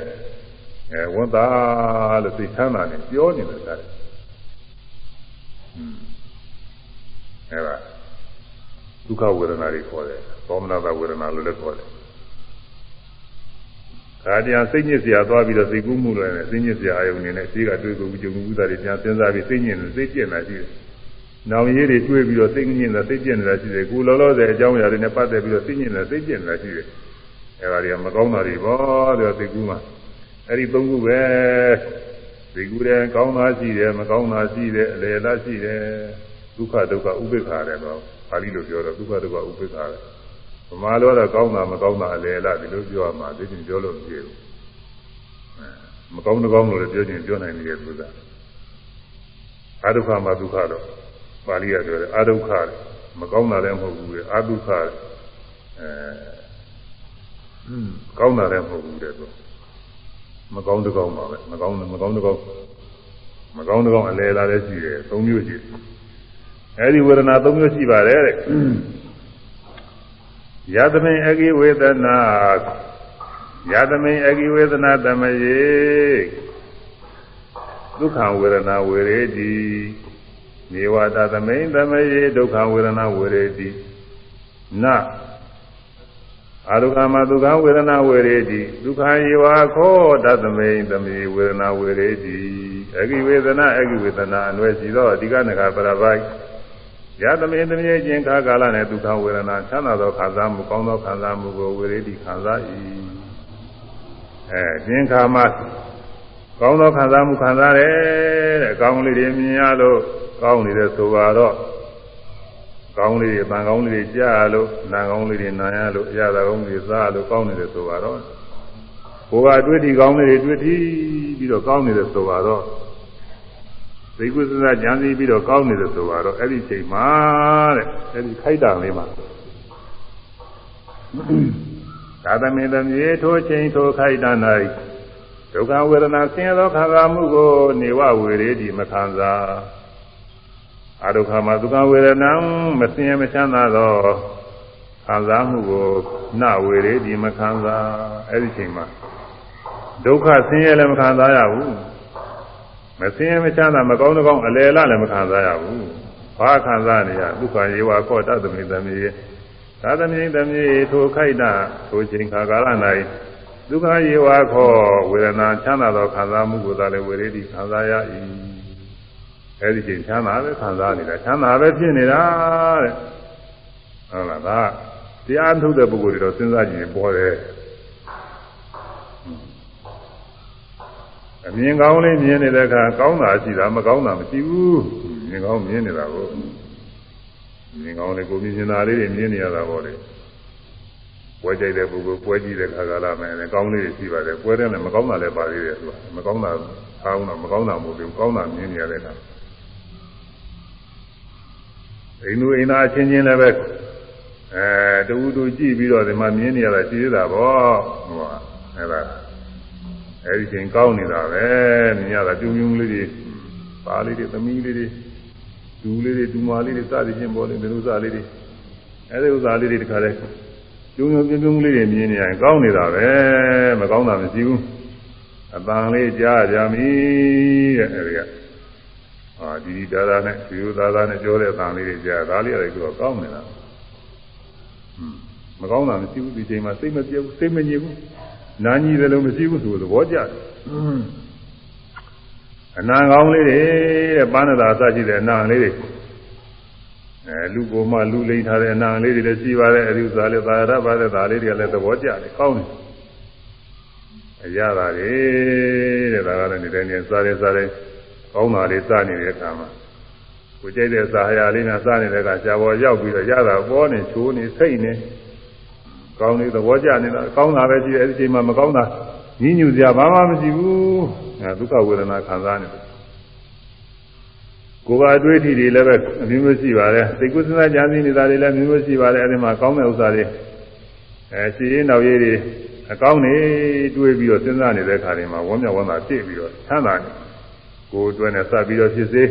အဲဝန်သားလို့သိချမ်းသာနေပြောနေတယ်ဒါအဲဒါဒုက္ခဝေဒနာတွေခေါ်တယ်သောမနာဝေဒနာလို့လည်းခေါ်တယ်ဒါတရားစိတ်ညစ်စရာသွားပြီးတော့စိတ်ကူးမှုလည်းစိတ်ညစ်စရာအယုံနေနဲ့ရှိကတွေးကိုကြုံမှုတာတွေပြန်စဉ်းစားပြီးစိတ်ညစ်နေစိတ်ပြည့်နေရှိတယ်။နောင်ရည်တွေတွေးပြီးတော့စိတ်ညစ်နေစိတ်ပြည့်နေတာရှိတယ်။ကိုလောလောဆယ်အကြောင်းအရာတွေနဲ့ပတ်သက်ပြီးတော့စိတ်ညစ်နေစိတ်ပြည့်နေတာရှိတယ်။အဲဒါတွေကမကောင်းတာတွေပေါ့တဲ့စိတ်ကူးမှာ။ အဲ့ဒီသုံးခုပဲဒီကူတယ်ကောင်းတာရှိတယ်မကောင်းတာရှိတယ်အလယ်လားရှိတယ်ဒုက္ခဒုက္ခဥပိ္ပခာတယ်တော့ပါဠိလိုပြောတော့ဒုက္ခဒုက္ခဥပိ္ပခာတယ်ဗမာလိုတော့ကောင်းတာမကောင်းတာအလယ်လားဒီလိုပြောရမှာသိချင်းပြောလို့မပြေဘူးမကောင်းတကောင်းလို့လည်းပြောချင်းပြောနိုင်တယ်သူကအဒုက္ခမှာဒုက္ခတော့ပါဠိကပြောတယ်အဒုက္ခမကောင်းတာလည်းမဟုတ်ဘူးလေအာဒုက္ခအဲကောင်းတာလည်းမဟုတ်ဘူးတဲ့သူ မကောင်းတကောင်းပါပဲမကောင်းမကောင်းတကောင်းမကောင်းတကောင်းအလဲလာလည်းရှိတယ်သုံးမျိုးရှိတယ်အဲဒီဝေဒနာသုံးမျိုးရှိပါတယ်တဲ့ယသမိန်အကိဝေဒနာယသမိန်အကိဝေဒနာတမယေဒုက္ခဝေဒနာဝေရေတိနေဝတသမိန်တမယေဒုက္ခဝေဒနာဝေရေတိန အာရုကမဒုက္ခဝေဒနာဝေရေတိဒုက္ခယေဝခောတသမိန်တမေဝေဒနာဝေရေတိအကိဝေဒနာအကိဝေဒနာအနွယ်စီသောအဓိကနကပရပိုက်ယသမေတမေခြင်းခါကာလနဲ့ဒုက္ခဝေဒနာချမ်းသာသောခံစားမှုကောင်းသောခံစားမှုကိုဝေရေတိခံစား၏အဲခြင်းခါမှာကောင်းသောခံစားမှုခံစားတယ်တဲ့အကောင်းလေးတွေမြင်ရလို့ကောင်းနေတဲ့ဆိုပါတော့ ကောင်းလေးတွေပန်ကောင်းလေးတွေကြားရလို့နာကောင်းလေးတွေနာရလို့အရသာကောင်းလေးစားလို့ကောင်းနေတယ်ဆိုပါတော့ဘုရားတွေ့ထီကောင်းလေးတွေတွေ့ထီပြီးတော့ကောင်းနေတယ်ဆိုပါတော့သိကုသဇကြံစည်ပြီးတော့ကောင်းနေတယ်ဆိုပါတော့အဲ့ဒီချိန်မှာတဲ့အဲ့ဒီခိုက်တာလေးမှာသာသမင်သမီးထိုချိန်ထိုခိုက်တာ၌ဒုက္ခဝေဒနာဆင်းရဲသောခံစားမှုကိုနေဝဝေရေဒီမခံစား အဒုက္ခမှာဒုက္ခဝေဒနာမဆင်းရဲမချမ်းသာသောခံစားမှုကိုနဝေရေဒီမခံစားအဲ့ဒီချိန်မှာဒုက္ခဆင်းရဲလည်းမခံစားရဘူးမဆင်းရဲမချမ်းသာမကောင်းတဲ့ကောင်းအလယ်လလည်းမခံစားရဘူးဘာခံစားနေရဒုက္ခယေဝကောတသမိသမီးသာသမီသမီးထိုခိုက်တာထိုချိန်ခါကာလ၌ဒုက္ခယေဝခောဝေဒနာချမ်းသာသောခံစားမှုကိုသာလည်းဝေရေတိခံစားရ၏ အဲဒီချိန်ချမ်းသာပဲခံစားနေတာချမ်းသာပဲဖြစ်နေတာတဲ့ဟုတ်လားဒါတရားထုတ်တဲ့ပုဂ္ဂိုလ်တွေတော့စဉ်းစားကြည့်ရင်ပေါ်တယ်အမြင်ကောင်းလေးမြင်နေတဲ့အခါကောင်းတာရှိတာမကောင်းတာမရှိဘူးမြင်ကောင်းမြင်နေတာကိုမြင်ကောင်းလေးကိုမြင်နေတာလေးတွေမြင်နေရတာပေါ့လေပွဲကြိုက်တဲ့ပုဂ္ဂိုလ်ပွဲကြည့်တဲ့ခါကလာမယ်ကောင်းလေးတွေရှိပါတယ်ပွဲတဲ့လည်းမကောင်းတာလည်းပါသေးတယ်သူကမကောင်းတာအားလုံးတော့မကောင်းတာမဟုတ်ဘူးကောင်းတာမြင်နေရတဲ့အခါ အိမ်သူအိမ်သားအချင်းချင်းလည်းပဲအဲတူတူကြည့်ပြီးတော့ဒီမှာမြင်နေရတာရှိသေးတာပေါ့ဟိုကအဲ့ဒါအဲဒီချိန်ကောင်းနေတာပဲမြင်ရတာပြုံပြုံလေးတွေပါလေးတွေသမီးလေးတွေဒူလေးတွေဒူမာလေးတွေစသည်ချင်းပေါ်လေဒီလိုစလေးတွေအဲဒီဥစ္စာလေးတွေတခါလဲကျုံကျုံပြုံပြုံလေးတွေမြင်နေရင်ကောင်းနေတာပဲမကောင်းတာမရှိဘူးအပန်းလေးကြားကြမီတဲ့အဲဒီက အာဒီဒီဒါဒါနဲ့ဒီလိုဒါဒါနဲ့ပြောတဲ့အပန်းလေးတွေကြားဒါလေးရတယ်ကတော့ကောင်းနေတာမကောင်းတာမရှိဘူးဒီချိန်မှာစိတ်မပြေဘူးစိတ်မညစ်ဘူးနာညီတယ်လို့မရှိဘူးဆိုသဘောကျတယ်အနာကောင်းလေးတွေတဲ့ပန်းနာအစရှိတဲ့အနာလေးတွေအဲလူကိုမှလူလိမ့်ထားတဲ့အနာလေးတွေလည်းရှိပါတယ်အဲဒီဥစ္စာလေးသာရပါတဲ့ဒါလေးတွေကလည်းသဘောကျတယ်ကောင်းတယ်အရသာတွေတဲ့ဒါကလည်းနေတဲ့နေစားတယ်စားတယ် ကောင်းတာလေးစားနေတဲ့အခါမှာကိုကြိုက်တဲ့စာဟာရလေးနဲ့စားနေတဲ့အခါရှားပေါ်ရောက်ပြီးတော့ရတာပေါ်နေချိုးနေစိတ်နေကောင်းနေသဘောကျနေတာကောင်းတာပဲရှိတယ်အဲဒီချိန်မှာမကောင်းတာညှဉ်းညူစရာဘာမှမရှိဘူးအဲဒုက္ခဝေဒနာခံစားနေတယ်ကိုယ်ကအတွေ့အထိတွေလည်းပဲအမျိုးမျိုးရှိပါတယ်သိကုသနာကြံစည်နေတာတွေလည်းမျိုးမျိုးရှိပါတယ်အဲဒီမှာကောင်းတဲ့ဥစ္စာတွေအဲရှိရင်နောက်ရေးတွေအကောင်းနေတွေးပြီးတော့စဉ်းစားနေတဲ့ခါတွေမှာဝမ်းမြောက်ဝမ်းသာပြည့်ပြီးတော့ချမ်းသာနေ ကိုယ်အတွက်နဲ့စပြီးတော့ဖြစ်စေ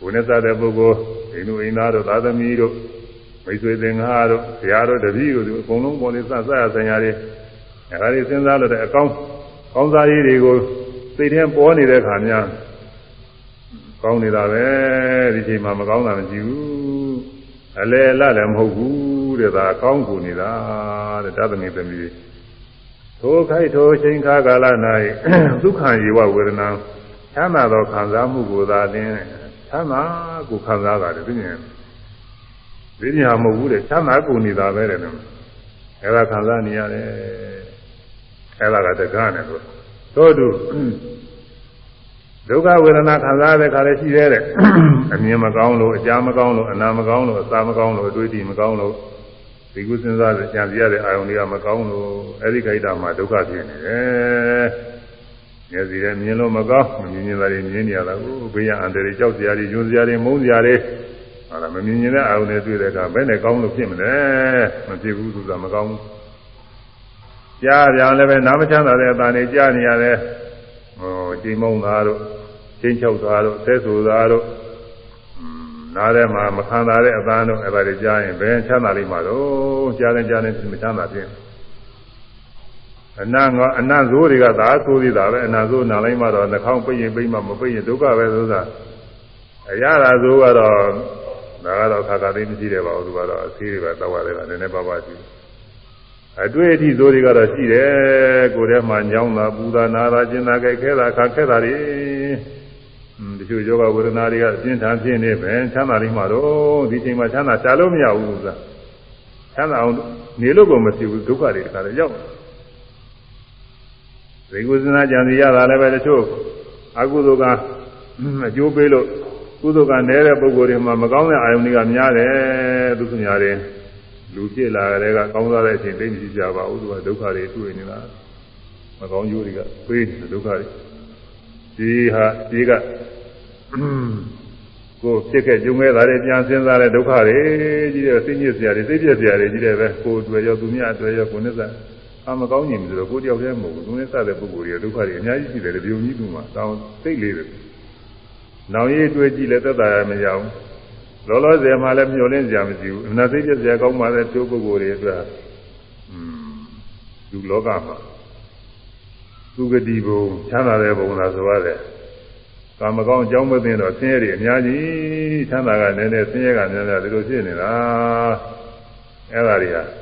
ကိုယ်နဲ့စတဲ့ပုဂ္ဂိုလ်အိမ်သူအိမ်သားတို့သာသမီတို့မိတ်ဆွေသင်္ဃာတို့ဆရာတို့တပည့်တို့အကုန်လုံးပေါ်နေစစရဆင်ညာတွေအဲဒါတွေစဉ်းစားလို့တဲ့အကောင်းကောင်းစားရေးတွေကိုစိတ်ထဲပေါ်နေတဲ့ခါများကောင်းနေတာပဲဒီချိန်မှာမကောင်းတာမရှိဘူးအလဲအလလည်းမဟုတ်ဘူးတဲ့ဒါကောင်းကူနေတာတဲ့တသမီသမီးထိုခိုက်ထိုချိန်ခါကာလ၌ဒုက္ခယေဝဝေဒနာ ချမ်းသာသောခံစားမှုကိုသာလင်းချမ်းသာကိုခံစားတာတဲ့ပြင်းဝိညာဉ်မဟုတ်ဘူးတဲ့ချမ်းသာကုန်နေတာပဲတဲ့အဲ့ဒါခံစားနေရတယ်အဲ့ဒါကတက္ကနဲ့လို့သို့တူဒုက္ခဝေဒနာခံစားတဲ့ခါလည်းရှိသေးတယ်အမြင်မကောင်းလို့အကြားမကောင်းလို့အနာမကောင်းလို့အစာမကောင်းလို့အတွေ့အထိမကောင်းလို့ဒီကုစဉ်းစားတဲ့ကြံစည်ရတဲ့အာယုန်တွေကမကောင်းလို့အဲ့ဒီခိုက်တာမှာဒုက္ခဖြစ်နေတယ် မျက်စိနဲ့မြင်လို့မကောင်းမမြင်ရင်လည်းမြင်နေရတာကိုဘေးရန်အန္တရာယ်ကြောက်စရာတွေညွန်စရာတွေမုန်းစရာတွေဟာလားမမြင်မြင်တဲ့အာရုံနဲ့တွေ့တဲ့အခါဘယ်နဲ့ကောင်းလို့ဖြစ်မလဲမဖြစ်ဘူးဆိုတာမကောင်းဘူးကြားပြန်လည်းပဲနားမချမ်းသာတဲ့အတန်တွေကြားနေရတယ်ဟိုချိန်မုံသားတို့ချိန်ချောက်သားတို့ဆဲဆူသားတို့နားထဲမှာမခံသာတဲ့အတန်တို့အဲ့ဒါတွေကြားရင်ဘယ်ချမ်းသာလိမ့်မှာတော့ကြားရင်ကြားရင်မချမ်းသာဖြစ် အနတ်ကအနတ်ဇိုးတွေကသာဆိုးသေးတာပဲအနတ်ဇိုးနာလိုက်မှတော့နှာခေါင်းပိတ်ရင်ပိတ်မှမပိတ်ရင်ဒုက္ခပဲဆိုတာအရာသာဇိုးကတော့ဒါကတော့ခါခါသိမရှိတယ်ပါဘူးသူကတော့အသေးတွေပဲတောက်ရတယ်ကနည်းနည်းပါးပါးရှိအတွေ့အထိဇိုးတွေကတော့ရှိတယ်ကိုယ်ထဲမှာညောင်းတာပူတာနာတာကျင်တာကြိုက်ခဲတာခါခဲတာတွေဒီလိုယောဂဝေဒနာတွေကအပြင်းထန်ဖြစ်နေပဲချမ်းသာလိမ့်မှာတော့ဒီချိန်မှာချမ်းသာရှားလို့မရဘူးဆိုတာချမ်းသာအောင်နေလို့ကိုမရှိဘူးဒုက္ခတွေတခါလည်းရောက်တယ် ဒီကုသနာကြံစီရတာလည်းပဲတချို့အကုသိုလ်ကအကျိုးပေးလို့ကုသိုလ်ကနည်းတဲ့ပုဂ္ဂိုလ်တွေမှာမကောင်းတဲ့အာယုန်တွေကများတယ်သူများတွေလူဖြစ်လာတဲ့ကကောင်းစားတဲ့အချိန်သိမရှိကြပါဘူးသူကဒုက္ခတွေတွေ့နေတာမကောင်းကျိုးတွေကပေးနေဒုက္ခတွေဒီဟာဒီကကိုဖြစ်ခဲ့ကြုံခဲ့တာတွေပြန်စဉ်းစားတဲ့ဒုက္ခတွေကြီးတဲ့စိတ်ညစ်စရာတွေစိတ်ပြည့်စရာတွေကြီးတယ်ပဲကိုယ်တွေ့ရောသူများတွေ့ရောကိုယ်နဲ့စား အမကောင်းခြင်းဆိုတော့ကိုယ်တယောက်တည်းမဟုတ်ဘူးသူနဲ့စားတဲ့ပုဂ္ဂိုလ်တွေဒုက္ခတွေအများကြီးရှိတယ်လေပြုံကြီးသူမှာတောင်းစိတ်လေးတယ်နောင်ရည်တွေ့ကြည့်လဲသက်သာရမရဘူးလောလောဆယ်မှာလည်းမျောလင်းစရာမရှိဘူးအနာသိပြစရာကောင်းပါတဲ့သူပုဂ္ဂိုလ်တွေအတွက်อืมလူလောကမှာသူဂတိဘုံချမ်းသာတဲ့ဘုံသာဆိုရတယ်ကာမကောင်းအကြောင်းမသိတော့ဆင်းရဲတွေအများကြီးချမ်းသာကနည်းနည်းဆင်းရဲကများများဒီလိုဖြစ်နေတာအဲ့ဒါတွေဟာ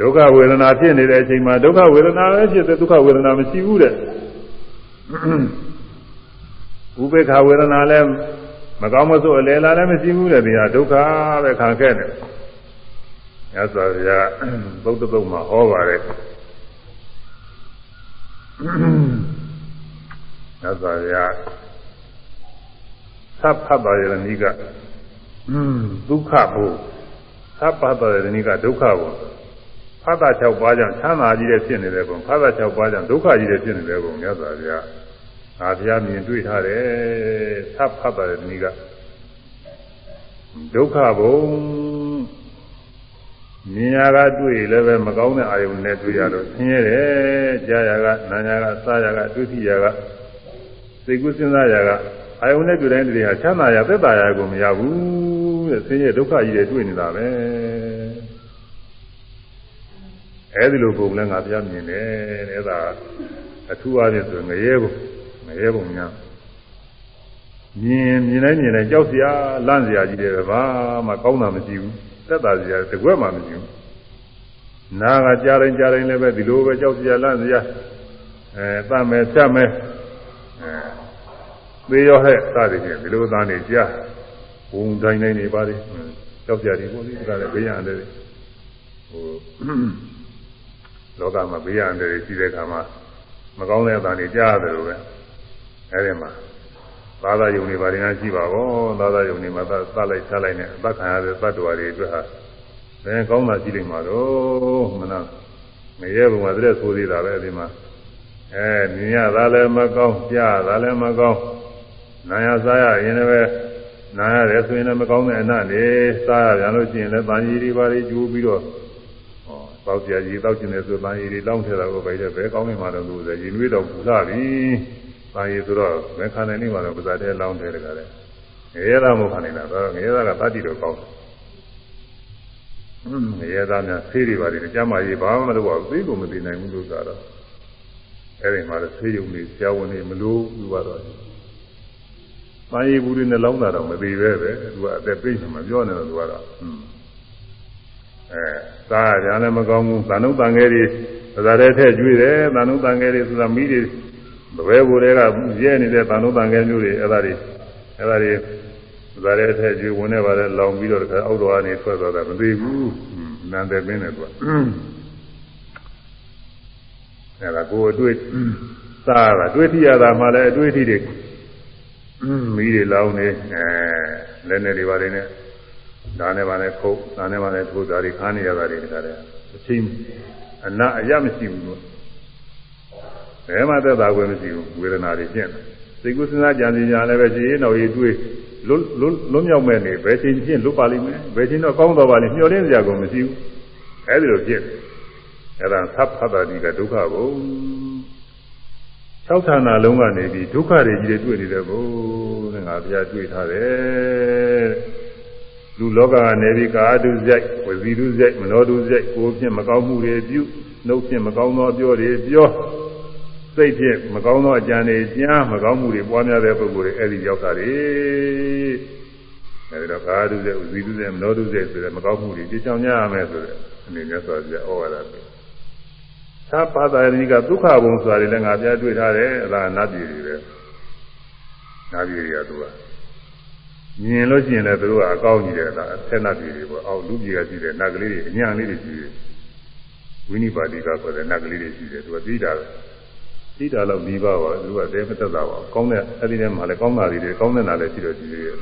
ဒုက္ခဝေဒနာဖြစ်နေတဲ့အချိန်မှာဒုက္ခဝေဒနာပဲဖြစ်တဲ့ဒုက္ခဝေဒနာမရှိဘူးတဲ့ဥပေက္ခဝေဒနာလည်းမကောင်းမဆိုးအလယ်လာလည်းမရှိဘူးတဲ့ဒီဟာဒုက္ခပဲခံခဲ့တယ်။ညသောဗျာသုတ်တုတ်မှာဟောပါတယ်။ညသောဗျာသဗ္ဗပယရဏိကဒုက္ခဘုသဗ္ဗပယရဏိကဒုက္ခဘု ဖသ6ပါးကြောင့်ချမ်းသာကြီးတဲ့ဖြစ်နေတဲ့ပုံဖသ6ပါးကြောင့်ဒုက္ခကြီးတဲ့ဖြစ်နေတဲ့ပုံမြတ်စွာဘုရားငါဘုရားမြင်တွေ့ထားတယ်သတ်ဖတ်ပါတယ်ဒီကဒုက္ခဘုံမြင်ရကတွေ့လည်းပဲမကောင်းတဲ့အာယုန်နဲ့တွေ့ရတော့ဆင်းရဲတယ်ကြားရကနားရကစားရကတွေ့ထိရကစိတ်ကူးစဉ်းစားရကအာယုန်နဲ့တွေ့တိုင်းတည်းဟာချမ်းသာရသက်သာရကိုမရဘူးတဲ့ဆင်းရဲဒုက္ခကြီးတွေတွေ့နေတာပဲ အဲဒီလိုပုံလည်းငါဘုရားမြင်တယ်တဲ့ဒါအထူးအားဖြင့်ဆိုငရဲဘုံမရဲပုံများမြင်မြင်တိုင်းမြင်တိုင်းကြောက်စရာလန့်စရာကြီးတယ်ဘာမှကောင်းတာမရှိဘူးသက်သာစရာတကွက်မှမရှိဘူးနာကကြားတိုင်းကြားတိုင်းလည်းပဲဒီလိုပဲကြောက်စရာလန့်စရာအဲတတ်မယ်ဖြတ်မယ်အဲသေရောဟဲ့စသည်ဖြင့်ဒီလိုသားနေကြားဘုံတိုင်းတိုင်းနေပါလေကြောက်စရာတွေပေါ့လေဒါလည်းဘေးရန်တယ်ဟို လောကမှာဘေးရန်တယ်ရှိတဲ့အခါမှာမကောင်းတဲ့အတန်တွေကြားရတယ်လို့ပဲအဲဒီမှာသာသာယုံနေပါရင်ရှိပါဘောသာသာယုံနေမှာသတ်လိုက်ချလိုက်နဲ့အသက်ခံရတဲ့သတ္တဝါတွေအတွက်ဟာဘယ်ကောင်းတာရှိလိမ့်မှာတော့မနာမရဲဘုံမှာတည်းဆိုသေးတာပဲဒီမှာအဲမြင်ရတာလည်းမကောင်းကြားတာလည်းမကောင်းနာရစားရရင်လည်းနာရတယ်ဆိုရင်လည်းမကောင်းတဲ့အနတ်လေစားရပြန်လို့ရှိရင်လည်းတန်ကြီးတွေပါလေကျိုးပြီးတော့ ဟောတောက်ကြကြီးတောက်ကျင်တယ်ဆိုတန်ကြီးတွေတောင်းထည့်တာကိုပဲဘယ်ကောင်းနေမှာတော့လို့ဆိုရင်နွေးတော့ပူလာပြီပါရည်ဆိုတော့မခံနိုင်နေပါတော့ပဇာတဲလောင်းတယ်တကားလေငရဲသားမခံနိုင်တာတော့ငရဲသားကတတိတော့ကောင်းတယ်ငရဲသားများဆေးတွေပါတယ်ကြမ်းမာရေးဘာမှမလုပ်ပါဘူးသိကိုမသိနိုင်ဘူးလို့ဆိုတော့အဲ့ဒီမှာလည်းဆေးရုံတွေဆရာဝန်တွေမလို့ဘူးပါတော့ပါရည်ဘူးတွေနဲ့လောင်းတာတော့မသိပဲပဲသူကအသက်ပြိနေမှာပြောနေတော့သူကတော့ အဲစားရလည်းမကောင်းဘူးသံနှုတ်တန်ငယ်တွေပဇာတဲထည့်ကျွေးတယ်သံနှုတ်တန်ငယ်တွေဆိုတာမိတွေဘယ်ဘူတွေကရဲနေတဲ့တန်လုံးတန်ခဲမျိုးတွေအဲ့ဒါတွေအဲ့ဒါတွေဒါလည်းအထက်ကျွေးဝင်နေပါလေလောင်ပြီးတော့တခါအောက်တော်ကနေထွက်သွားတာမသိဘူးနန္တယ်ပင်းတယ်သူကအဲ့ဒါကိုအတွေ့စားတာတွေ့ထိရတာမှလည်းအတွေ့အထိတွေမိတွေလောင်နေအဲလက်နဲ့တွေပါနေ ဒါနဲ့ပါနဲ့ခုတ်ဒါနဲ့ပါနဲ့ထိုးတာတွေခါနေရတာတွေတခါတည်းအချင်းအနာအရမရှိဘူးလို့ဘယ်မှသက်သာခွင့်မရှိဘူးဝေဒနာတွေကျင့်တယ်စိတ်ကူးစဉ်းစားကြံစည်ကြလည်းပဲခြေရင်းတော်ရည်တွေးလွတ်လွတ်လွတ်မြောက်မဲ့နေဘယ်ချိန်ချင်းလွတ်ပါလိမ့်မယ်ဘယ်ချိန်တော့ကောင်းတော့ပါလိမ့်မျှော်လင့်စရာကိုမရှိဘူးအဲဒီလိုဖြစ်အဲ့ဒါသဗ္ဗတ္တိကဒုက္ခဘုံ၆ဌာနလုံးကနေပြီးဒုက္ခတွေကြီးတွေတွေ့နေတယ်ဘုတဲ့ငါဘုရားတွေ့ထားတယ် လူလောကကနေပြီးကာတုဇိုက်ဝစီတုဇိုက်မနောတုဇိုက်ကိုယ်ဖြင့်မကောင်းမှုတွေပြုနှုတ်ဖြင့်မကောင်းသောအပြောတွေပြောစိတ်ဖြင့်မကောင်းသောအကြံတွေကြားမကောင်းမှုတွေပွားများတဲ့ပုဂ္ဂိုလ်တွေအဲ့ဒီရောက်တာတွေအဲဒီတော့ကာတုဇိုက်ဝစီတုဇိုက်မနောတုဇိုက်ဆိုတဲ့မကောင်းမှုတွေကြည်ချောင်ကြရမယ်ဆိုတဲ့အနေနဲ့ဆိုပြဩဝါဒပဲသာပါဒယနိကဒုက္ခဘုံဆိုတာလည်းငါပြတွေ့ထားတယ်အဲ့ဒါနတ်ပြည်တွေပဲနတ်ပြည်တွေကသူက မြင်လို့ရှိရင်လည်းသူတို့ကအကောင်းကြီးတယ်လားဆယ်နတ်ပြည်တွေပေါ့အောက်လူပြည်ကရှိတယ်နတ်ကလေးတွေအညံလေးတွေရှိတယ်ဝိနိပါတိကဆိုတဲ့နတ်ကလေးတွေရှိတယ်သူကပြီးတာပဲပြီးတာတော့ပြီးပါပါသူကတဲမသက်တာပါကောင်းတဲ့အဲ့ဒီထဲမှာလည်းကောင်းတာတွေကောင်းတဲ့နာလည်းရှိတော့ရှိသေးတယ်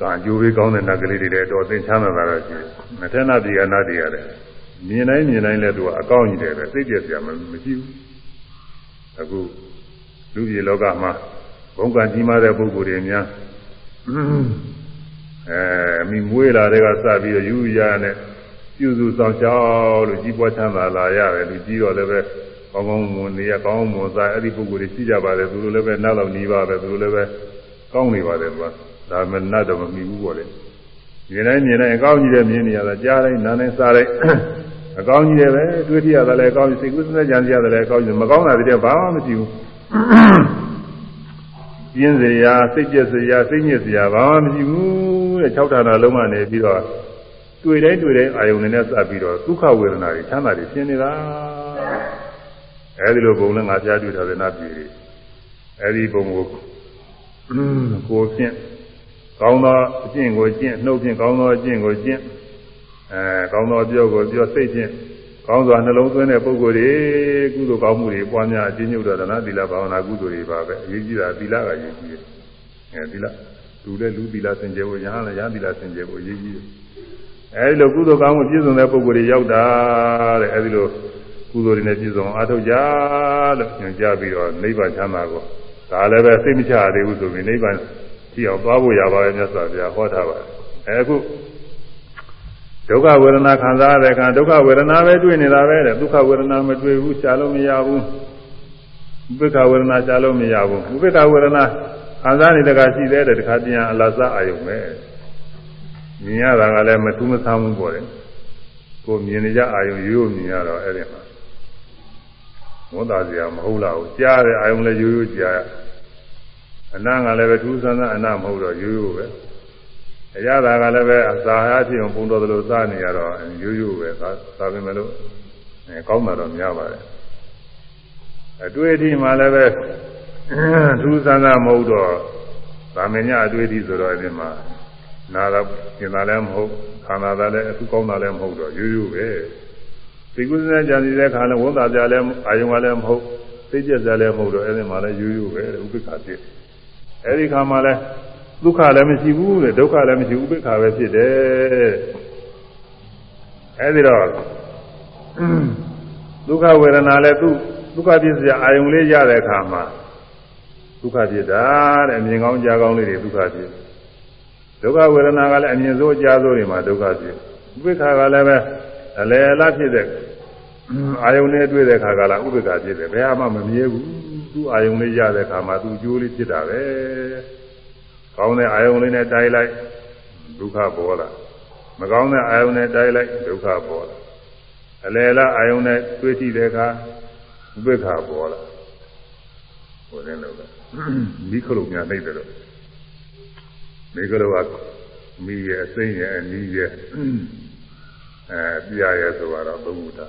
ကံကြိုးပေးကောင်းတဲ့နတ်ကလေးတွေလည်းတော့သင်ချမ်းသာတာတော့ရှိတယ်မထေနပြည်ကနတ်တွေရတယ်မြင်တိုင်းမြင်တိုင်းလည်းသူကအကောင်းကြီးတယ်ပဲစိတ်ပြည့်စရာမရှိဘူးအခုလူပြည်လောကမှာ ဘုံကကြီးမားတဲ့ပုဂ္ဂိုလ်တွေများအဲမိမွေးလာတဲ့ကစပြီးတော့ယူရနဲ့ပြုစုဆောင်ရှောက်လို့ကြီးပွားချမ်းသာလာရတယ်လူကြီးတော့လည်းပဲကောင်းကောင်းမွန်နေရကောင်းမွန်စားအဲ့ဒီပုဂ္ဂိုလ်တွေရှိကြပါတယ်သူတို့လည်းပဲနောက်တော့နေပါပဲသူတို့လည်းပဲကောင်းနေပါတယ်ကွာဒါမှနတ်တော့မမီဘူးပေါ့လေမြင်တိုင်းမြင်တိုင်းအကောင်းကြီးတဲ့မြင်နေရတာကြားတိုင်းနားတိုင်းစားတိုင်းအကောင်းကြီးတယ်ပဲတွေးထရတယ်လည်းအကောင်းကြီးစိတ်ကူးစမ်းကြံကြရတယ်လည်းအကောင်းကြီးမကောင်းတာတွေဘာမှမရှိဘူး ပြင်းစရာစိတ်ကြက်စရာစိတ်ညစ်စရာဘာမှမရှိဘူးတဲ့၆ဌာနလုံးကနေပြီးတော့တွေ့တိုင်းတွေ့တိုင်းအာယုန်နဲ့စပ်ပြီးတော့ဒုက္ခဝေဒနာတွေချမ်းသာတွေရှင်းနေတာအဲဒီလိုပုံနဲ့ငါပြတွေ့ထားတဲ့နာပြည်တွေအဲဒီပုံကိုကိုဖြင့်ကောင်းသောအကျင့်ကိုကျင့်နှုတ်ဖြင့်ကောင်းသောအကျင့်ကိုကျင့်အဲကောင်းသောပြောကိုပြောစိတ်ဖြင့် ကောင်းစွာနှလုံးသွင်းတဲ့ပုဂ္ဂိုလ်တွေကုသိုလ်ကောင်းမှုတွေပွားများအကျဉ်းချုပ်တော်သနာသီလဘာဝနာကုသိုလ်တွေပါပဲအရေးကြီးတာသီလကအရေးကြီးတယ်အဲသီလလူတဲ့လူသီလစင်ကြယ်ဖို့ရဟန်းလည်းရဟန်းသီလစင်ကြယ်ဖို့အရေးကြီးတယ်အဲဒီလိုကုသိုလ်ကောင်းမှုပြည့်စုံတဲ့ပုဂ္ဂိုလ်တွေရောက်တာတဲ့အဲဒီလိုကုသိုလ်တွေနဲ့ပြည့်စုံအားထုတ်ကြလို့ညွှန်ကြားပြီးတော့နိဗ္ဗာန်ချမ်းသာကိုဒါလည်းပဲစိတ်မချရသေးဘူးဆိုပြီးနိဗ္ဗာန်ကြည့်အောင်သွားဖို့ရပါရဲ့မြတ်စွာဘုရားဟောထားပါတယ်အဲအခု ဒုက္ခဝေဒနာခံစားရတဲ့အခါဒုက္ခဝေဒနာပဲတွေ့နေတာပဲတဲ့ဒုက္ခဝေဒနာမတွေ့ဘူးရှားလို့မရဘူးဥပိ္ပခဝေဒနာရှားလို့မရဘူးဥပိ္ပခဝေဒနာခံစားနေတဲ့ကရှိသေးတယ်တခါပြန်အလားစားအာယုံပဲမြင်ရတာကလည်းမထူးမဆန်းဘူးပေါ့လေကိုမြင်နေကြအာယုံရိုးရိုးမြင်ရတော့အဲ့ဒီမှာဝန်သားစရာမဟုတ်လားဘူးကြားတဲ့အာယုံလည်းရိုးရိုးကြားရအနာကလည်းပဲထူးဆန်းဆန်းအနာမဟုတ်တော့ရိုးရိုးပဲအ ရသာကလည်းပဲအစာဟာဖြစ်အောင်ပုံတော်သလိုစားနေရတော့ရိုးရိုးပဲသာသာပြင်မလို့အဲကောင်းတာတော့များပါတယ်အတွေ့အထိမှလည်းပဲထူးဆန်းဆန်းမဟုတ်တော့ဗာမညအတွေ့အထိဆိုတော့ဒီမှာနာတော့ကျင်တာလည်းမဟုတ်ခန္ဓာသာလည်းအခုကောင်းတာလည်းမဟုတ်တော့ရိုးရိုးပဲသိကုသနာကြံစီတဲ့ခါလည်းဝန်တာကြလည်းအာယုံကလည်းမဟုတ်သိကျက်ကြလည်းမဟုတ်တော့အဲ့ဒီမှာလည်းရိုးရိုးပဲဥပ္ပခါဖြစ်အဲ့ဒီခါမှာလည်း ဒုက္ခလည်းမရှိဘူးတဲ့ဒုက္ခလည်းမရှိဘူးဥပ္ပခါပဲဖြစ်တယ်အဲဒီတော့ဒုက္ခဝေဒနာလည်းသူဒုက္ခဖြစ်စရာအာယုံလေးရတဲ့အခါမှာဒုက္ခဖြစ်တာတဲ့အမြင်ကောင်းကြားကောင်းလေးတွေဒုက္ခဖြစ်ဒုက္ခဝေဒနာကလည်းအမြင်စိုးကြားစိုးတွေမှာဒုက္ခဖြစ်ဥပ္ပခါကလည်းပဲအလယ်အလတ်ဖြစ်တဲ့အာယုံနဲ့တွေ့တဲ့အခါကလည်းဥပ္ပခါဖြစ်တယ်ဘယ်မှမမြဲဘူးသူ့အာယုံလေးရတဲ့အခါမှာသူ့အကျိုးလေးဖြစ်တာပဲ ကောင်းတဲ့အာယုံလေးနဲ့တိုက်လိုက်ဒုက္ခပေါ်လာမကောင်းတဲ့အာယုံနဲ့တိုက်လိုက်ဒုက္ခပေါ်လာအလယ်လားအာယုံနဲ့တွေ့ကြည့်တဲ့အခါဥပိ္ပခပေါ်လာဟိုတဲ့လို့မိခလုံးများနေတယ်လို့မိခလုံးကမိရဲ့အစိမ့်ရဲ့အနီးရဲ့အဲပြရရဲ့ဆိုတော့သုံးခုတာ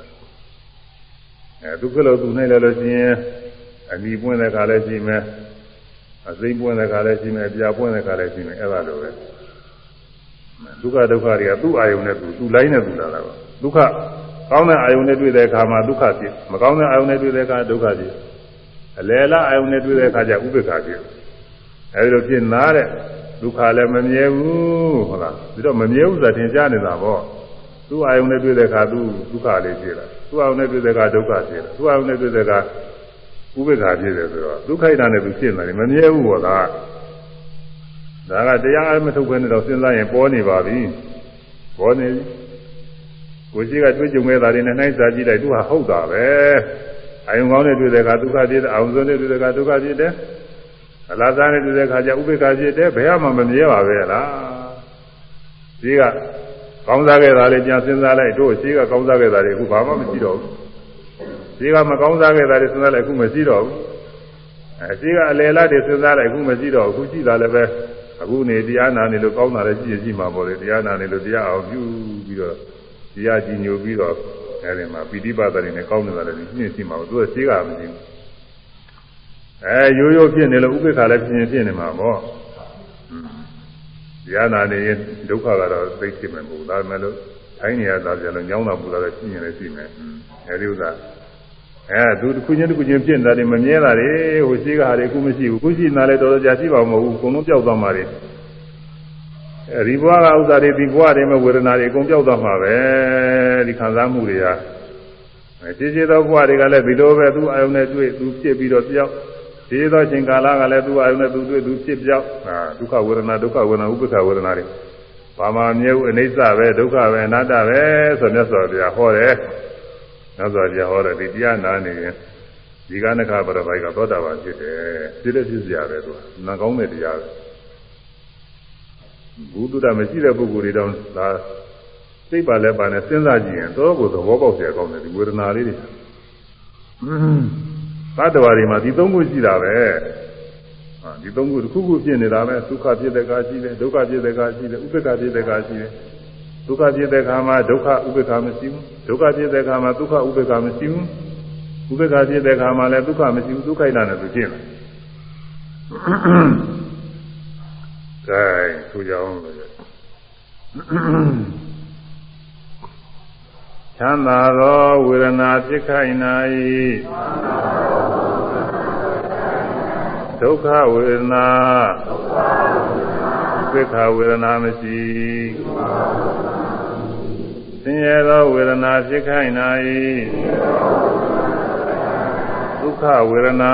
အဲဒုက္ခလို့သူနေလည်းလို့ရှိရင်အနီးပွင့်တဲ့ခါလည်းရှိမယ် အစိမ့်ပွင့်တဲ့ခါလည်းရှိမယ်ပြပွင့်တဲ့ခါလည်းရှိမယ်အဲ့ဒါလိုပဲဒုက္ခဒုက္ခတွေကသူ့အာယုံနဲ့သူသူ့လိုင်းနဲ့သူလာတာပါဒုက္ခကောင်းတဲ့အာယုံနဲ့တွေ့တဲ့အခါမှာဒုက္ခဖြစ်မကောင်းတဲ့အာယုံနဲ့တွေ့တဲ့အခါဒုက္ခဖြစ်အလယ်လားအာယုံနဲ့တွေ့တဲ့အခါကျဥပ္ပခါဖြစ်အဲဒီလိုဖြစ်နာတဲ့ဒုက္ခလည်းမမြဲဘူးဟုတ်လားပြီးတော့မမြဲဘူးဆိုတာသင်ကြားနေတာပေါ့သူ့အာယုံနဲ့တွေ့တဲ့အခါသူဒုက္ခလေးဖြစ်လာသူ့အာယုံနဲ့တွေ့တဲ့အခါဒုက္ခဖြစ်လာသူ့အာယုံနဲ့တွေ့တဲ့အခါ ဥပိ္ပခာဖြစ်တယ်ဆိုတော့ဒုက္ခိတာနဲ့သူဖြစ်နေတယ်မမြဲဘူးပေါ့လားဒါကတရားအမထုတ်ခွင့်နဲ့တော့စဉ်းစားရင်ပေါ်နေပါပြီပေါ်နေပြီကိုရှိကတွေ့ကြုံခဲ့တာတွေနဲ့နှိုင်းစာကြည့်လိုက်သူဟာဟုတ်တာပဲအယုံကောင်းနဲ့တွေ့တဲ့အခါဒုက္ခဖြစ်တယ်အောင်စုံနဲ့တွေ့တဲ့အခါဒုက္ခဖြစ်တယ်အလားစားနဲ့တွေ့တဲ့အခါကျဥပိ္ပခဖြစ်တယ်ဘယ်မှမမြဲပါပဲလားရှိကကောင်းစားခဲ့တာလေးပြန်စဉ်းစားလိုက်တို့ရှိကကောင်းစားခဲ့တာတွေအခုဘာမှမရှိတော့ဘူး ရှိကမကောင်းစားခဲ့တာတွေစဉ်းစားလိုက်အခုမရှိတော့ဘူးအဲရှိကအလယ်လားတွေစဉ်းစားလိုက်အခုမရှိတော့ဘူးအခုရှိတာလည်းပဲအခုနေတရားနာနေလို့ကောင်းတာလည်းရှိရရှိမှာပေါ့လေတရားနာနေလို့တရားအောင်ပြုပြီးတော့တရားကြည်ညိုပြီးတော့အဲဒီမှာပိဋိပတ်တွေနဲ့ကောင်းနေတာလည်းညှင့်ရှိမှာပေါ့သူကရှိကမရှိဘူးအဲရိုးရိုးဖြစ်နေလို့ဥပိ္ပခါလည်းဖြစ်ရင်ဖြစ်နေမှာပေါ့တရားနာနေရင်ဒုက္ခကတော့သိဖြစ်မယ်မဟုတ်ဒါပေမဲ့လို့ထိုင်းနေရတာကြလို့ညောင်းတာပူတာလည်းရှိရင်လည်းရှိမယ်အဲဒီဥစ္စာ အဲသူတစ်ခုချင်းတစ်ခုချင်းဖြစ်နေတာတွေမမြဲတာတွေဟိုရှိကဟာတွေအခုမရှိဘူးအခုရှိနေတာလည်းတော်တော်ကြာရှိပါမဟုတ်ဘူးအကုန်လုံးပျောက်သွားမှာတွေအဲဒီဘဝကဥစ္စာတွေဒီဘဝတွေမှာဝေဒနာတွေအကုန်ပျောက်သွားမှာပဲဒီခံစားမှုတွေကအဲရှိရှိသောဘဝတွေကလည်းဒီလိုပဲသူအာယုန်နဲ့တွေ့သူဖြစ်ပြီးတော့ပျောက်ဒီသောချိန်ကာလကလည်းသူအာယုန်နဲ့သူတွေ့သူဖြစ်ပျောက်ဟာဒုက္ခဝေဒနာဒုက္ခဝေဒနာဥပ္ပခဝေဒနာတွေဘာမှမြဲဘူးအနိစ္စပဲဒုက္ခပဲအနတ္တပဲဆိုမြတ်စွာဘုရားဟောတယ် မြတ်စွာဘုရားဟောတယ်ဒီတရားနာနေရင်ဒီကနခပရပိုက်ကသောတာပန်ဖြစ်တယ်ဖြစ်တဲ့ဖြစ်စရာပဲသူကနာကောင်းတဲ့တရားပဲဘုဒ္ဓတာမရှိတဲ့ပုဂ္ဂိုလ်တွေတော့ဒါစိတ်ပါလဲပါနဲ့စဉ်းစားကြည့်ရင်တော့ကိုသဘောပေါက်เสียကောင်းတယ်ဒီဝေဒနာလေးတွေသတ္တဝါတွေမှာဒီသုံးခုရှိတာပဲဟာဒီသုံးခုတစ်ခုခုဖြစ်နေတာပဲဒုက္ခဖြစ်တဲ့ကာရှိတယ်ဒုက္ခဖြစ်တဲ့ကာရှိတယ်ဥပ္ပခဖြစ်တဲ့ကာရှိတယ် ဒုက္ခဖြစ်တဲ့ခါမှာဒုက္ခဥပ္ပခမရှိဘူးဒုက္ခဖြစ်တဲ့ခါမှာဒုက္ခဥပ္ပခမရှိဘူးဥပ္ပခဖြစ်တဲ့ခါမှာလည်းဒုက္ခမရှိဘူးဒုက္ခိတနဲ့သူဖြစ်တယ်ကဲသူကြောင်းလို့ချမ်းသာသောဝေဒနာဖြစ်ခိုင်၌ဒုက္ခဝေဒနာသစ္ခဝေဒနာမရှိဆ င်းရဲသောဝေဒနာဖြစ်ခိုင်၌ဒုက္ခဝေဒနာ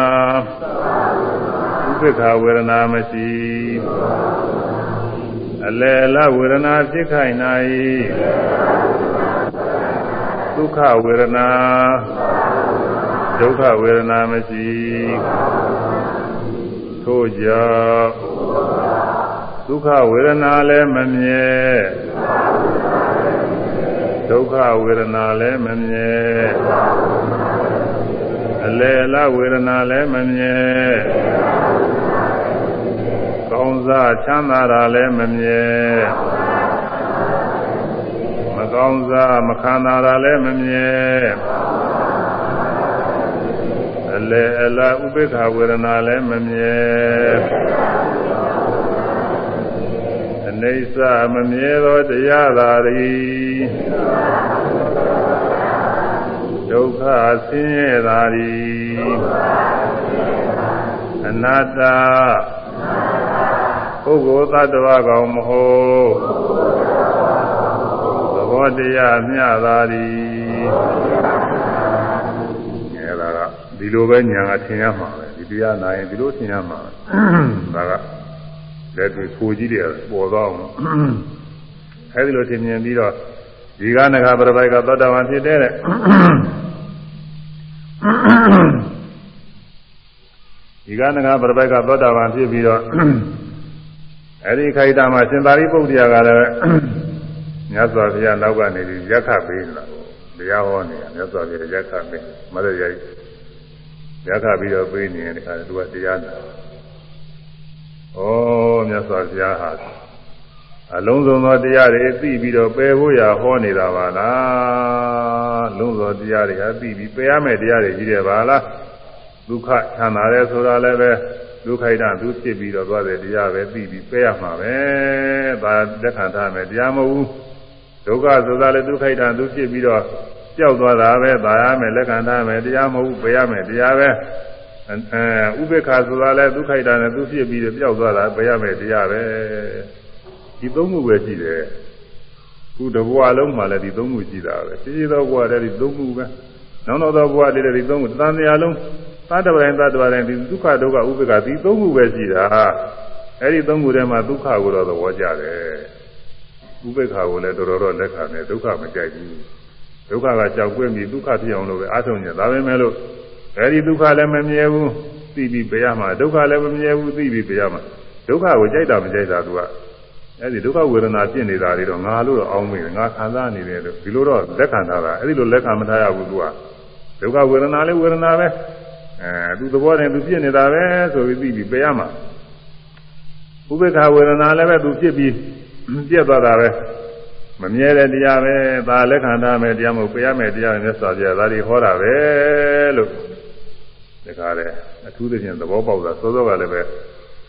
သစ္ခဝေဒနာမရှိအလယ်လဝေဒနာဖြစ်ခိုင်၌ဒုက္ခဝေဒနာဒုက္ခဝေဒနာမရှိထို့ကြောင့်ဒုက္ခဝေဒနာလည်းမမြဲ ဒုက္ခဝေဒနာလည်းမမြဲအလယ်လဝေဒနာလည်းမမြဲကောင်းစားချမ်းသာတာလည်းမမြဲမကောင်းစားမခံတာတာလည်းမမြဲအလေအလာဥပိ္ပခဝေဒနာလည်းမမြဲအ နေဆာမမြဲသောတရားသာရီဒုက္ခဆင်းရဲသာရီအနတ္တပုဂ္ဂိုလ်သတ္တဝါကောင်မဟုတ်သဘောတရားမျှသာသည်အဲဒါကဒီလိုပဲညာကထင်ရမှာပဲဒီတရားနာရင်ဒီလိုထင်ရမှာဒါက လက်တွေ့ကိုကြီးတွေပေါ်တော့အောင်အဲဒီလိုထင်မြင်ပြီးတော့ဒီကနဂပရပိုက်ကသောတာပန်ဖြစ်တဲ့ဒီကနဂပရပိုက်ကသောတာပန်ဖြစ်ပြီးတော့အဲဒီခိုက်တာမှာရှင်သာရိပုတ္တရာကလည်းမြတ်စွာဘုရားနောက်ကနေပြီးရက်ခပေးနေတာကိုတရားဟောနေတာမြတ်စွာဘုရားရက်ခပေးမရရရက်ခပြီးတော့ပေးနေတယ်ခါသူကတရားနာ ဩမြတ်စွာဘုရားဟာအလုံးစုံသောတရားတွေသိပြီးတော့ပယ်ဖို့ရဟောနေတာပါလားလုံးစုံတရားတွေအသိပြီးပယ်ရမယ့်တရားတွေကြီးတယ်ပါလားဒုက္ခချမ်းသာတယ်ဆိုတာလည်းပဲဒုက္ခိတသူဖြစ်ပြီးတော့သွားတယ်တရားပဲသိပြီးပဲရမှာပဲဒါလက်ခံထားမယ်တရားမဟုတ်ဘူးဒုက္ခဆိုတာလည်းဒုက္ခိတသူဖြစ်ပြီးတော့ကြောက်သွားတာပဲဒါရမယ်လက်ခံထားမယ်တရားမဟုတ်ဘူးပဲရမယ်တရားပဲ အဲဥပေက္ခဆိုတာလည်းဒုက္ခိတနဲ့သူဖြစ်ပြီးတော့ကြောက်သွားတာပဲရမယ်တရားပဲဒီသုံးခုပဲရှိတယ်ခုတဘဝလုံးမှာလည်းဒီသုံးခုရှိတာပဲရှိရှိသောဘဝတည်းဒီသုံးခုပဲနောက်နောက်သောဘဝတည်းဒီသုံးခုတန်တရားလုံးသတ္တဝတိုင်းသတ္တဝတိုင်းဒီဒုက္ခဒုက္ခဥပ္ပခာဒီသုံးခုပဲရှိတာအဲ့ဒီသုံးခုထဲမှာဒုက္ခကိုတော့သဘောကျတယ်ဥပေက္ခကိုလည်းတော်တော်တော့လက်ခံတယ်ဒုက္ခမကြိုက်ဘူးဒုက္ခကကြောက်ကွင်းပြီးဒုက္ခဖြစ်အောင်လို့ပဲအားထုတ်နေဒါပဲမဲ့လို့ အဲ့ဒီဒုက္ခလည်းမမြဲဘူးသိပြီးပြရမှာဒုက္ခလည်းမမြဲဘူးသိပြီးပြရမှာဒုက္ခကိုကြိုက်တာမကြိုက်တာသူကအဲ့ဒီဒုက္ခဝေဒနာဖြစ်နေတာတွေတော့ငါလို့တော့အောင်းမိတယ်ငါခံစားနေတယ်လို့ဒီလိုတော့လက်ခံထားတာအဲ့ဒီလိုလက်ခံမထားရဘူးသူကဒုက္ခဝေဒနာလည်းဝေဒနာပဲအဲသူသဘောနဲ့သူဖြစ်နေတာပဲဆိုပြီးသိပြီးပြရမှာဥပေက္ခဝေဒနာလည်းပဲသူဖြစ်ပြီးပြက်သွားတာပဲမမြဲတဲ့တရားပဲဒါလက်ခံထားမယ်တရားမဟုတ်ပြရမယ်တရားနဲ့ဆိုပြဒါတွေဟောတာပဲလို့ ဒါကြတယ်အထူးသဖြင့်သဘောပေါက်တာစောစောကလည်းပဲ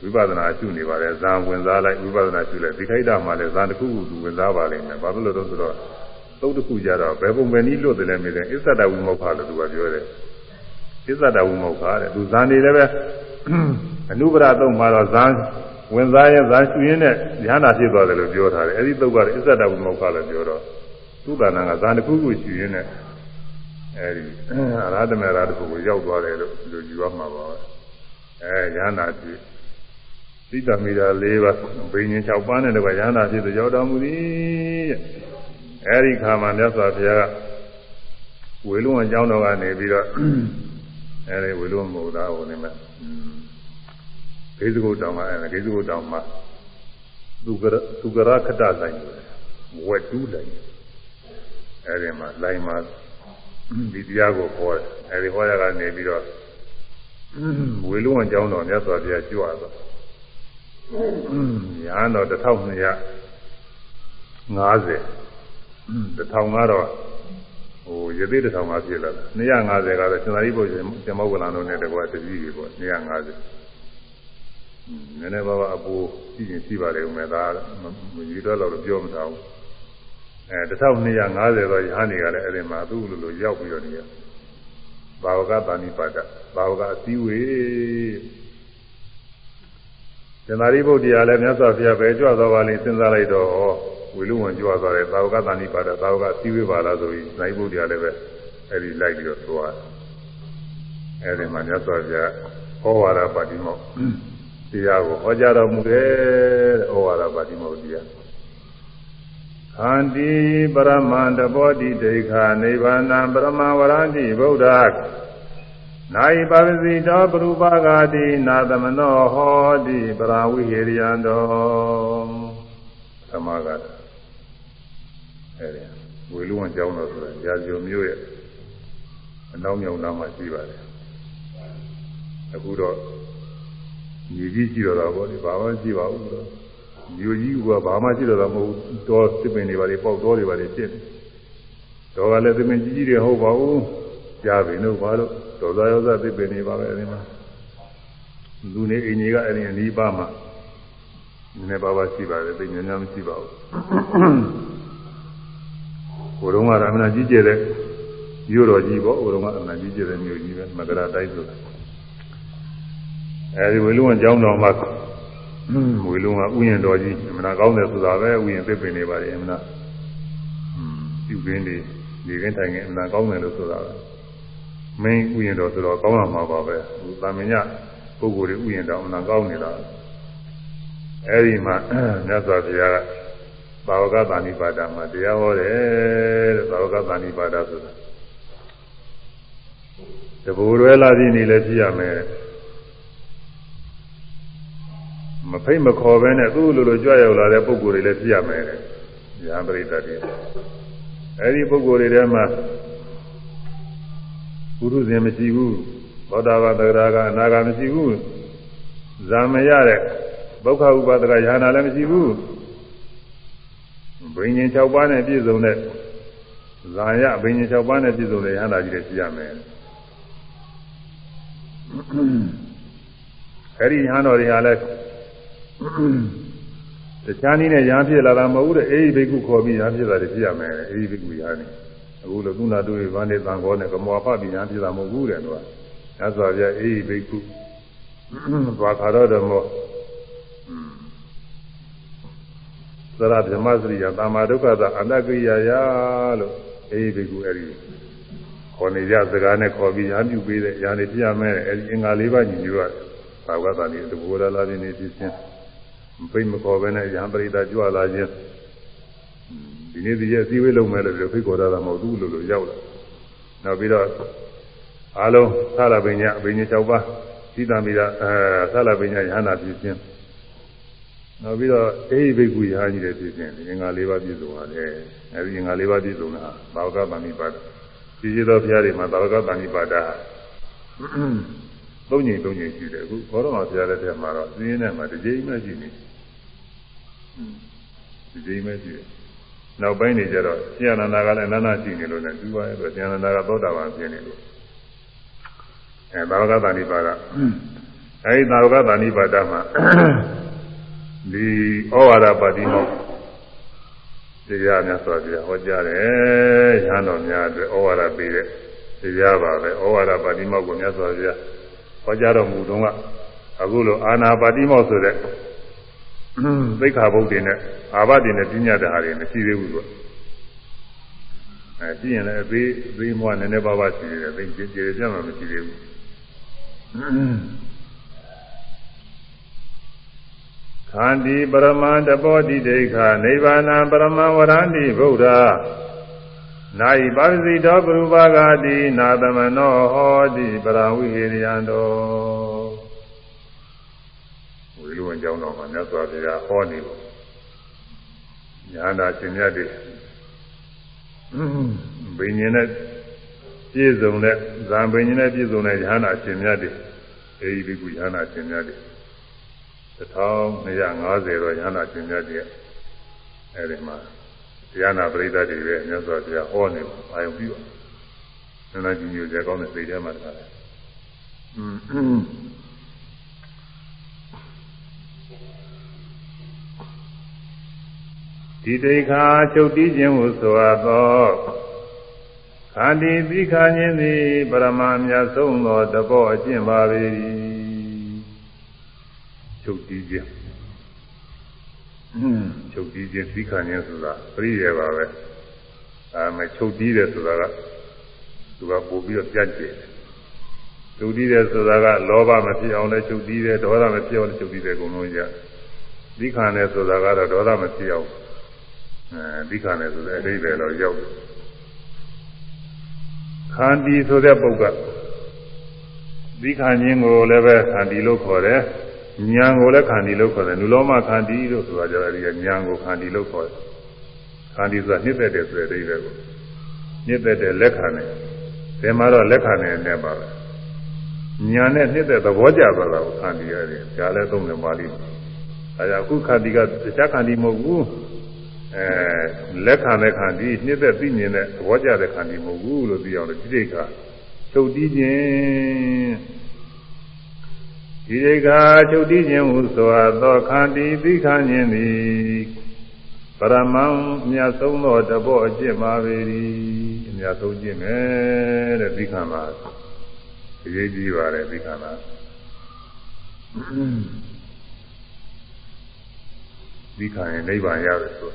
ဝိပဿနာရှုနေပါတယ်ဇာဝင်စားလိုက်ဝိပဿနာရှုလိုက်ဒီခိုက်တာမှလည်းဇာတစ်ခုခုသူဝင်စားပါလိမ့်မယ်ဘာလို့လဲဆိုတော့သုတ်တစ်ခုကြတော့ဘယ်ပုံပဲနည်းလွတ်တယ်လဲမေးတယ်အစ္ဆဒဝိမောခလို့သူကပြောတယ်အစ္ဆဒဝိမောခတဲ့သူဇာနေလည်းပဲအနုပရသုံးမှာတော့ဇာဝင်စားရဲ့ဇာရှုရင်းနဲ့ဉာဏ်နာဖြစ်သွားတယ်လို့ပြောထားတယ်အဲဒီသုတ်ကအစ္ဆဒဝိမောခလို့ပြောတော့သူကနာကဇာတစ်ခုခုရှုရင်းနဲ့ အဲဒီအရဟတမေရာတစ်ခုကိုရောက်သွားတယ်လို့လူယူရမှာပါအဲဉာဏ်နာဖြစ်သိတမီတာ၄ပါးဘိညာဉ်6ပါးနဲ့တကွာရဟန္တာဖြစ်သူရောက်တော်မူသည်တဲ့အဲဒီခါမှာမြတ်စွာဘုရားကဝေလုံးအကြောင်းတော်ကနေပြီးတော့အဲဒီဝေလုံးမဟုတ်သားဟိုနေမှာဂေဇဂုတ်တောင်ကအဲဂေဇဂုတ်တောင်မှာသူကရသူကရခတဆိုင်ဝက်တူးလိုက်အဲဒီမှာလိုင်းမှာ ဒီတရားကိုဟောတယ်အဲဒီဟောရကနေပြီးတော့ဝေလုံးအကြောင်းတော်မြတ်စွာဘုရားကြွသွားညာတော့1250 1000ကတော့ဟိုရသေး1000ကဖြစ်လာတာ250ကတော့စင်္သာရိပုတ္တရာဇမောကလန်တို့နဲ့တကွာတတိကြီးပေါ့250နည်းနည်းပါးပါးအပူကြည့်ရင်ရှိပါလေဦးမယ်ဒါမကြီးတော့တော့ပြောမထားဘူး အဲ1250တော့ယဟန်တွေကလည်းအဲ့ဒီမှာသူ့လိုလိုရောက်ပြီးတော့နေရဘာဝကတာဏိပါဒဘာဝကအစည်းဝေးသင်္သာရိပုတ္တရာလည်းမြတ်စွာဘုရားပဲကြွသွားပါလိမ့်စဉ်းစားလိုက်တော့ဝေလူဝင်ကြွသွားတယ်သာဝကတန်တိပါဒသာဝကစီဝေပါလားဆိုပြီးနိုင်ပုတ္တရာလည်းပဲအဲ့ဒီလိုက်ပြီးတော့သွားတယ်အဲ့ဒီမှာမြတ်စွာဘုရားဟောဝါဒပါတိမောတရားကိုဟောကြားတော်မူတယ်တဲ့ဟောဝါဒပါတိမောတရား ခန္တီပရမန္တဘောတိဒိဋ္ဌာနိဗ္ဗာန်ပရမဝရန္တိဗုဒ္ဓနာယပါဝစီတောပရူပဂာတိနာသမနောဟောတိပရာဝိဟေရိယံတောသမဂတာအဲဒီဝေလူဝန်ကျောင်းတော်ဆိုတာရာဇုံမျိုးရဲ့အနောက်မြောက်နားမှာရှိပါတယ်အခုတော့ညီကြီးရှိတော့တာပေါ့ဒီဘာမှရှိပါဘူးတော့ မျိုးကြီးကဘာမှရှိတော့တာမဟုတ်တော့သစ်ပင်တွေပါလေပေါက်တော်တွေပါလေဖြစ်တယ်တော့ကလည်းသစ်ပင်ကြီးကြီးတွေဟုတ်ပါဘူးကြားပင်တို့ဘာလို့ဒေါသရောသသစ်ပင်နေပါပဲအဲဒီမှာလူနေအင်ကြီးကအဲဒီအနီးပါမှာနည်းနည်းပါးပါးရှိပါတယ်သိဉာဏ်များမရှိပါဘူးဟိုတုန်းကတော့အမှန်ကြီးကျယ်တဲ့မြို့တော်ကြီးပေါ့ဟိုတုန်းကအမှန်ကြီးကျယ်တဲ့မြို့ကြီးပဲမကရာတိုင်းဆိုတာအဲဒီဝေလူဝန်ကျောင်းတော်မှာ ဝေလူကဥယျာဉ်တော်ကြီးအမှန်ကောင်းတယ်ဆိုတာပဲဥယျာဉ်သစ်ပင်နေပါတယ်အမှန်ပြုပင်းနေနေခင်းတိုင်ခင်းအမှန်ကောင်းတယ်လို့ဆိုတာပဲမင်းဥယျာဉ်တော်ဆိုတော့ကောင်းလာမှာပါပဲဟိုတာမညပုဂ္ဂိုလ်တွေဥယျာဉ်တော်အမှန်ကောင်းနေတာအဲဒီမှာမြတ်စွာဘုရားကဘာဝကသဏိပါဒမှာတရားဟောတယ်တဲ့ဘာဝကသဏိပါဒဆိုတာတဘူရွယ်လာပြီးနေလည်းဖြစ်ရမယ် မဖိတ်မခေါ်ပဲနဲ့သူ့လိုလိုကြွရောက်လာတဲ့ပုဂ္ဂိုလ်တွေလည်းဖြစ်ရမယ်တဲ့။ညာပရိသတ်တွေအဲဒီပုဂ္ဂိုလ်တွေထဲမှာပုရုဇဉ်မရှိဘူးသောတာပန်သဂရာကအနာဂါမရှိဘူးဇာမရတဲ့ဘုက္ခဥပါဒကယ ahanan လည်းမရှိဘူးဘိညာဉ်6ပါးနဲ့ပြည့်စုံတဲ့ဇာယဘိညာဉ်6ပါးနဲ့ပြည့်စုံတဲ့ယ ahanan ကြီးတွေရှိရမယ်အဲဒီယ ahanan တော်တွေဟာလည်း တခြားနည်းနဲ့ရဟန်းဖြစ်လာတာမဟုတ်ဘူးတဲ့အေဟိဘိက္ခုခေါ်ပြီးရဟန်းဖြစ်တာတွေဖြစ်ရမယ်အေဟိဘိက္ခုရဟန်းနေအခုလိုကုဏတို့ဘာနဲ့တန်ခေါ်နဲ့ကမောဖပြီးရဟန်းဖြစ်တာမဟုတ်ဘူးတဲ့သူကညစွာပြအေဟိဘိက္ခုဘာခါတော့ဓမ္မောသရဗြဟ္မစရိယတာမာဒုက္ခသာအတ္တကိယယာလို့အေဟိဘိက္ခုအဲ့ဒီခေါ်နေကြစကားနဲ့ခေါ်ပြီးရဟန်းပြုပေးတဲ့ညာနေပြရမယ်အဲ့ဒီအင်္ဂါ၄ပါးညီညွတ်ရဘာဝကသာနေတဘောရလာနေနေဖြစ်ချင်း ပိတ်မခေါ်ပဲနဲ့ရဟန်းပရိသတ်ကြွလာခြင်းဒီနေ့ဒီရက်စည်းဝေးလုံးမယ်လို့ဖိတ်ခေါ်တာမဟုတ်ဘူးလို့လို့ရောက်လာနောက်ပြီးတော့အားလုံးသာလပညာအပညာ၆ပါးသီတံမိတာအဲသာလပညာယဟနာပြည့်ခြင်းနောက်ပြီးတော့အေဟိဘိက္ခုယဟကြီးတဲ့ပြည့်ခြင်းဒီငါ၄ပါးပြည့်စုံပါတယ်အဲဒီငါ၄ပါးပြည့်စုံတာဘာဝကပဏိပါဒပြည့်သောဘုရားတွေမှာဘာဝကပဏိပါဒ သုံးညင်သုံးညင်ရှိတယ်အခုဘောရမဘုရားလက်ထက်မှာတော့သင်းထဲမှာတစ်ကြိမ်မှရှိနေဒီကြိမ်မှရှိတယ်နောက်ပိုင်းနေကြတော့ရှင်အနန္ဒာကလည်းအနန္ဒရှိနေလို့လည်းပြီးသွားရဲ့ဆိုရှင်အနန္ဒာကသောတာပန်ဖြစ်နေလို့အဲသာဝကတဏိပါဒအဲဒီသာဝကတဏိပါဒမှာဒီဩဝါဒပါတိမောတရားများဆိုပြဟောကြားတယ်ရဟန်းတော်များအတွက်ဩဝါဒပေးတဲ့တရားပါပဲဩဝါဒပါတိမောကိုများဆိုပြ ဟောကြားတော်မူတုန်းကအခုလိုအာနာပါတိမောဆိုတဲ့သိက္ခာပုဒ်တွေနဲ့အာဘတွေနဲ့ပြညာတဲ့ဟာတွေမရှိသေးဘူးလို့အဲကြည့်ရင်လည်းအသေးအသေးမွားနည်းနည်းပါးပါးရှိသေးတယ်သိကြည်ကြည်ကြမှမရှိသေးဘူးခန္တီပရမတပောတိဒိဋ္ဌာနိဗ္ဗာနပရမဝရန္တိဗုဒ္ဓ နာယိပါရစီတောပရုပါဂာတိနာသမနောဟောတိပရဝိဟိရိယံတောဝိလူဝင်ကြောင်းတော်မှာမြတ်စွာဘုရားဟောနေလို့ညာနာရှင်မြတ်တွေဘိညာဉ်နဲ့ပြည့်စုံတဲ့ဇံဘိညာဉ်နဲ့ပြည့်စုံတဲ့ညာနာရှင်မြတ်တွေအဲဒီဒီကုညာနာရှင်မြတ်တွေ1250တော့ညာနာရှင်မြတ်တွေအဲဒီမှာ တရားနာပရိသတ်တွေပဲမြတ်စွာဘုရားဟောနေလို့အာယုံပြီးတော့နန္ဒကြီးမျိုးကြကောင်းတဲ့စိတ်ထဲမှာတခါလဲอืมဒီတိခါချုပ်တီးခြင်းဟုဆိုအပ်သောခန္တီသိခာခြင်းသည်ပရမအမြတ်ဆုံးသောတဘောအကျင့်ပါပေ၏ချုပ်တီးခြင်း ချုပ်တီးခြင်းသိခာခြင်းဆိုတာပြည့်ရပါပဲအဲမဲ့ချုပ်တီးတယ်ဆိုတာကသူကပို့ပြီးတော့ပြတ်ကျင်ချုပ်တီးတယ်ဆိုတာကလောဘမဖြစ်အောင်လည်းချုပ်တီးတယ်ဒေါသမဖြစ်အောင်လည်းချုပ်တီးတယ်အကုန်လုံးကြသိခာတယ်ဆိုတာကတော့ဒေါသမဖြစ်အောင်အဲဒီခါနဲ့ဆိုတဲ့အဓိပ္ပာယ်တော့ရောက်တယ်ခန္တီဆိုတဲ့ပုဂ္ဂိုလ်ဒီခန္ခြင်းကိုလည်းပဲခန္တီလို့ခေါ်တယ် ဉာဏ်ကိုလည်းခန္တီလို့ခေါ်တယ်နုလောမခန္တီလို့ဆိုတာကြတယ်ဒီဉာဏ်ကိုခန္တီလို့ခေါ်တယ်ခန္တီဆိုတာနှစ်သက်တယ်ဆိုတဲ့အဓိပ္ပာယ်ကိုနှစ်သက်တဲ့လက်ခံတယ်ဒီမှာတော့လက်ခံတယ်နဲ့ပါပဲဉာဏ်နဲ့နှစ်သက်သဘောကျသွားတာကိုခန္တီရတယ်ဒါလည်းသုံးတယ်ပါဠိမှာအဲဒါအခုခန္တီကတခြားခန္တီမဟုတ်ဘူးအဲလက်ခံတဲ့ခံဒီနှစ်သက်သိမြင်တဲ့သဘောကျတဲ့ခံဒီမဟုတ်ဘူးလို့သိအောင်လို့ဒီဒိဋ္ဌာချုပ်တီးခြင်း ဒီဒိဋ္ဌာချုပ်တီးခြင်းဟုဆိုအပ်သောခံဒီသိခံခြင်းသည်ပရမံမြတ်ဆုံးသောတဘောအကျင့်ပါပေ၏အမြတ်ဆုံးခြင်းပဲတဲ့သိခံပါအရေးကြီးပါတယ်သိခံပါဒီခံရင်နိဗ္ဗာန်ရတယ်ဆို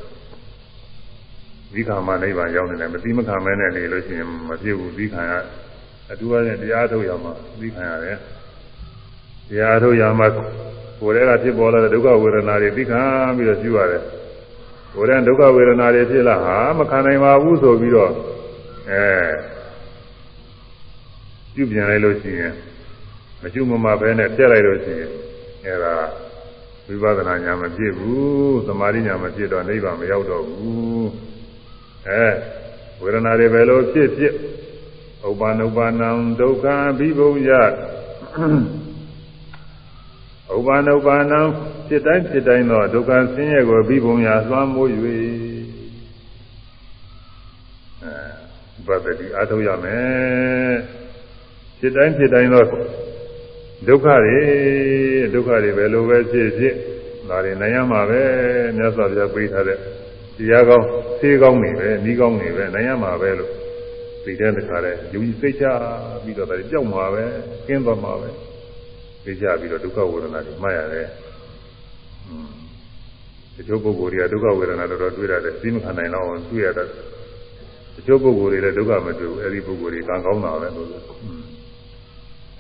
ဒီခါမှနိဗ္ဗာန်ရောက်နေတယ်မသိမခံမဲနဲ့နေလို့ရှိရင်မဖြစ်ဘူးဒီခါကအတူအနဲ့တရားထုတ်ရမှာဒီခါရတယ် တရားထုတ်ရမှာကိုယ်တည်းကဖြစ်ပေါ်လာတဲ့ဒုက္ခဝေဒနာတွေသိခံပြီးတော့ရှိရတယ်ကိုယ်တည်းဒုက္ခဝေဒနာတွေဖြစ်လာဟာမခံနိုင်ပါဘူးဆိုပြီးတော့အဲပြုပြင်လိုက်လို့ရှိရင်မကျွမမပဲနဲ့ပြက်လိုက်လို့ရှိရင်အဲဒါဝိပဿနာညာမဖြစ်ဘူးသမာဓိညာမဖြစ်တော့နိဗ္ဗာန်မရောက်တော့ဘူးအဲဝေဒနာတွေပဲလို့ဖြစ်ဖြစ်ဥပါနုပါဏံဒုက္ခဘိဘုံယ ဥပါနုပါဏံဖြစ်တိုင်းဖြစ်တိုင်းသောဒုက္ခဆင်းရဲကိုဘိဘုံယသွမ်းမိုး၍အဲဘဒတိအထုတ်ရမယ်ဖြစ်တိုင်းဖြစ်တိုင်းသောဒုက္ခတွေဒုက္ခတွေပဲလို့ပဲဖြစ်ဖြစ်ဒါတွေနိုင်ရမှာပဲမြတ်စွာဘုရားပေးထားတဲ့တရားကောင်းဆေးကောင်းနေပဲနီးကောင်းနေပဲနိုင်ရမှာပဲလို့သိတဲ့တခါလဲယုံကြည်စိတ်ချပြီးတော့ဒါကြောက်မှာပဲကျင်းသွားမှာပဲ သိကြပြီးတော့ဒုက္ခဝေဒနာတွေမှတ်ရတယ်တချို့ပုဂ္ဂိုလ်တွေကဒုက္ခဝေဒနာတော်တော်တွေ့ရတယ်သိမခံနိုင်တော့တွေ့ရတဲ့တချို့ပုဂ္ဂိုလ်တွေလည်းဒုက္ခမတွေ့ဘူးအဲဒီပုဂ္ဂိုလ်တွေကံကောင်းတာပဲလို့အဲ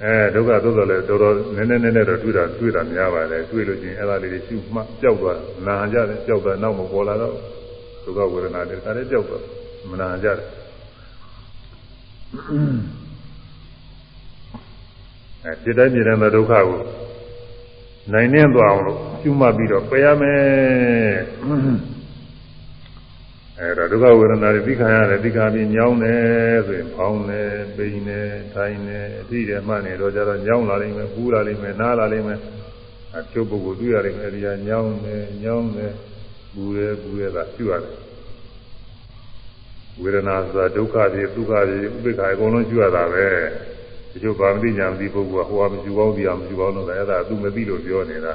အဲဒုက္ခသို့တော်လည်းတော်တော်နည်းနည်းနည်းနည်းတော့တွေ့တာတွေ့တာများပါတယ်တွေ့လို့ချင်းအဲ့ဒါလေးတွေရှုမှကြောက်သွားနာကြတယ်ကြောက်တာနောက်မပေါ်လာတော့ဒုက္ခဝေဒနာတွေဒါလည်းကြောက်သွားမနာကြတယ် အဲစိတ်တိုင်းပြည်တိုင်းသောဒုက္ခကိုနိုင်နှင်းသွားအောင်လို့ရှုမှတ်ပြီးတော့ပယ်ရမယ်အဲဒါဒုက္ခဝေဒနာတွေသိခံရတယ်သိခံပြီးညောင်းတယ်ဆိုရင်ဖောင်းတယ်ပိန်တယ်ထိုင်တယ်အတိတယ်မှနေတော့ကြတော့ညောင်းလာလိမ့်မယ်ပူလာလိမ့်မယ်နားလာလိမ့်မယ်အကျုပ်ပုဂ္ဂိုလ်တွေ့ရလိမ့်မယ်အဲဒီကညောင်းတယ်ညောင်းတယ်ပူတယ်ပူရတာရှုရတယ်ဝေဒနာဆိုတာဒုက္ခတွေဒုက္ခတွေဥပိ္ပခာအကုန်လုံးရှုရတာပဲ ဒီလိုဗာမတိညာမသိပုဂ္ဂိုလ်ကဟိုကမရှုပေါင်းဒီအောင်မရှုပေါင်းတော့အဲ့ဒါသူမသိလို့ပြောနေတာ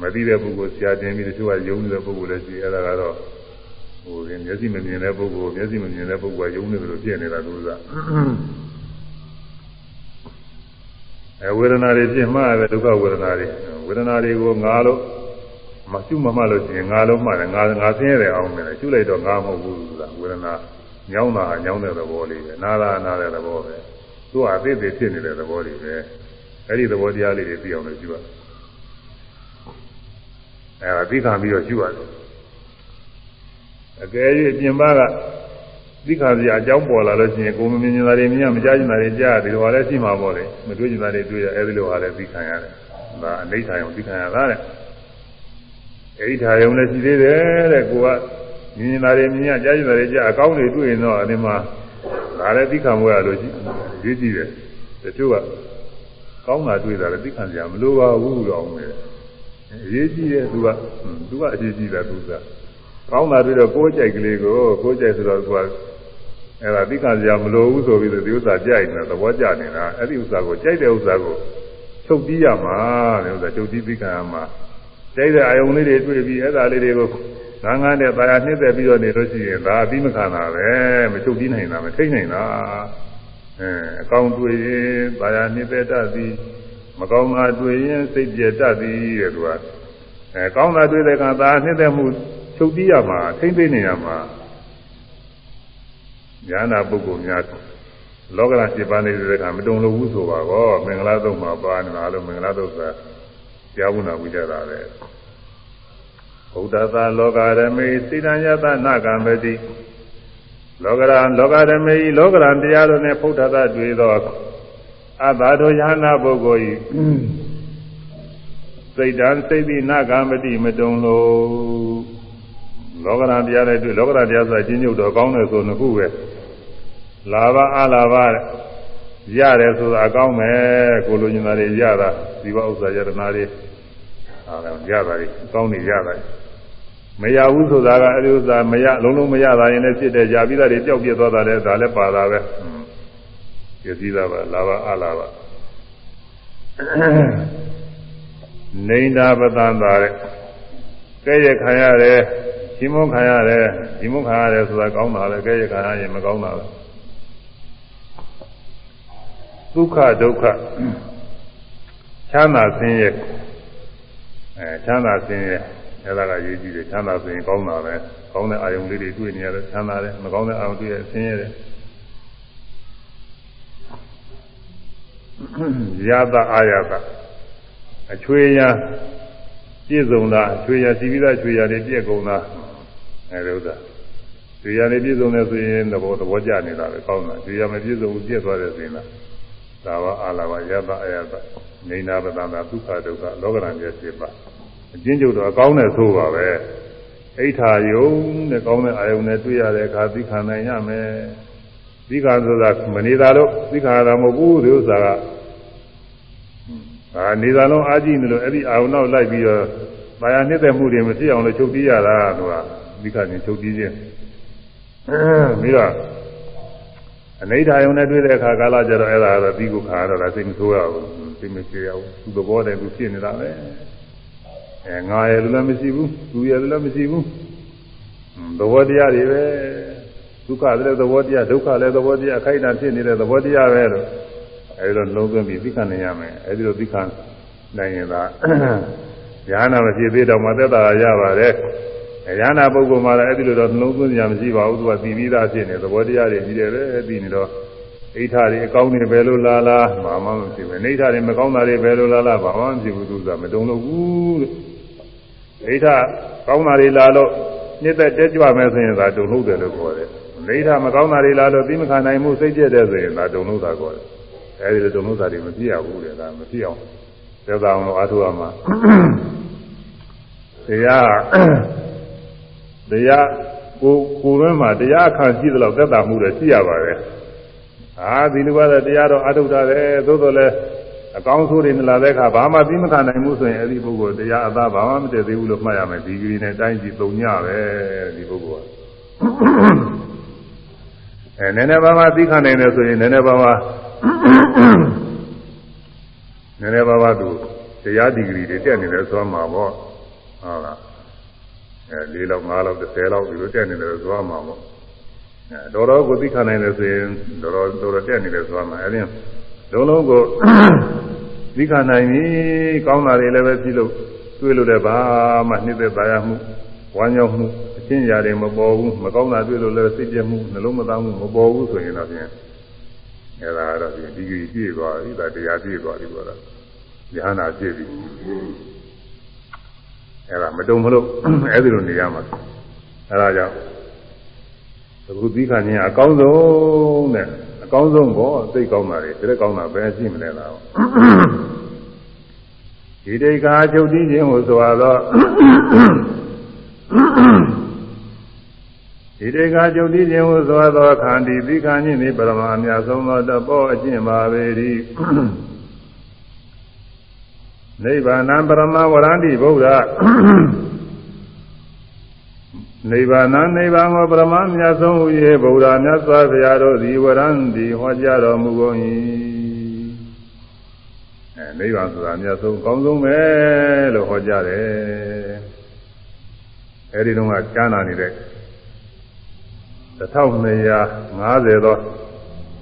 မသိတဲ့ပုဂ္ဂိုလ်ဆရာတင်ပြီးတချို့ကယုံနေတဲ့ပုဂ္ဂိုလ်လည်းရှိအဲ့ဒါကတော့ဟိုမျက်စိမမြင်တဲ့ပုဂ္ဂိုလ်မျက်စိမမြင်တဲ့ပုဂ္ဂိုလ်ကယုံနေတယ်လို့ဖြစ်နေတာသူကအဲဝေဒနာတွေပြင်းမှားတယ်ဒုက္ခဝေဒနာတွေဝေဒနာတွေကိုငါလို့မရှုမမှလို့ရှိရင်ငါလုံးမှတယ်ငါငါဆင်းရဲတယ်အောင်မယ်ရှုလိုက်တော့ငါမဟုတ်ဘူးဆိုတာဝေဒနာညောင်းတာညောင်းတဲ့သဘောလေးပဲနာတာနာတဲ့သဘောပဲ သူကအသေးသေးဖြစ်နေတဲ့သဘောလေးပဲအဲ့ဒီသဘောတရားလေးတွေသိအောင်လို့ရှုရအဲဒါသိခံပြီးတော့ရှုရတယ်အကယ်၍ပြင်ပကသိခါစရာအကြောင်းပေါ်လာလို့ရှိရင်ကိုယ်မမြင်နေတာတွေမြင်မကြားနေတာတွေကြားတယ်ဒီလိုဟာလည်းရှိမှာပေါ့လေမတွေ့နေတာတွေတွေ့ရအဲဒီလိုဟာလည်းသိခံရတယ်ဒါအနိဋ္ဌာယုံသိခံရတာတဲ့အိဋ္ဌာယုံလည်းရှိသေးတယ်တဲ့ကိုကမြင်နေတာတွေမြင်ရကြားနေတာတွေကြားအကောင်းတွေတွေ့ရင်တော့အဲဒီမှာ ဒါလည်းသိခံဖို့ရလို့ရှိရေးကြည့်တယ်တချို့ကကောင်းတာတွေ့တာလည်းသိခံစရာမလိုပါဘူးတော့အောင်မယ်အရေးကြီးတယ်သူကသူကအရေးကြီးတယ်သူကကောင်းတာတွေ့တော့ကိုယ်ကြိုက်ကလေးကိုကိုယ်ကြိုက်ဆိုတော့သူကအဲ့ဒါသိက္ခာစရာမလိုဘူးဆိုပြီးတော့ဒီဥစ္စာကြိုက်နေတာသဘောကျနေတာအဲ့ဒီဥစ္စာကိုကြိုက်တဲ့ဥစ္စာကိုချုပ်ပြီးရမှာတဲ့ဥစ္စာချုပ်ပြီးသိက္ခာရမှာကြိုက်တဲ့အာယုံလေးတွေတွေ့ပြီးအဲ့ဒါလေးတွေကို ငန်းငန်းနဲ့ပါရနှိမ့်သက်ပြီးတော့နေလို့ရှိရင်ဒါအပြီးမခံတာပဲမချုပ်ပြီးနိုင်တာမထိတ်နိုင်တာအဲအကောင်တွေ့ရင်ပါရနှိမ့်သက်တတ်သည်မကောင်းတာတွေ့ရင်စိတ်ပြတ်တတ်သည်တဲ့သူကအဲကောင်းတာတွေ့တဲ့ကသာနှိမ့်သက်မှုချုပ်တီးရမှာထိမ့်သိနေရမှာညာနာပုဂ္ဂိုလ်များလောကရ7ပါးနေတဲ့ကမတုံလို့ဘူးဆိုပါကောမင်္ဂလာတုံမှာပါနေတာလို့မင်္ဂလာတုံဆိုကြားဘူးနာဝိကြတာပဲ ဘုဒ္ဓသာလောကရမေစိတံယတနာကံပတိလောကရန်လောကရမေလောကရန်တရားတို့နဲ့ဘုဒ္ဓသာတွေ့သောအဘဒုယနာပုဂ္ဂိုလ်ဤစိတ်တံစိတ်တိနာကံပတိမတုံလို့လောကရန်တရားတွေတွေ့လောကရန်တရားဆိုချင်းညုတ်တော့ကောင်းတယ်ဆိုနှစ်ခုပဲလာဘအလာဘရတယ်ဆိုတာအကောင်းပဲကိုလိုချင်တာတွေရတာဒီဘဥစ္စာယတနာတွေအားလည်းရတာတွေအကောင်းတွေရတာ မရဘူးဆိုတာကအဲဒီဥစ္စာမရလုံးလုံးမရတာရင်လည်းဖြစ်တယ်ကြာပြီးသားတွေပျောက်ပြသွားတာလည်းဒါလည်းပါတာပဲပြည့်စည်တာပါလာဘအလာဘနေတာပတန်တာတဲ့ကဲရခံရတယ်ရှင်မုန်းခံရတယ်ရှင်မုန်းခံရတယ်ဆိုတာကောင်းတာပဲကဲရခံရရင်မကောင်းတာပဲဒုက္ခဒုက္ခချမ်းသာဆင်းရဲအဲချမ်းသာဆင်းရဲ အဲ့ဒါကရေးကြည့်တယ်ချမ်းသာဆင်းရဲကောင်းတာပဲကောင်းတဲ့အာယုံလေးတွေတွေ့နေရတယ်ချမ်းသာတယ်မကောင်းတဲ့အာယုံတွေ့ရဆင်းရဲတယ်ရတာအာရတာအချွေရပြည့်စုံတာချွေရစီပြီးသားချွေရတွေပြည့်ကုန်တာအဲဒီဥစ္စာချွေရတွေပြည့်စုံတယ်ဆိုရင်သဘောသဘောကျနေတာပဲကောင်းတာချွေရမပြည့်စုံဘူးပြည့်သွားတယ်ဆိုရင်လားသာဝအာလာဝယတအယတနေနာပတနာဒုက္ခဒုက္ခလောကရန်ပြည့်ဖြစ်ပါ အချင်းကျုပ်တော့အကောင်းနဲ့ဆိုပါပဲအိဋ္ဌာယုံနဲ့ကောင်းတဲ့အာယုံနဲ့တွေ့ရတဲ့အခါသိခံနိုင်ရမယ်သိခါဆိုတာမနေတာလို့သိခါတာမဟုတ်ဘူးဒီဥစ္စာကအာနေတာလုံးအာကြည့်နေလို့အဲ့ဒီအာုံနောက်လိုက်ပြီးတော့ပါရနှစ်သက်မှုတွေမဖြစ်အောင်လို့ချုပ်ပြီးရတာသူကဒီကနေ့ချုပ်ပြီးခြင်းပြီးတော့အနိဋ္ဌာယုံနဲ့တွေ့တဲ့အခါကာလကျတော့အဲ့ဒါကတော့ဒီကိုခါတော့လားစိတ်မဆိုးရဘူးစိတ်မကြေရဘူးသူသဘောတည်းသူဖြစ်နေတာပဲ အဲငါရလည်းမရှိဘူးသူရလည်းမရှိဘူးသဘောတရားတွေပဲဒုက္ခလည်းသဘောတရားဒုက္ခလည်းသဘောတရားအခိုက်အတန့်ဖြစ်နေတဲ့သဘောတရားပဲလို့အဲဒီလိုလုံးသွင်းပြီးသိခံနိုင်ရမယ်အဲဒီလိုသိခံနိုင်ရင်သာဉာဏ်နာမဖြစ်သေးတော့မှသက်သာရပါတယ်ဉာဏ်နာပုဂ္ဂိုလ်မှာလည်းအဲဒီလိုတော့လုံးသွင်းကြမရှိပါဘူးသူကသိပြီးသားဖြစ်နေသဘောတရားတွေကြီးတယ်ပဲပြီးနေတော့အိဋ္ဌတွေအကောင်းတွေပဲလို့လာလားဘာမှမဖြစ်ဘူးအိဋ္ဌတွေမကောင်းတာတွေပဲလို့လာလားဘာမှမဖြစ်ဘူးသူကမတုံလို့ဘူးတဲ့ အိဋ္ဌကောင်းတာတွေလာလို့နှစ်သက်တက်ကြွမယ်ဆိုရင်ဒါတုံလို့တယ်လို့ခေါ်တယ်အိဋ္ဌမကောင်းတာတွေလာလို့သိမခံနိုင်မှုစိတ်ကျက်တဲ့ဆိုရင်ဒါတုံလို့တာခေါ်တယ်အဲဒီလိုတုံလို့တာတွေမဖြစ်ရဘူးတဲ့ဒါမဖြစ်အောင်သက်သာအောင်လို့အားထုတ်ရမှာတရားတရားကိုကိုယ်ရင်းမှာတရားခံရှိသလောက်သက်သာမှုတွေရှိရပါတယ်အာဒီလိုကတော့တရားတော်အထုတ်တာပဲသို့တော်လည်း အကောင်းဆိုးတွေမလာတဲ့အခါဘာမှသိမခံနိုင်ဘူးဆိုရင်အဲ့ဒီပုဂ္ဂိုလ်တရားအသားဘာမှမတည်သေးဘူးလို့မှတ်ရမယ်ဒီဂရီနဲ့တိုင်းကြည့်သုံညပဲဒီပုဂ္ဂိုလ်ကအဲနည်းနည်းပါးပါးသိခံနိုင်တယ်ဆိုရင်နည်းနည်းပါးပါးနည်းနည်းပါးပါးသူတရားဒီဂရီတွေတက်နေတယ်ဆိုမှပေါ့ဟုတ်လားအဲ၄လောက်၅လောက်10လောက်ဒီလိုတက်နေတယ်ဆိုမှပေါ့အဲတော်တော်ကိုသိခံနိုင်တယ်ဆိုရင်တော်တော်တော်တော်တက်နေတယ်ဆိုမှအဲဒီလုံးလုံးကို သိခံနိုင်ပြီကောင်းတာတွေလည်းပဲပြုလို့တွေ့လို့လည်းဘာမှနှိမ့်သက်ပါရမှုဝမ်းမြောက်မှုအချင်းရာတွေမပေါ်ဘူးမကောင်းတာတွေ့လို့လည်းစိတ်ကြမှုနှလုံးမသားမှုမပေါ်ဘူးဆိုရင်တော့ဖြင့်အဲဒါကတော့ဒီဒီကြီးပြည့်သွားပြီဒါတရားပြည့်သွားပြီပေါ့လားဉာဏ်နာပြည့်ပြီအဲဒါမတုံမလို့အဲဒီလိုနေရမှာအဲဒါကြောင့်အခုသီးခံခြင်းအကောင်းဆုံးတဲ့ အကောင်းဆုံးကောသိကောင်းတာတွေတည်းကောင်းတာပဲရှိမလဲလားဒီတိတ်ကာချုပ်တည်ခြင်းကိုဆိုတော့ဒီတိတ်ကာချုပ်တည်ခြင်းကိုဆိုတော့ခန္တီသီးခံခြင်းဒီပရမအမြတ်ဆုံးသောတပောအကျင့်ပါပေ၏နိဗ္ဗာန်ပရမဝရန္တိဗုဒ္ဓ နိဗ္ဗာန်နိဗ္ဗာန်ကိုပရမမြတ်ဆုံးဟူ၍ဗုဒ္ဓမြတ်စွာဘုရားတို့သည်ဝရန္တိဟောကြားတော်မူကုန်၏အဲနိဗ္ဗာန်ဆိုတာအမြတ်ဆုံးအကောင်းဆုံးပဲလို့ဟောကြားတယ်အဲဒီတော့ကကျမ်းသာနေတဲ့1250သော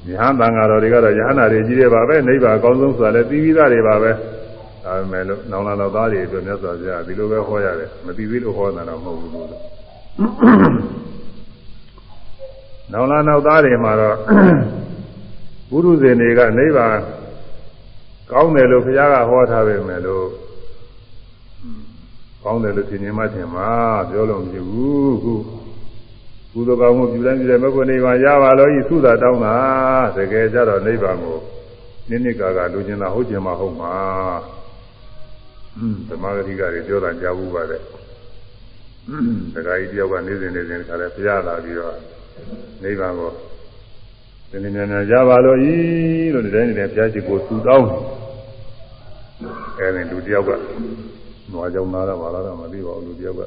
ယဟန်တန်ဃာတော်တွေကတော့ယဟနာတွေကြီးတယ်ပါပဲနိဗ္ဗာန်အကောင်းဆုံးဆိုတာလည်းပြီးပြီးသားတွေပါပဲဒါပေမဲ့လို့နောင်လာတော်သားတွေအတွက်မြတ်စွာဘုရားဒီလိုပဲဟောရတယ်မပြီးသေးလို့ဟောတာတော့မဟုတ်ဘူးလို့ နောင်လာနောက်သားတွေမှာတော့ဘုရုဇင်တွေကနိဗ္ဗာန်ကောင်းတယ်လို့ဘုရားကဟောထားပေမဲ့လို့ကောင်းတယ်လို့ထင်မြင်မှထင်မှာပြောလို့မဖြစ်ဘူးခုကုသိုလ်ကောင်းမှုပြုတိုင်းပြုတဲ့မဂ္ဂနိဗ္ဗာန်ရပါလို့ဤသုသာတောင်းတာတကယ်ကြတော့နိဗ္ဗာန်ကိုနိနိကာကလူကျင်တာဟုတ်ကျင်မှာဟုတ်မှာဓမ္မဂတိကတွေပြောတာကြားဘူးပါတယ် ဒကာကြီးတယောက်ကနေ့စဉ်နေ့စဉ်ခါလဲဖျားလာပြီးတော့နိဗ္ဗာန်ကိုသင်္ကြန်ညာရပါလို့ဤလို့ဒီတိုင်းနေဘုရားရှိခိုးသူတောင်းအဲဒီလူတယောက်ကနွားကြောင်သားတော့ဘာလားတော့မသိပါဘူးလူတယောက်ကအဲ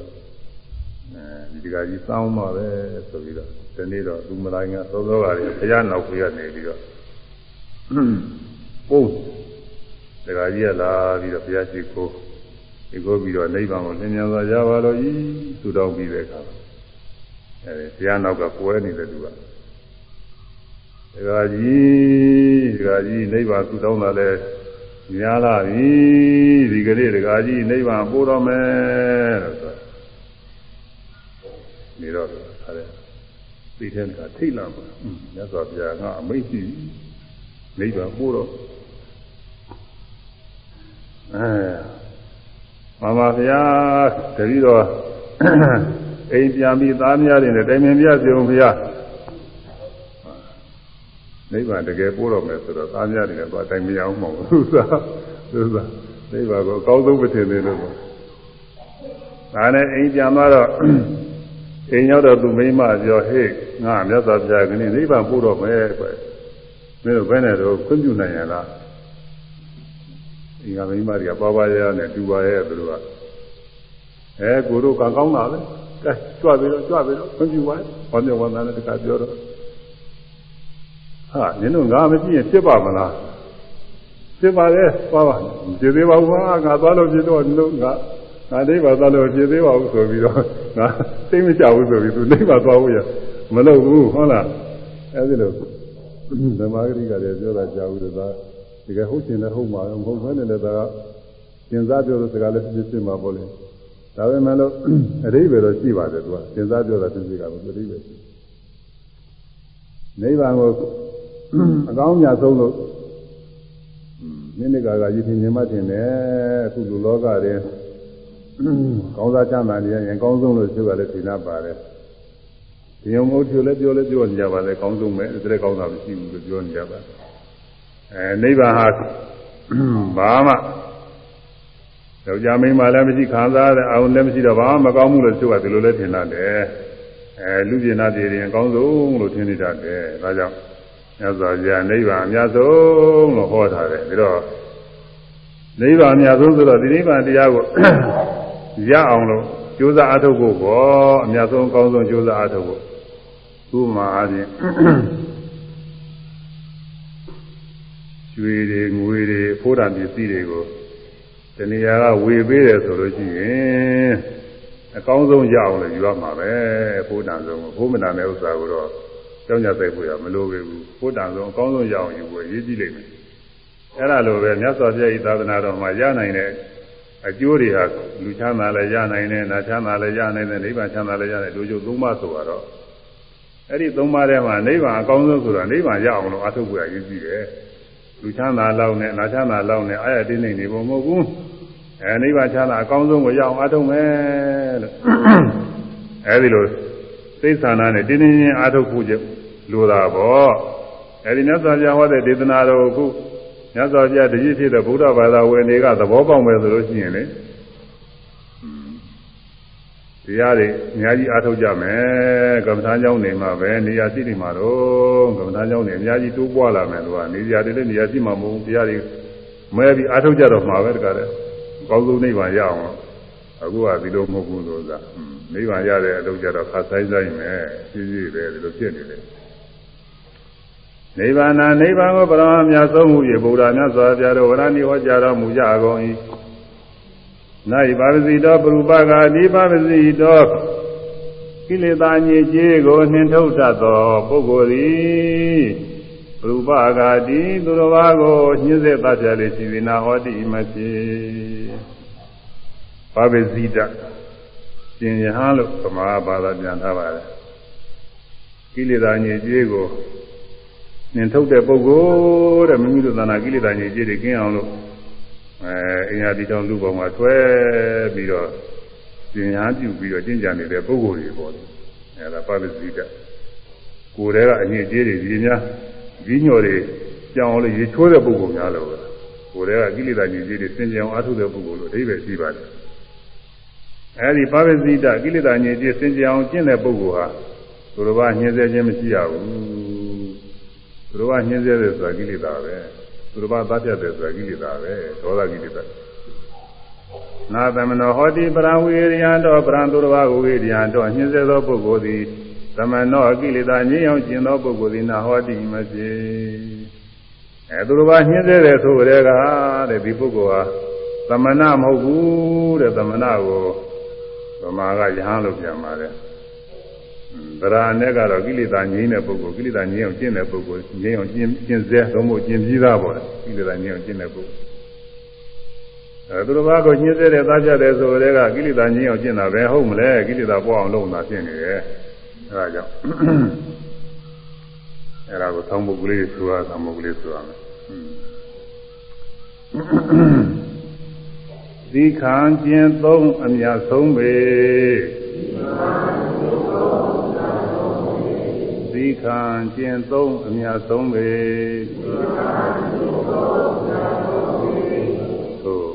ဒီဒကာကြီးစောင်းပါပဲဆိုပြီးတော့ဒီနေ့တော့သူမလိုင်းကသောသောကတွေဘုရားနောက်ပြေးနေပြီးတော့ပုံဒကာကြီးကလာပြီးတော့ဘုရားရှိခိုးဒီကိုပြီးတော့နိဗ္ဗာန်ကိုလင်းမြန်စွာရပါလို့ဤ သူတော်ပြီးတဲ့အခါအဲဒီဘုရားနောက်ကကွဲနေတဲ့သူကဒကာကြီးဒကာကြီးနိဗ္ဗာန်သူတော်တာလဲများလာပြီဒီကနေ့ဒကာကြီးနိဗ္ဗာန်ပို့တော်မယ်လို့ဆိုနေတော့ဆရာပြီးတဲ့ကထိတ်လာမှာမြတ်စွာဘုရားကအမိတ်ရှိနိဗ္ဗာန်ပို့တော့အဲမမဘုရားတတိတော် အိမ်ပြန်ပြီးသားများတွေနဲ့တိုင်ပင်ပြစီအောင်ဘုရားနိဗ္ဗာန်တကယ်ပို့တော့မယ်ဆိုတော့သားများတွေနဲ့သွားတိုင်မရအောင်မဟုတ်ဘူးသာသူသာနိဗ္ဗာန်ကိုအကောင်းဆုံးမထင်သေးလို့ဒါနဲ့အိမ်ပြန်သွားတော့အိမ်ရောက်တော့သူမိမပြောဟေ့ငါမြတ်စွာဘုရားကနေ့နိဗ္ဗာန်ပို့တော့မယ်ကွယ်မင်းတို့ဘယ်နဲ့တော့ခွင့်ပြုနိုင်ရလားဒီကမိမတွေကပါပါရရနဲ့တူပါရဲ့သူတို့က အဲကိုတို့ကကောင်းတာပဲကဲကြွပြီးတော့ကြွပြီးတော့ခွင့်ပြုပါဟောမြေဝန်သားနဲ့တခါပြောတော့ဟာနင်တို့ငါမရှိရင်ဖြစ်ပါမလားဖြစ်ပါလေသွားပါဖြစ်သေးပါဘူးဟာငါသွားလို့ဖြစ်တော့လို့ငါငါဒိဗ္ဗာသွားလို့ဖြစ်သေးပါဘူးဆိုပြီးတော့ငါသိမကြဘူးဆိုပြီးသူဒိဗ္ဗာသွားဖို့ရမလုပ်ဘူးဟုတ်လားအဲဒီလိုဓမ္မဂရိကလည်းပြောတာကြားဘူးသာတကယ်ဟုတ်ရှင်လည်းဟုတ်မှာမဟုတ်ဘဲနဲ့လည်းဒါကသင်စားပြောတဲ့စကားလည်းဖြစ်ဖြစ်မှာပေါ့လေ ဒါပေမဲ့လို့အရိပဲတော့ရှိပါတယ်သူကသင်စားပြောတာသိစီကတော့အရိပဲနိဗ္ဗာန်ကိုအကောင်းမြတ်ဆုံးလို့မိနစ်ကကရည်ထင်မြင်မှထင်တယ်အခုလူလောကတွေကောင်းစားချမ်းသာနေရင်ကောင်းဆုံးလို့သူကလည်းသိနာပါတယ်ဒီုံမို့ပြောလဲပြောလဲပြောနေကြပါလေကောင်းဆုံးပဲအဲ့ဒါကောင်းတာမရှိဘူးလို့ပြောနေကြပါအဲနိဗ္ဗာန်ဟာဘာမှ ယောက်ျားမိန်းမလည်းမရှိခံစားတဲ့အာရုံလည်းမရှိတော့ဘာမှမကောင်းဘူးလို့သူကဒီလိုလဲထင်တတ်တယ်အဲလူကျင်နာတည်ရင်အကောင်းဆုံးလို့ထင်နေတတ်တယ်ဒါကြောင့်မြတ်စွာဘုရားနိဗ္ဗာန်အများဆုံးလို့ဟောထားတယ်ပြီးတော့နိဗ္ဗာန်အများဆုံးဆိုတော့ဒီနိဗ္ဗာန်တရားကိုရအောင်လို့ကြိုးစားအထုတ်ဖို့ပေါ့အများဆုံးအကောင်းဆုံးကြိုးစားအထုတ်ဖို့ဥပမာအားဖြင့်ရွှေတွေငွေတွေဖိုးတာပစ္စည်းတွေကို တဏှာကဝေပေးတယ်ဆိုလို့ရှိရင်အကောင်းဆုံးရအောင်လို့ယူရမှာပဲဖိုးတန်ဆုံးဖိုးမတန်တဲ့ဥစ္စာကိုတော့ကြောင်းကြသိဖို့ရမလိုပဲဘူးဖိုးတန်ဆုံးအကောင်းဆုံးရအောင်ယူဖို့ရေးကြည့်လိုက်မယ်အဲ့ဒါလိုပဲမြတ်စွာဘုရားဤသာသနာတော်မှာရနိုင်တဲ့အကျိုးတွေဟာလူချမ်းသာလည်းရနိုင်တယ်နာချမ်းသာလည်းရနိုင်တယ်နိဗ္ဗာန်ချမ်းသာလည်းရနိုင်တယ်တို့ကျုပ်သုံးပါးဆိုတော့အဲ့ဒီသုံးပါးထဲမှာနိဗ္ဗာန်အကောင်းဆုံးဆိုတာနိဗ္ဗာန်ရအောင်လို့အထုပ်ကိုရည်ကြည့်တယ်လူချမ်းသာလောက်နဲ့နာချမ်းသာလောက်နဲ့အာရတင်းနေနေဖို့မဟုတ်ဘူး အဲနိဗ္ဗာန်ချမ်းသာအကောင်းဆုံးကိုရအောင်အထုပ်မယ်လို့အဲဒီလိုသိသနာနဲ့တင်းတင်းချင်းအထုပ်ဖို့လိုတာပေါ့အဲဒီမြတ်စွာဘုရားဟောတဲ့ဒေသနာတော်ကိုမြတ်စွာဘုရားတကြီးဖြစ်တဲ့ဗုဒ္ဓဘာသာဝင်တွေကသဘောပေါက်မယ်ဆိုလို့ရှိရင်လေတရားတွေအများကြီးအားထုတ်ကြမယ်ကမ္မထာเจ้าနေမှာပဲနေရာရှိနေမှာတော့ကမ္မထာเจ้าနေအများကြီးတိုးပွားလာမယ်လို့ကနေရာတွေလည်းနေရာရှိမှာမဟုတ်ဘူးတရားတွေမဲပြီးအားထုတ်ကြတော့မှာပဲတကားတဲ့ ကောင်းဆုံးနိဗ္ဗာန်ရအောင်အခုကဒီလိုမဟုတ်ဘူးလို့သာနိဗ္ဗာန်ရတဲ့အလုပ်ကြတော့ခါဆိုင်ဆိုင်မယ်ရှိရှိပဲဒီလိုဖြစ်နေတယ်နိဗ္ဗာန်နိဗ္ဗာန်ကိုပရမမြတ်ဆုံးမှု၍ဗုဒ္ဓမြတ်စွာဘုရားတော်ဝရဏိဟောကြားတော်မူကြကုန်၏၌ပါပစီတော်ပရူပကာဒီပါပစီတော်ကိလေသာညစ်ကြေးကိုနှင်ထုတ်တတ်သောပုဂ္ဂိုလ်သည်ပ ရူပကာဒီသူတော်ဘာကိုညှင်းစေတတ်ကြလေရှိဝိနာဟောတိမဖြစ်ပါပစီတရှင်ယဟန်လို့သမာဘာသာပြန်ထားပါတယ်ကိလေသာညစ်ကြေးကိုနှင်ထုတ်တဲ့ပုဂ္ဂိုလ်တဲ့မိမိတို့သနာကိလေသာညစ်ကြေးတွေကင်းအောင်လို့အဲအင်္ဂါတိတောင်လူပေါ်မှာဆွဲပြီးတော့ကျင်ညာပြုပြီးတော့ကျင့်ကြံနေတဲ့ပုဂ္ဂိုလ်တွေပေါ့လေအဲဒါပါဠိစိတကိုယ်တည်းကအညစ်အကြေးတွေဒီများ ကြီးညော်တွေကြောင်လို့ရေချိုးတဲ့ပုဂ္ဂိုလ်များလို့ကိုယ်တည်းကကိလေသာညစ်ကြေးတွေစင်ကြံအောင်အထုတဲ့ပုဂ္ဂိုလ်လို့အဓိပ္ပာယ်ရှိပါတယ်အဲဒီပါဠိစိတကိလေသာညစ်ကြေးစင်ကြံအောင်ကျင့်တဲ့ပုဂ္ဂိုလ်ဟာသူတော်ဘာညှင်းဆဲခြင်းမရှိရဘူးသူတော်ဘာညှင်းဆဲတယ်ဆိုတာကိလေသာပဲသူတစ်ပါးသတ်ပြတ်တယ်ဆိုတာကိလေသာပဲဒေါသကိလေသာနာသမနောဟောတိပရဝေရိယံတော်ပရံသူတစ်ပါးကိုဝေရိယံတော်ညှင်းစေသောပုဂ္ဂိုလ်သည် သမနောကိလေသာငြိမ်းအောင်ကျင်သောပုဂ္ဂိုလ်သည်နာဟောတိမဖြစ်အဲသူတစ်ပါးညှင်းစေတယ်ဆိုတဲ့ကတဲ့ဒီပုဂ္ဂိုလ်ဟာသမဏမဟုတ်ဘူးတဲ့သမဏကိုဗမာကယဟန်လို့ပြန်ပါတယ်ဗရာနဲ့ကတော့ကိလေသာငြိမ်းတဲ့ပုဂ္ဂိုလ်ကိလေသာငြိမ်းအောင်ကျင့်တဲ့ပုဂ္ဂိုလ်ငြိမ်းအောင်ကျင့်ကျင့်စေသုံးဖို့ကျင့်ပြီးသားပေါ့ကိလေသာငြိမ်းအောင်ကျင့်တဲ့ပုဂ္ဂိုလ်အဲသူတစ်ပါးကိုညှင်းစေတဲ့သားကြတဲ့ဆိုတဲ့ကကိလေသာငြိမ်းအောင်ကျင့်တာပဲဟုတ်မလဲကိလေသာပေါ်အောင်လုပ်တာဖြစ်နေတယ် အဲဒါကြောင့်အဲဒါကိုသုံးဖို့ကလေးဆိုရသုံးဖို့ကလေးဆိုရမယ်သီခံခြင်းသုံးအမြတ်ဆုံးပဲသီခံသီခံကျင့်သုံးအမြတ်ဆုံးပဲသီခံကျင့်သုံးအမြတ်ဆုံးပဲသို့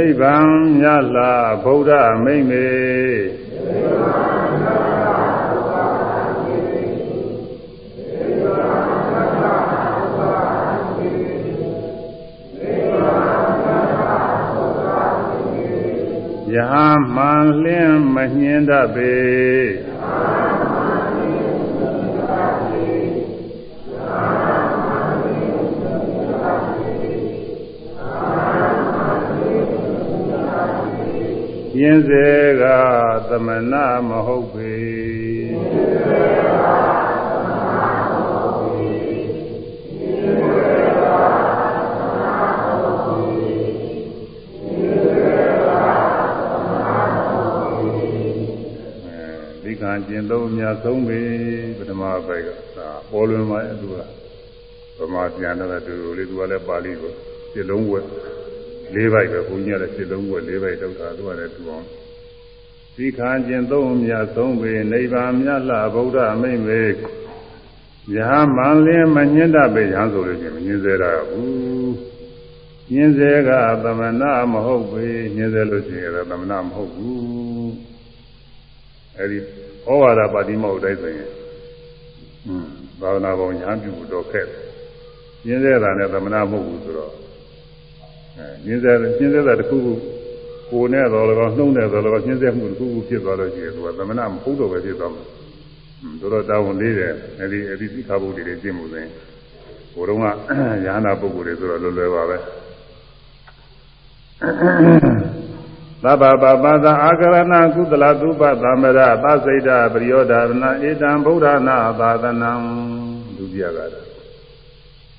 နိဗ္ဗာန်မြတ်လာဗုဒ္ဓမိတ်မေနိဗ္ဗာန်ယဟမှန်လင်းမညင်းတတ်ပေယ ရှင်းစေကသမဏမဟုတ်ပေခံကျင်သုံးများဆုံးပြီပထမဘက်ကပေါ်လွင်ပါရဲ့သူကဗမာပြန်တော့တူလေးသူကလည်းပါဠိကိုစိတ်လုံးဝဲ ၄ဘိုက်ပဲဘုန်းကြီးကလည်းစိလုံးဝက်၄ဘိုက်တောက်တာသူကလည်းတူအောင်သိခါခြင်းသုံးမြတ်ဆုံးပြီနိဗ္ဗာန်မြတ်လှဗုဒ္ဓမိတ်မေယဟမန်လင်းမညင့်တပေရန်ဆိုလို့ချင်းမညင်းစေတာဘူးညင်းစေကသမဏမဟုတ်ပြီညင်းစေလို့ရှိရင်သမဏမဟုတ်ဘူးအဲဒီဩဝါဒပါတိမောက်တိုင်းဆိုရင်อืมဘာဝနာပုံညာပြုတော့ခက်ညင်းစေတာနဲ့သမဏမဟုတ်ဘူးဆိုတော့အဲ ညင်းစေညင်းစေတာတစ်ခုခုကိုယ်နဲ့တော့လည်းနှုံးနဲ့တော့လည်းညင်းစေမှုတစ်ခုခုဖြစ်သွားလို့ရှိရင်သူကသမဏမဟုတ်တော့ပဲဖြစ်သွားမှာတို့တော့တာဝန်လေးတယ်အဲဒီအဲဒီသိခါဘုဒ္ဓတွေကျင့်မှုစဉ်ဘုရုံကရဟနာပုဂ္ဂိုလ်တွေဆိုတော့လွယ်လွယ်ပါပဲသဗ္ဗပပသအာကရဏကုသလသုပသမရသစိတ်တပရိယောဒာနာဧတံဗုဒ္ဓနာသာသနံဒုတိယကတော့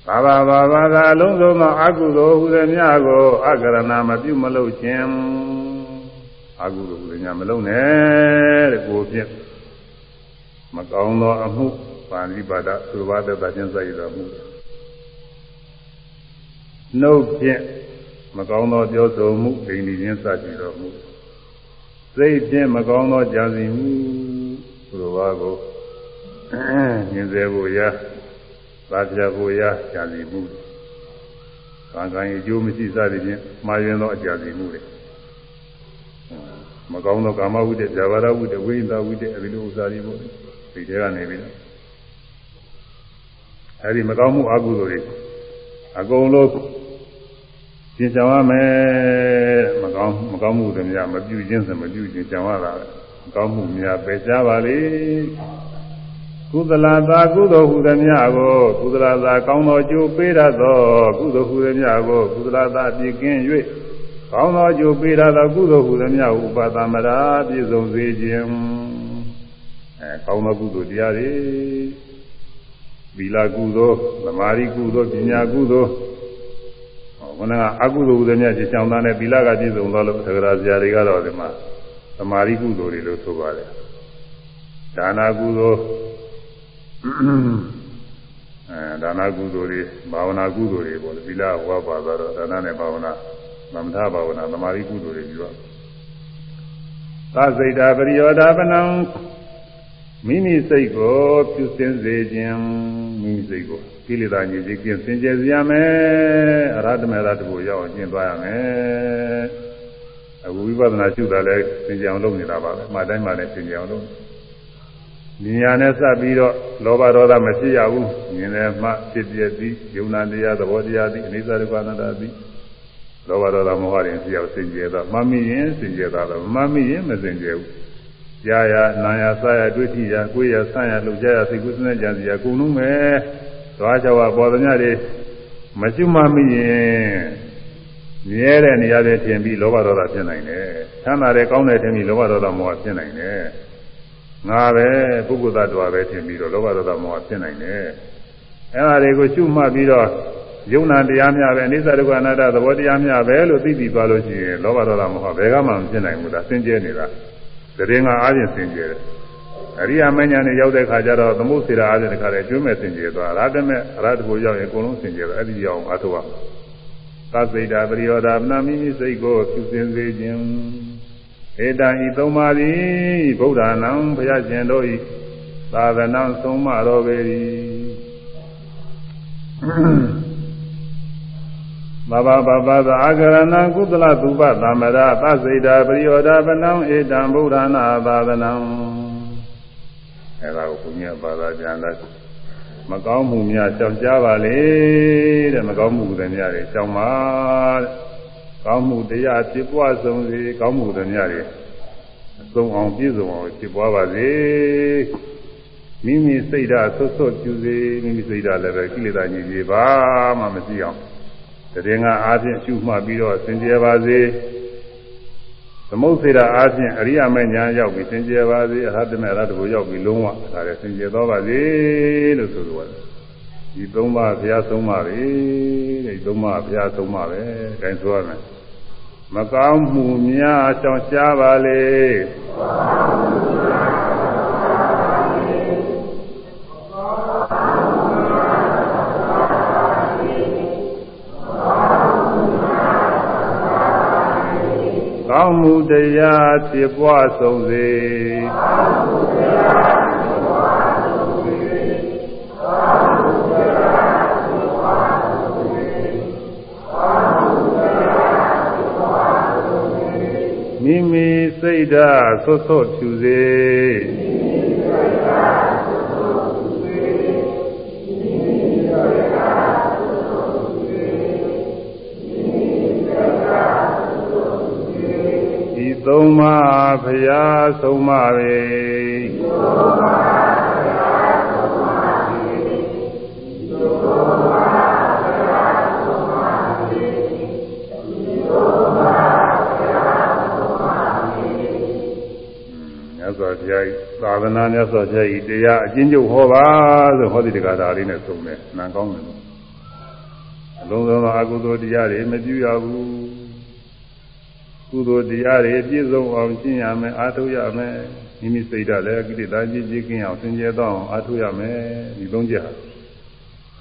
ဘာဘာဘာဘာသာအလုံးစုံသောအကုသိုလ်ဟူသည်များကိုအကရဏမပြုမလုပ်ခြင်းအကုသိုလ်ဟူသည်များမလုပ်နဲ့တဲ့ကိုဖြင့်မကောင်းသောအမှုပါဠိပါဒသုဘာတတချင်းစိုက်ရသောမှုနှုတ်ဖြင့်မကောင်းသောပြောဆိုမှုဒိဋ္ဌိချင်းစကြည့်တော်မူစိတ်ဖြင့်မကောင်းသောကြံစည်မှုသူတော်ဘာကိုမြင်စေဖို့ရာ သာပြဖို့ရာကြံစည်မှုကံကံအကျိုးမရှိစသည်ဖြင့်မှားယွင်းသောအကြံစည်မှုတွေမကောင်းသောကာမဝိတ္တ၊ဇာဝရဝိတ္တ၊ဝိညာဝိတ္တအဲဒီလိုဥစ္စာတွေပေါ့ဒီထဲကနေပြီးတော့အဲဒီမကောင်းမှုအကုသိုလ်တွေအကုန်လုံးရှင်းကြရမယ်မကောင်းမကောင်းမှုတွေများမပြုခြင်းစမပြုခြင်းကြံရတာမကောင်းမှုများပယ်ကြပါလေ ကုသလသာကုသိုလ်ဟူသည်များကိုကုသလသာကောင်းသောအကျိုးပေးရသောကုသိုလ်ဟူသည်များကိုကုသလသာပြည့်ကင်း၍ကောင်းသောအကျိုးပေးရသောကုသိုလ်ဟူသည်များဥပသမရာပြည့်စုံစေခြင်းအဲကောင်းသောကုသိုလ်တရားတွေဗီလာကုသိုလ်သမာဓိကုသိုလ်ပညာကုသိုလ်ခုနကအကုသိုလ်ဥဒ္ဒမြတ်ရှောင်းသားနဲ့သီလကပြည့်စုံသွားလို့သက္ကရာဇာတွေကတော့ဒီမှာသမာဓိကုသိုလ်တွေလို့ဆိုပါတယ်ဒါနာကုသိုလ် အဲဒါနာကုသိုလ်တွေဘာဝနာကုသိုလ်တွေပေါ့သီလဟောပါတော့ဒါနာနဲ့ဘာဝနာသမထဘာဝနာသမာဓိကုသိုလ်တွေပြီးတော့သစိတ်တာပရိယောဒပနံမိမိစိတ်ကိုပြုစင်စေခြင်းမိမိစိတ်ကိုကိလေသာညစ်ကြေးကင်းစင်ကြယ်စေရမယ်အရဟတမေရတကိုရောက်အောင်ကျင့်သွားရမယ်အခုဝိပဿနာရှုတာလဲစင်ကြယ်အောင်လုပ်နေတာပါပဲမှတိုင်းမှလည်းစင်ကြယ်အောင်လုပ် ဉာဏ်နဲ့စပ်ပြီးတော့လောဘဒေါသမရှိရဘူးဉာဏ်နဲ့မှဖြစ်ပြသည်ယုံနာတရားသဘောတရားသည်အနိစ္စဒုက္ခအနတ္တသည်လောဘဒေါသမောဟတွေဖြစ်အောင်စင်ကြယ်သွားမှတ်မိရင်စင်ကြယ်သွားတော့မှတ်မိရင်မစင်ကြယ်ဘူးကြာရနာရစရတွေ့ထိရကိုယ်ရဆန့်ရလှုပ်ရှားရစိတ်ကူးစနေကြစီရအကုန်လုံးပဲသွားကြောက်ပေါ်သမျှတွေမရှိမှမိရင်မြဲတဲ့နေရာတွေထင်ပြီးလောဘဒေါသဖြစ်နိုင်တယ်။ချမ်းသာတဲ့ကောင်းတဲ့ထင်ပြီးလောဘဒေါသမောဟဖြစ်နိုင်တယ်။ ငါပဲပုဂ္ဂိုလ်သတ္တဝါပဲထင်ပြီးတော့လောဘဒေါသမောဟဖြစ်နိုင်တယ်။အဲဒါတွေကိုရှုမှတ်ပြီးတော့ယုံနာတရားများပဲအနိစ္စဒုက္ခအနတ္တသဘောတရားများပဲလို့သိပြီးသွားလို့ရှိရင်လောဘဒေါသမောဟဘယ်ကမှမဖြစ်နိုင်ဘူးဒါစင်ကြဲနေတာ။တရင်ကအားဖြင့်စင်ကြဲတယ်။အရိယာမဉ္ဇဉ်နဲ့ရောက်တဲ့ခါကျတော့သမုတ်စေရာအားဖြင့်တခါတည်းကျွမ်းမဲ့စင်ကြယ်သွားရတမဲ့အရတ္တကိုရောက်ရင်အကုန်လုံးစင်ကြယ်သွားအဲ့ဒီရောက်အထုဝသစိတ်တာပရိယောဒာမနာမိမိစိတ်ကိုဖြူစင်စေခြင်း ဧတံဤသုံးပါးသည်ဗုဒ္ဓနာံဘုရားရှင်တို့ဤသာသနာဆုံးမတော်ပေ၏ဘဘဘဘသာအာဂရဏကုသလသုပသမရသစိတ်တာပရိယောဒာပနံဧတံဗုဒ္ဓနာသာသနံအဲဒါကိုဘုရားဘာသာပြန်လိုက်မကောင်းမှုများကြောက်ကြပါလေတဲ့မကောင်းမှုတွေများတွေကြောက်ပါတဲ့ ကောင်းမှုတရားဖြစ်ပွားဆုံးစေကောင်းမှုတွေများတွေအဆုံးအောင်ပြည့်စုံအောင်ဖြစ်ပွားပါစေမိမိစိတ်ဓာတ်ဆွတ်ဆွတ်ကျူစေမိမိစိတ်ဓာတ်လည်းပဲကိလေသာညစ်ကြေးပါမှမရှိအောင်တည်ငါအားဖြင့်ရှုမှတ်ပြီးတော့စင်ကြယ်ပါစေသမုတ်စေတာအားဖြင့်အရိယာမေညာရောက်ပြီးစင်ကြယ်ပါစေအရဟတမေအရဟတကိုရောက်ပြီးလုံးဝဒါလည်းစင်ကြယ်သွားပါစေလို့ဆိုလိုပါတယ် ဒီသုံးပါးဘုရားဆုံးပါပဲတဲ့သုံးပါးဘုရားဆုံးပါပဲအဲဒါဆိုရမယ်မကောင်းမှုများကြောင့်ရှားပါလေကောင်းမှုတရားဖြစ်ပွားဆုံးစေကောင်းမှုတရား စိတ်ဓာတ်ဆွတ်ဆွတ်ဖြူစေသုံးပါးဖရာဆုံးပါပေမြ ဘုရားသာသနာမြတ်စွာဘုရားဤတရားအကျဉ်းချုပ်ဟောပါဆိုဟောဒီတက္ကရာလေးနဲ့ဆုံးတယ်နံကောင်းတယ်အလုံးစုံသောအကုသိုလ်တရားတွေမပြုရဘူးကုသိုလ်တရားတွေပြည့်စုံအောင်ကျင့်ရမယ်အားထုတ်ရမယ်မိမိစိတ်ဓာတ်လည်းကိလေသာကြီးကြီးကင်းအောင်သင်ကျေတော့အောင်အားထုတ်ရမယ်ဒီသုံးချက်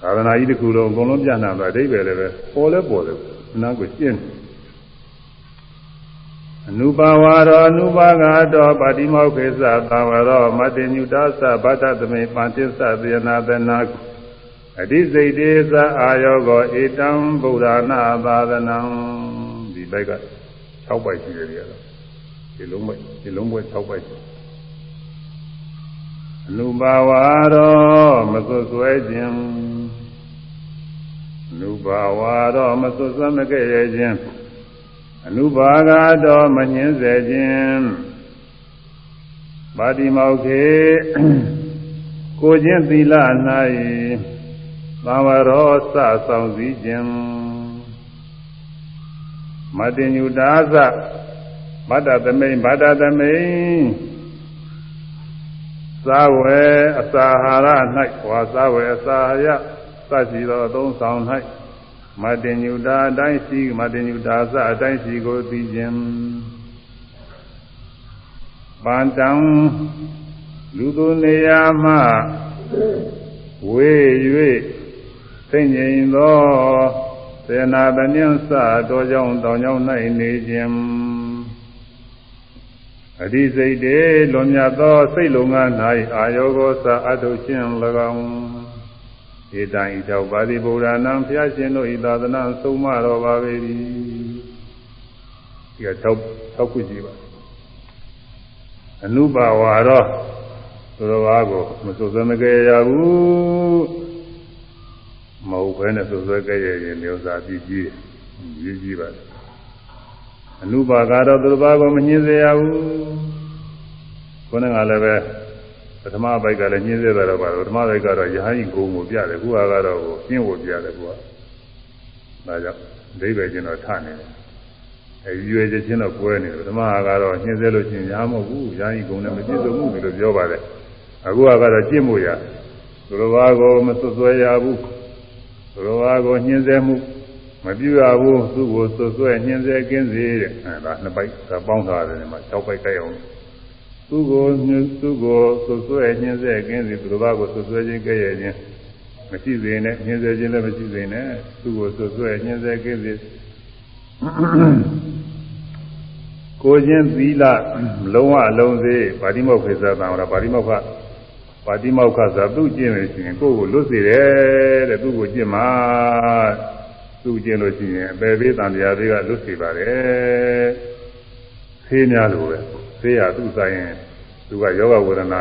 သာသနာကြီးတစ်ခုလုံးအကုန်လုံးပြန့်နှံ့သွားအဓိပ္ပာယ်လည်းပဲပေါ်လဲပေါ်တယ်နားကိုကျင့်အ နုပါဝါရောအနုပါကတောပါတိမောခေသသာဝရောမတေညုတသဗတ္တသမေပန္တိသသေနာသနာအတိစိတ်တေသအာယောကောဧတံဗုဒ္ဓနာသာသနံဒီဘက်က6ပိုက်ရှိတယ်ကြတော့ဒီလုံးပိုက်ဒီလုံးပိုက်6ပိုက်ရှိအနုဘာဝရောမစွတ်ဆွဲခြင်းအနုဘာဝရောမစွတ်ဆွဲမကဲ့ရဲ့ခြင်း အနုဘာဂတော်မညှင်းစေခြင်းပါတိမောခေကိုခြင်းသီလ၌သံဝရောစဆောင်စည်းခြင်းမတင်ညူတာသမတ္တသမိန်ဗတ္တသမိန်သာဝေအစာဟာရ၌ဝါသာဝေအစာရသရှိသောသုံးဆောင်၌ မတင်ညူတာအတိုင်းရှိမတင်ညူတာသအတိုင်းရှိကိုသိခြင်းပန္တံလူသူနေရာမှဝေ၍သိငြိမ်သောသေနာတမြင့်စတော်ကြောင့်တောင်ကြောင့်၌နေခြင်းအဓိစိတ်တေလွန်မြတ်သောစိတ်လုံးငါ၌အာယောဂောသအထုချင်း၎င်း ဧတံဤတောပါတိဗုဒ္ဓနာဘုရားရှင်တို့ဤသာသနာဆုံးမတော်ပါပေ၏ဒီက6 6ခုရှိပါအနုပါဝါရောသူတော်ဘာကိုမစိုးစမကြရဘူးမဟုတ်ဘဲနဲ့သွဆွဲကြရရင်မျိုးစားပြီးကြီးကြီးကြီးပါအနုပါကတော့သူတစ်ပါးကိုမညှင်းစေရဘူးခေါင်းကလည်းပဲ ပထမဘိုက်ကလည်းညှင်းစေတယ်တော့ပါပထမဘိုက်ကတော့ယဟန်ကြီးဂုံကိုပြတယ်ခုကတော့ပြင်းကိုပြတယ်ခုကဒါကြောင့်ဒိဗေကျင်တော့ထနေတယ်အဲရွယ်ချင်းတော့ကွဲနေတယ်ပထမကတော့ညှင်းစေလို့ချင်းရားမဟုတ်ဘူးယဟန်ကြီးဂုံနဲ့မပြည့်စုံဘူးလို့ပြောပါတယ်အခုကတော့ကျင့်မှုရသူတစ်ပါးကိုမဆွဆွဲရဘူးသူတော်ဘာကိုညှင်းဆဲမှုမပြုရဘူးသူ့ကိုဆွဆွဲညှင်းဆဲကင်းစေတဲ့အဲဒါနှစ်ပိုက်ကပေါင်းထားတယ်ဒီမှာ6ပိုက်ကြိုက်အောင် သူ့ကိုသူ့ကိုဆွဆွဲညှင်းဆဲကင်းစေသူတော်ဘာကိုဆွဆွဲခြင်းကဲ့ရဲ့ခြင်းမရှိစေနဲ့ညှင်းဆဲခြင်းလည်းမရှိစေနဲ့သူ့ကိုဆွဆွဲညှင်းဆဲကင်းစေကိုချင်းသီလလုံးဝလုံးစေဗာတိမောက္ခေသတံဝရဗာတိမောက္ခပါတိမောက္ခသာသူ့ကျင့်လို့ရှိရင်ကိုယ့်ကိုလွတ်စေတယ်တဲ့သူ့ကိုကျင့်မှာသူ့ကျင့်လို့ရှိရင်အပေပေးတန်တရားတွေကလွတ်စေပါတယ် ဆေးများလိုပဲဆေးရသူ့ဆိုင်ရင်သူကယောဂဝေဒနာ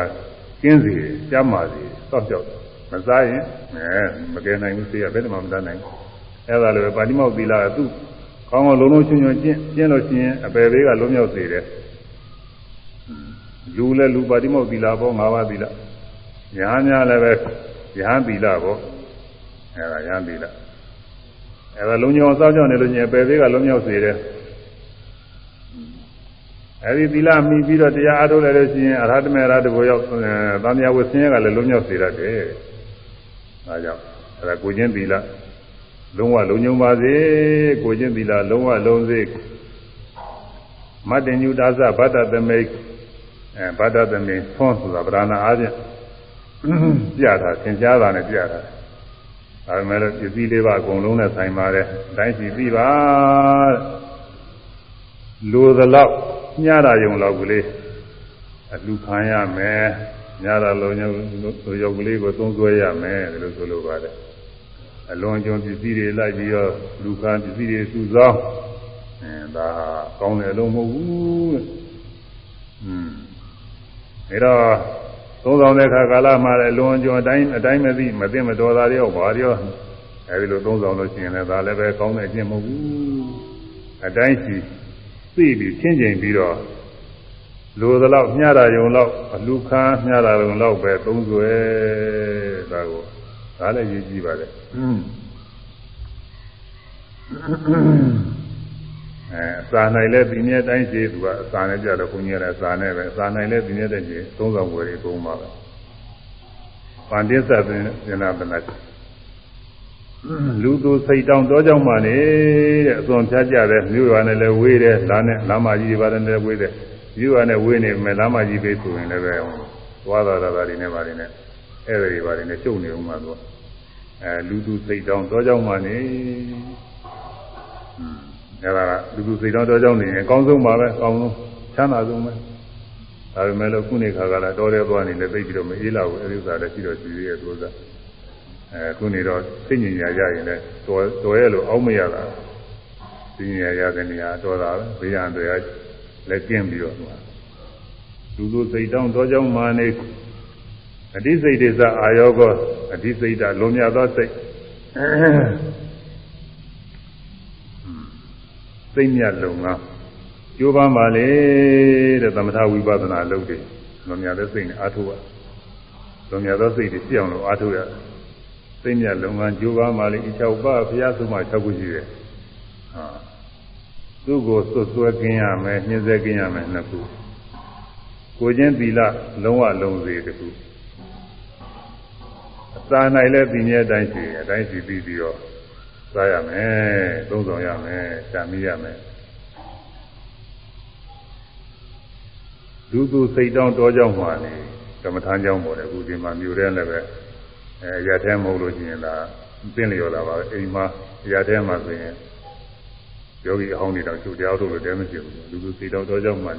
ကျင်းစီကျမ်းမာစီစောက်ကြောက်မစားရင်အဲမကယ်နိုင်ဘူးဆေးရဘယ်မှမတတ်နိုင်ဘူးအဲဒါလိုပဲပါတိမောက္ခသီလကသူ့ကောင်းကောင်းလုံးလုံးချင်းချင်းကျင့်ကျင့်လို့ရှိရင်အပေပေးကလုံးမြောက်စေတယ်လူလည်းလူပါတိမောက္ခသီလပေါ့၅ပါးသီလညာများလည်းပဲယဟန်သီလပေါ့အဲဒါယဟန်သီလအဲဒါလုံးညောင်စောင့်ကြောက်နေလို့ညင်ပယ်သေးကလုံးမြောက်စေတယ် အဲဒီသီလမှီပြီးတော့တရားအားထုတ်လိုက်လို့ရှိရင်အရဟတမေရတကိုရောက်သံဃာဝဆင်းရဲကလည်းလုံးမြောက်စေတတ်တယ်ဒါကြောင့်အဲဒါကိုချင်းသီလလုံးဝလုံးညုံပါစေကိုချင်းသီလလုံးဝလုံးစေမတ္တညုတာသဗတ္တသမိတ်အဲဗတ္တသမိတ်သွန်းဆိုတာဗရဏအားဖြင့်ပြတာသင်ကြားတာနဲ့ပြတာဒါပေမဲ့လို့ပစ္စည်းလေးပါအကုန်လုံးနဲ့ဆိုင်ပါတယ်အတိုင်းစီပြီးပါလိုသလောက် ညတာယုံလောက်ကလေးအလူခံရမယ်ညတာလုံးညလိုရုပ်ကလေးကိုသုံးဆွဲရမယ်ဒီလိုဆိုလိုပါတယ်အလွန်ကျွံပစ္စည်းတွေလိုက်ပြီးတော့လူခံပစ္စည်းတွေစုဆောင်းအဲဒါကောင်းတယ်လို့မဟုတ်ဘူးတဲ့อืมဒါတော့သုံးဆောင်တဲ့ခါကာလမှာလည်းလွန်ကျွံအတိုင်းအတိုင်းမသိမသိမတော်တာတွေရောဘာတွေရောအဲဒီလိုသုံးဆောင်လို့ရှိရင်လည်းဒါလည်းပဲကောင်းတဲ့အကျင့်မဟုတ်ဘူးအတိုင်းရှိ သိပြီးချင်းချင်းပြီးတော့လိုသလောက်မျှတာယုံလောက်အလူခံမျှတာယုံလောက်ပဲသုံးစွဲဒါကိုဒါလည်းရည်ကြည့်ပါလေအဲအစာနိုင်လဲဒီနေ့တိုင်းရှိသူကအစာနဲ့ကြတော့ဘုန်းကြီးလည်းအစာနဲ့ပဲအစာနိုင်လဲဒီနေ့တည်းရှိသုံးဆောင်ဝယ်တွေပုံပါပဲပန္တိသပင်ဉာဏပနတ် လူသူစိတ်တောင်းတောကြောင့်မှနေတဲ့အစွန်ဖြတ်ကြတယ်မြို့ရွာနဲ့လည်းဝေးတယ်လမ်းနဲ့လမ်းမကြီးတွေပါတယ်လည်းဝေးတယ်မြို့ရွာနဲ့ဝေးနေမယ်လမ်းမကြီးပဲဆိုရင်လည်းပဲသွားတာတာတွေနဲ့ပါတယ်နဲ့အဲ့ဒါတွေပါတယ်နဲ့ကျုပ်နေဦးမှာတော့အဲလူသူစိတ်တောင်းတောကြောင့်မှနေအဲ့ဒါကလူသူစိတ်တောင်းတောကြောင့်နေရင်အကောင်းဆုံးပါပဲအကောင်းဆုံးချမ်းသာဆုံးပဲဒါပေမဲ့လို့ခုနေခါကလာတော်တယ်သွားနေလည်းသိပြီးတော့မအေးလာဘူးအဲဒီဥစ္စာလည်းရှိတော့ရှိသေးရဲ့သူက အဲခုနေတော့သိဉ္ညာရရင်လည်းတော်တော်ရဲ့လို့အောက်မရတာသိဉ္ညာရတဲ့နေရာတော်တာပဲဘေးရန်တွေလည်းကျင်းပြီးတော့လူလူစိတ်တောင်းတော်ကြောင့်မာနေအတိစိတ်ဒိသအာယောကောအတိစိတ်တလုံးမြသောစိတ်စိတ်မြတ်လုံငါကျိုးပန်းပါလေတဲ့သမထဝိပဿနာလုပ်တယ်လုံးမြတဲ့စိတ်နဲ့အားထုတ်ရလုံးမြသောစိတ်တွေပြည့်အောင်လို့အားထုတ်ရတယ် သိမြတ်လုံငန်းကြိုးပါမှလည်းအ၆ပါးဘုရားဆုံးမ၆ခုရှိတယ်ဟာသူ့ကိုသွတ်သွဲกินရမယ်နှင်းစေกินရမယ်နှစ်ခုကိုချင်းသီလလုံးဝလုံးစေတစ်ခုအစာ၌လည်းဒီနေ့အတိုင်းရှိအတိုင်းရှိပြီးပြီးတော့စားရမယ်သုံးဆောင်ရမယ်ရှာမိရမယ်လူသူစိတ်တောင်းတောကြောင့်မှလေဓမ္မထမ်းကြောင့်ပေါ်တယ်အခုဒီမှာမြို့ထဲလည်းပဲ အဲရတဲ့မဟုတ်လို့ရှိရင်လားသင်လျော်လာပါပဲအိမ်မှာရတဲ့မှာဆိုရင်ယောဂီအဟောင်းတွေတော့ကျူတရားထုတ်လို့တဲမရှိဘူးလူလူစိတ်တော်တော်ကြောင့်မှ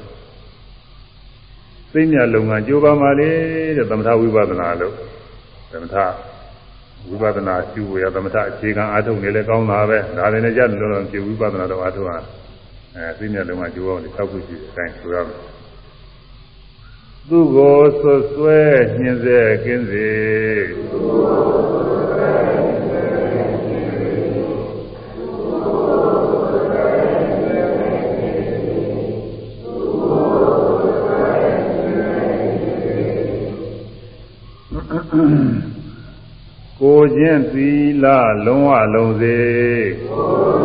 သိမြလုံငန်းကြိုးပါမှလေတဲ့သမထဝိပဿနာလို့သမထဝိပဿနာကျူရသမထအခြေခံအားထုတ်နေလဲကောင်းတာပဲဒါတွေနဲ့ကြလို့တော့ပြဝိပဿနာတော့အားထုတ်ရအဲသိမြလုံငန်းကြိုးအောင်၆ခုရှိတဲ့အတိုင်းဆိုရမယ် သူကိုဆွဆွဲညှင်းစေကင်းစေကိုခြင်းသီလလုံးဝလုံးစေကို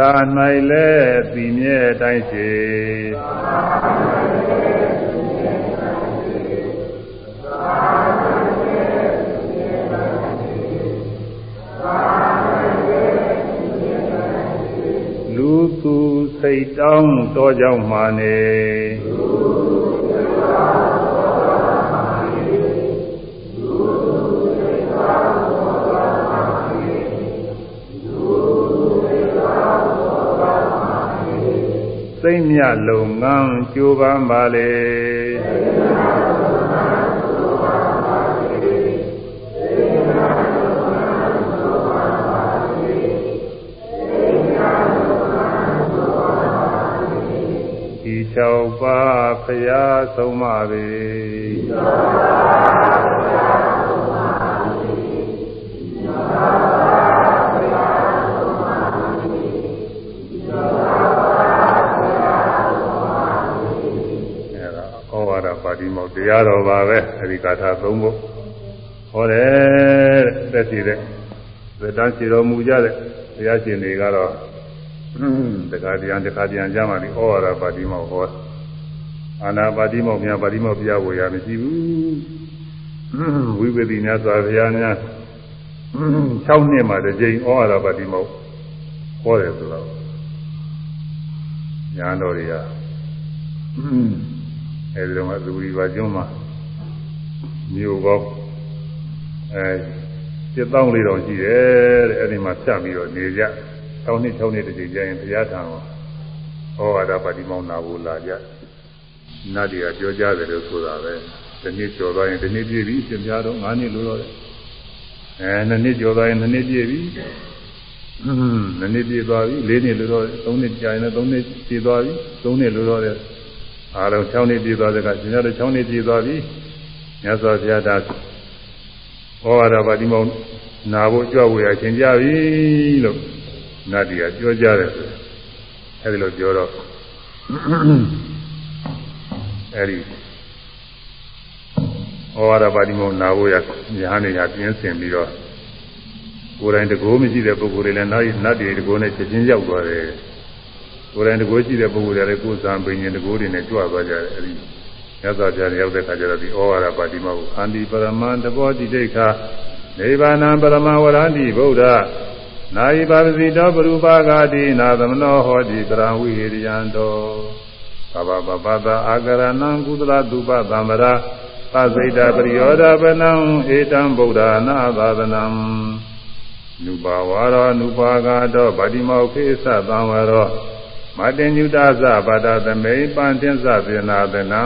သာ၌လည်းသိမြဲတိုင်းရှိလူသူစိတ်တောင်းတော်ကြောင့်မှနေ သိမ့်မြလုံငန်းကြိုးပန်းပါလေဒီ၆ပါးဖရာဆုံးမပေ တရားတော်ပါပဲအဲဒီကာထာသုံးဖို့ဟောတယ်တဲ့သက်ရှိတဲ့သတ္တရှိတော်မူကြတဲ့တရားရှင်တွေကတော့တခါတရံတခါတရံကြမှာဒီဩဝါဒပါတိမောဟောအာနာပါတိမောများပါတိမောပြဝေရမရှိဘူးဝိပတိများစွာဘုရားများ6နှစ်မှတစ်ကြိမ်ဩဝါဒပါတိမောဟောတယ်ဆိုတော့ညာတော်တွေက အဲဒီတော့ကသူရီပါကျွန်းမှာမြို့ပေါင်းအဲစစ်တောင်းလေးတော်ရှိတယ်တဲ့အဲဒီမှာဖြတ်ပြီးတော့နေကြ6နှစ်6နှစ်တည်းကြာရင်ဘုရားထံကိုဩဝါဒပါတိမောင်းနာဖို့လာကြနတ်တွေကပြောကြတယ်လို့ဆိုတာပဲဒီနေ့ကျော်သွားရင်ဒီနေ့ပြည့်ပြီရှင်ပြတော့9နှစ်လို့တော့အဲနှစ်နှစ်ကျော်သွားရင်နှစ်နှစ်ပြည့်ပြီနှစ်နှစ်ပြည့်သွားပြီ၄နှစ်လို့တော့၃နှစ်ကြာရင်လည်း၃နှစ်ပြည့်သွားပြီ၃နှစ်လို့တော့ အားလုံး6နှစ်ပြည့်သွားတဲ့ကရှင်ပြတော့6နှစ်ပြည့်သွားပြီမြတ်စွာဘုရားဒါဩဝါဒပါတိမောင်းနာဖို့ကြွဝေရချင်းကြပြီလို့နတ်တွေကပြောကြတယ်ဆိုအဲဒီလိုပြောတော့အဲဒီဩဝါဒပါတိမောနာဖို့ရညာနေကပြင်းစင်ပြီးတော့ကိုယ်တိုင်တကိုးမရှိတဲ့ပုဂ္ဂိုလ်တွေလည်းနတ်တွေတကိုးနဲ့ချက်ချင်းရောက်သွားတယ် ကိုယ်တိုင်တကိုးရှိတဲ့ပုဂ္ဂိုလ်တွေလည်းကိုယ်စံပင်ရင်တကိုးတွေနဲ့ကြွသွားကြတယ်အဲဒီရသော်ပြရောက်တဲ့ခါကျတော့ဒီဩဝါဒပါတိမောကိုခန္တီပရမံတဘောတိဒိဋ္ဌာနိဗ္ဗာန်ပရမဝရန္တိဗုဒ္ဓနာယိပါပစီတောပရုပါဂာတိနာသမနောဟောတိတရံဝိဟိရိယံတောဘဘပပတအာကရဏံကုသလတုပသံဗရာသစိတ်တပရိယောဒပနံဧတံဗုဒ္ဓနာသာသနံနုပါဝါရောနုပါဂါတောဗတိမောခေသသံဝရော မတေညုတသဗတသမိပန္တင်သသေနာသနံ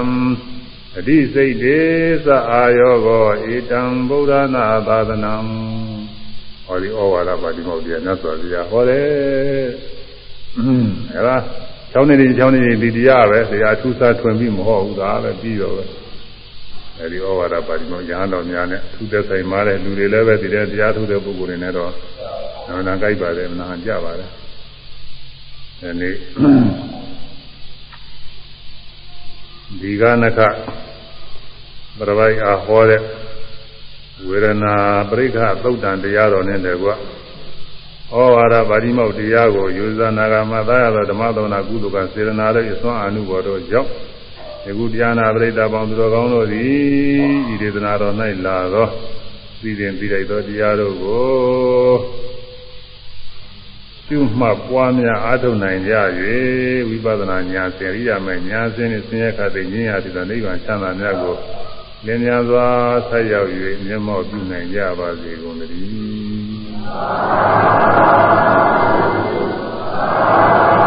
အဓိစိတ်တေသအာယောကောဧတံဗုဒ္ဓနာသာသနံဟောဒီဩဝါဒပါတိမောပြမြတ်စွာဘုရားဟောတယ်အဲဒါ၆နှစ်ဒီ၆နှစ်ဒီတရားပဲတရားထူးဆန်းထွင်ပြီးမဟုတ်ဘူးဒါပဲပြီးတော့ပဲအဲဒီဩဝါဒပါတိမောရဟန်းတော်များနဲ့ထူးတဲ့ဆိုင်မားတဲ့လူတွေလည်းပဲဒီတဲ့တရားထူးတဲ့ပုဂ္ဂိုလ်တွေနဲ့တော့နာနာကြိုက်ပါတယ်နာကြပါတယ် ဒီနေ့ဒီကနခပရပိုက်အားဟောတဲ့ဝေဒနာပရိက္ခသုတ်တန်တရားတော်နဲ့တကွဩဝါဒဗာတိမောက်တရားကိုယူဇာနာဂမသာရသောဓမ္မသောနာကုသကစေရနာရဲ့အစွမ်းအမှုဘော်တို့ကြောင့်ယခုတရားနာပရိသတ်ပေါင်းသူတော်ကောင်းတို့သည်ဤဒေသနာတော်၌လာသောသိရင်ပြီးလိုက်သောတရားတို့ကို ရှုမှတ်ပွားများအားထုတ်နိုင်ကြ၍ဝိပဿနာဉာဏ်စင်ရိယာမဲ့ဉာဏ်စင်နဲ့ဆင်းရဲခတဲ့ဉာဏ်ရာဒီသောနိဗ္ဗာန်ချမ်းသာများကိုလင်းမြန်စွာဆက်ရောက်၍မျက်မှောက်ပြုနိုင်ကြပါစေကုန်သတည်း